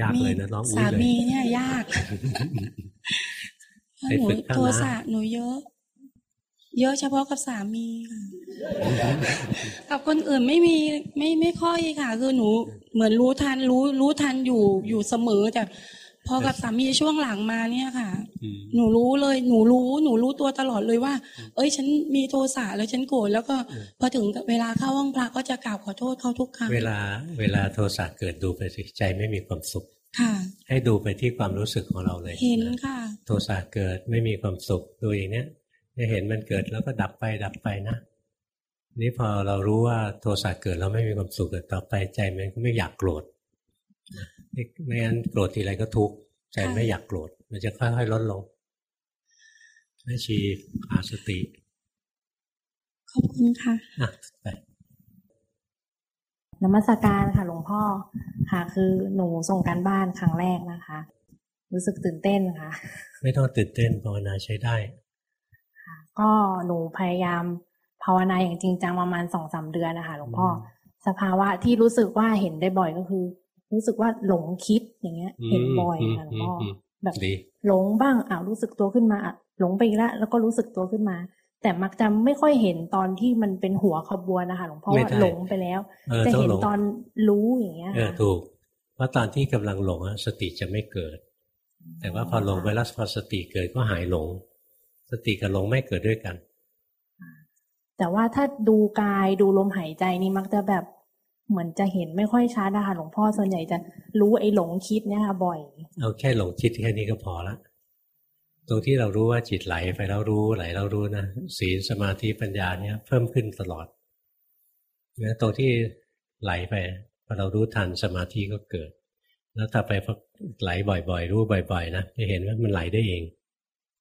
ยากเลยนะร้องอุ้ยสาเลยมีเนี่ยยากไปหนูฝึกข้างหน้าโทสะหนูเยอะ เยอะเฉพาะกับสามีค่ะกับคนอื่นไม่มีไม่ไม่ค่อยค่ะ คือหนูเหมือนรู้ทันรู้รู้ทันอยู่อยู่เสมอแต่ พอกับสามีช่วงหลังมาเนี่ยค่ะ หนูรู้เลย หนูรู้ หนูรู้ตัวตลอดเลยว่า เอ้ย ฉันมีโทสะแล้วฉันโกรธแล้วก็พอถึงเวลาเข้าห้องพระก็จะกราบขอโทษเขาทุกครั้ง เวลา เวลาโทสะเกิดดูไปสิใจไม่มีความสุข ค่ะ ให้ดูไปที่ความรู้สึกของเราเลย เห็นค่ะ โทสะเกิดไม่มีความสุขดูอย่างเนี้ยจะเห็นมันเกิดแล้วก็ดับไปดับไปนะนี่พอเรารู้ว่าโทสะเกิดแล้วไม่มีความสุขเกิดต่อไปใจมันก็ไม่อยากโกรธ ไม่งั้นโกรธทีไรก็ทุกข์ใจไม่อยากโกรธ มันจะค่อยๆลดลงแม่ชีอาสติ ขอบคุณค่ะอะไปนมัสการค่ะหลวงพ่อค่ะ คือหนูส่งการบ้านครั้งแรกนะคะ รู้สึกตื่นเต้นค่ะ ไม่ต้องตื่นเต้นภาวนาใช้ได้ก็หนูพยายามภาวนาอย่างจริงจังประมาณสองสามเดือนนะคะหลวงพ่ออสภาวะที่รู้สึกว่าเห็นได้บ่อยก็คือ รู้สึกว่าหลงคิดอย่างเงี้ย เห็นบ่อยค่ะหลวงพ่ออมแบบดีหลงบ้างอ้าวรู้สึกตัวขึ้นมาอะหลงไปอีกแล้วแล้วก็รู้สึกตัวขึ้นมา แต่มักจะไม่ค่อยเห็นตอนที่มันเป็นหัวขบวนนะคะหลวงพ่อไม่ว่าได้หลงไปแล้วเออจะต้องเห็นหลงตอนรู้อย่างเงี้ยเออค่ะถูกเพราะตอนที่กำลังหลงอะสติจะไม่เกิด แต่ว่าพอหลงไปแล้วพอสติเกิดก็หายหลง สติกับหลงไม่เกิดด้วยกัน แต่ว่าถ้าดูกายดูลมหายใจนี่มักจะแบบ เหมือนจะเห็นไม่ค่อยชัดนะคะหลวงพ่อส่วนใหญ่จะรู้ไอ้หลงคิดเนี่ยค่ะบ่อย เอาแค่หลงคิดแค่นี้ก็พอละตรงที่เรารู้ว่าจิตไหลไปแล้วรู้ไหลแล้วรู้นะศีลสมาธิปัญญาเนี่ยเพิ่มขึ้นตลอดเนี่ยตรงที่ไหลไปพอเรารู้ทันสมาธิก็เกิด แล้วถ้าไปพอไหลบ่อยๆ รู้บ่อย ๆ นะจะเห็นว่ามันไหลได้เอง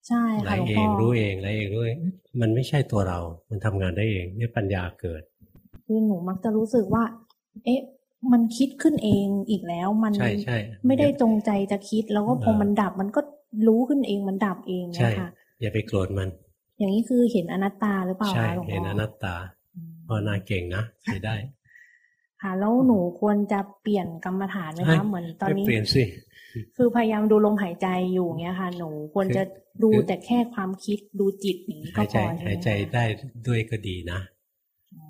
ใช่ไหลค่ะหลวงเอพ่งอรู้เองไหลเองรู้เองมันไม่ใช่ตัวเรา มันทำงานได้เองเนี่ยปัญญาเกิดคือหนูมักจะรู้สึกว่า เอ๊ะ มันคิดขึ้นเองอีกแล้ว มันใช่ใช่ไม่ได้จงใจจะคิด แล้วก็พอเออมันดับมันก็รู้ขึ้นเองมันดับเองใช่นะคะอย่าไปโกรธมัน อย่างนี้คือเห็นอนัตตาหรือเปล่าใช่คะหลวงเห็นพ่ออนัตตาภาวนาเก่งนะใช้ได้ค่ะแล้วหนูควรจะเปลี่ยนกรรมฐานไหมเฮ้ยคะเหมือนตอนนี้ไม่เปลี่ยนสิคือพยายามดูลมหายใจอยู่เงี้ยค่ะ หนูควรจะดูแต่แค่ความคิดดูจิตอย่างนี้ก็หายพใจอใช่ไหมหายใจได้ด้วยก็ดีนะ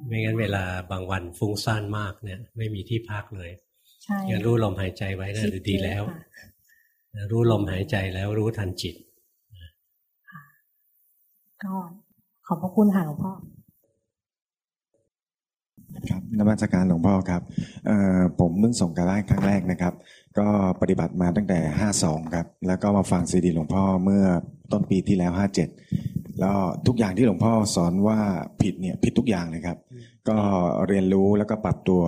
ไม่งั้นเวลาบางวันฟุ้งซ่านมากเนี่ย ไม่มีที่พักเลยใช่อย่ารู้ลมหายใจไว้นะคิดีเยอะแล้วค่ะรู้ลมหายใจแล้วรู้ทันจิตก็ขอบพระคุณค่ะหลวงพ่อครับนมัสการหลวงพ่อครับเอ่อผมเพิ่งส่งการบ้านครั้งแรกนะครับ ก็ปฏิบัติมาตั้งแต่ห้าสองครับ แล้วก็มาฟังซีดีหลวงพ่อเมื่อต้นปีที่แล้วห้าเจ็ดแล้วทุกอย่างที่หลวงพ่อสอนว่าผิดเนี่ยผิดทุกอย่างเลยครับ ก็เรียนรู้แล้วก็ปรับตัว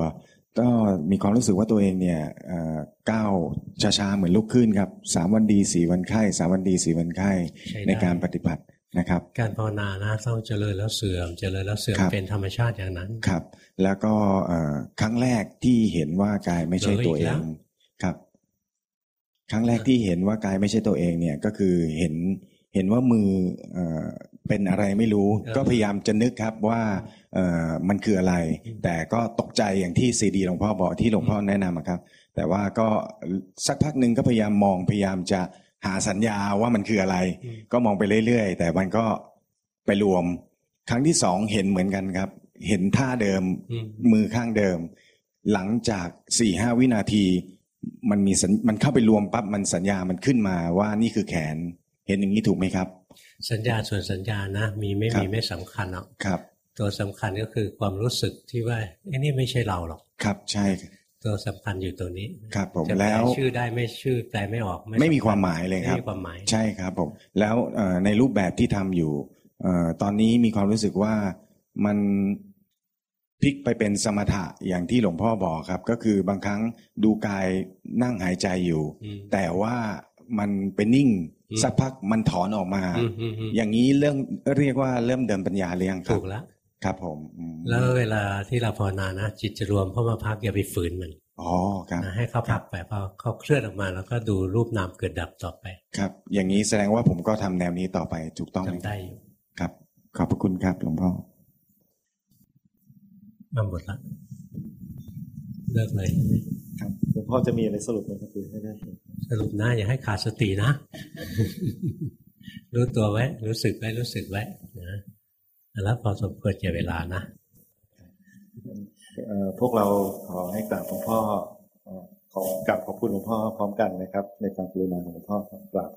ก็มีความรู้สึกว่าตัวเองเนี่ยเอ่อก้าวช้าๆเหมือนลุกขึ้นครับสามวันดีสี่วันไข้สามวันดีสี่วันไข้ใช่ได้ในการปฏิบัตินะครับ การภาวนานะต้องเจริญแล้วเสื่อม เจริญแล้วเสื่อมครับเป็นธรรมชาติอย่างนั้นครับ แล้วก็เอ่อครั้งแรกที่เห็นว่ากายไม่ใช่ตัวเอเหรออีกแล้งวครับ ครั้งแรกที่เห็นว่ากายไม่ใช่ตัวเองเนี่ยก็คือเห็น เห็นว่ามือเอ่อเป็นอะไรไม่รู้ ก็พยายามจะนึกครับว่าเอ่อมันคืออะไร แต่ก็ตกใจอย่างที่ซีดีหลวงพ่อบอกที่หลวงพ่อแนะนำอะครับ แต่ว่าก็สักพักหนึ่งก็พยายามมองพยายามจะหาสัญญาว่ามันคืออะไร ก็มองไปเรื่อยๆ แต่มันก็ไปรวม ครั้งที่สองเห็นเหมือนกันครับ เห็นท่าเดิมอืมมือข้างเดิม หลังจากสี่ห้าวินาที มันมีสัญมันเข้าไปรวมปั๊บมันสัญญามันขึ้นมาว่านี่คือแขน เห็นอย่างนี้ถูกไหมครับ สัญญาส่วนสัญญานะมีไม่ครับมีไม่สำคัญหรอกครับ ตัวสำคัญก็คือความรู้สึกที่ว่าไอ้นี่ไม่ใช่เราหรอกครับ ใช่ตัวสำคัญอยู่ตัวนี้ครับผมจะแปลแล้วชื่อได้ไม่ชื่อแปลไม่ออก ไม่มีสำญความหมายเลยครับไม่มีความหมายใช่ครับผมแล้วเอ่อในรูปแบบที่ทำอยู่เอ่อตอนนี้มีความรู้สึกว่ามันพลิกไปเป็นสมถะอย่างที่หลวงพ่อบอกครับ ก็คือบางครั้งดูกายนั่งหายใจอยู่อืมแต่ว่า มันเป็นนิ่งอืมสักพักมันถอนออกมาอืมอืมอืมอย่างนี้เรื่องเรียกว่าเริ่มเดินปัญญาหรือยังครับถูกแล้วครับผมอืมแล้วเวลาที่เราภาวนานะจิตจะรวมเข้ามาพักอย่าไปฝืนมันอ๋อครับนะให้เขาพักไปพอเขาเคลื่อนออกมาแล้วก็ดูรูปนามเกิดดับต่อไป ครับ อย่างนี้แสดงว่าผมก็ทำแนวนี้ต่อไปถูกต้องหมทำได้อยู่ครับ ขอบพระคุณครับหลวงพ่อมาหมดละเลิกเลยใช่ไหมครับหลวงพ่อจะมีอะไรสรุปไหมครับคือให้ได้ สรุปนะอย่าให้ขาดสตินะ รู้ตัวไว้ รู้สึกไว้ รู้สึกไว้นะแล้วพอสมควรแก่เวลานะพวกเราขอให้กราบหลวงพ่อขอกราบขอบคุณหลวงพ่อพร้อมกันนะครับ ในความกรุณาของหลวงพ่อกราบ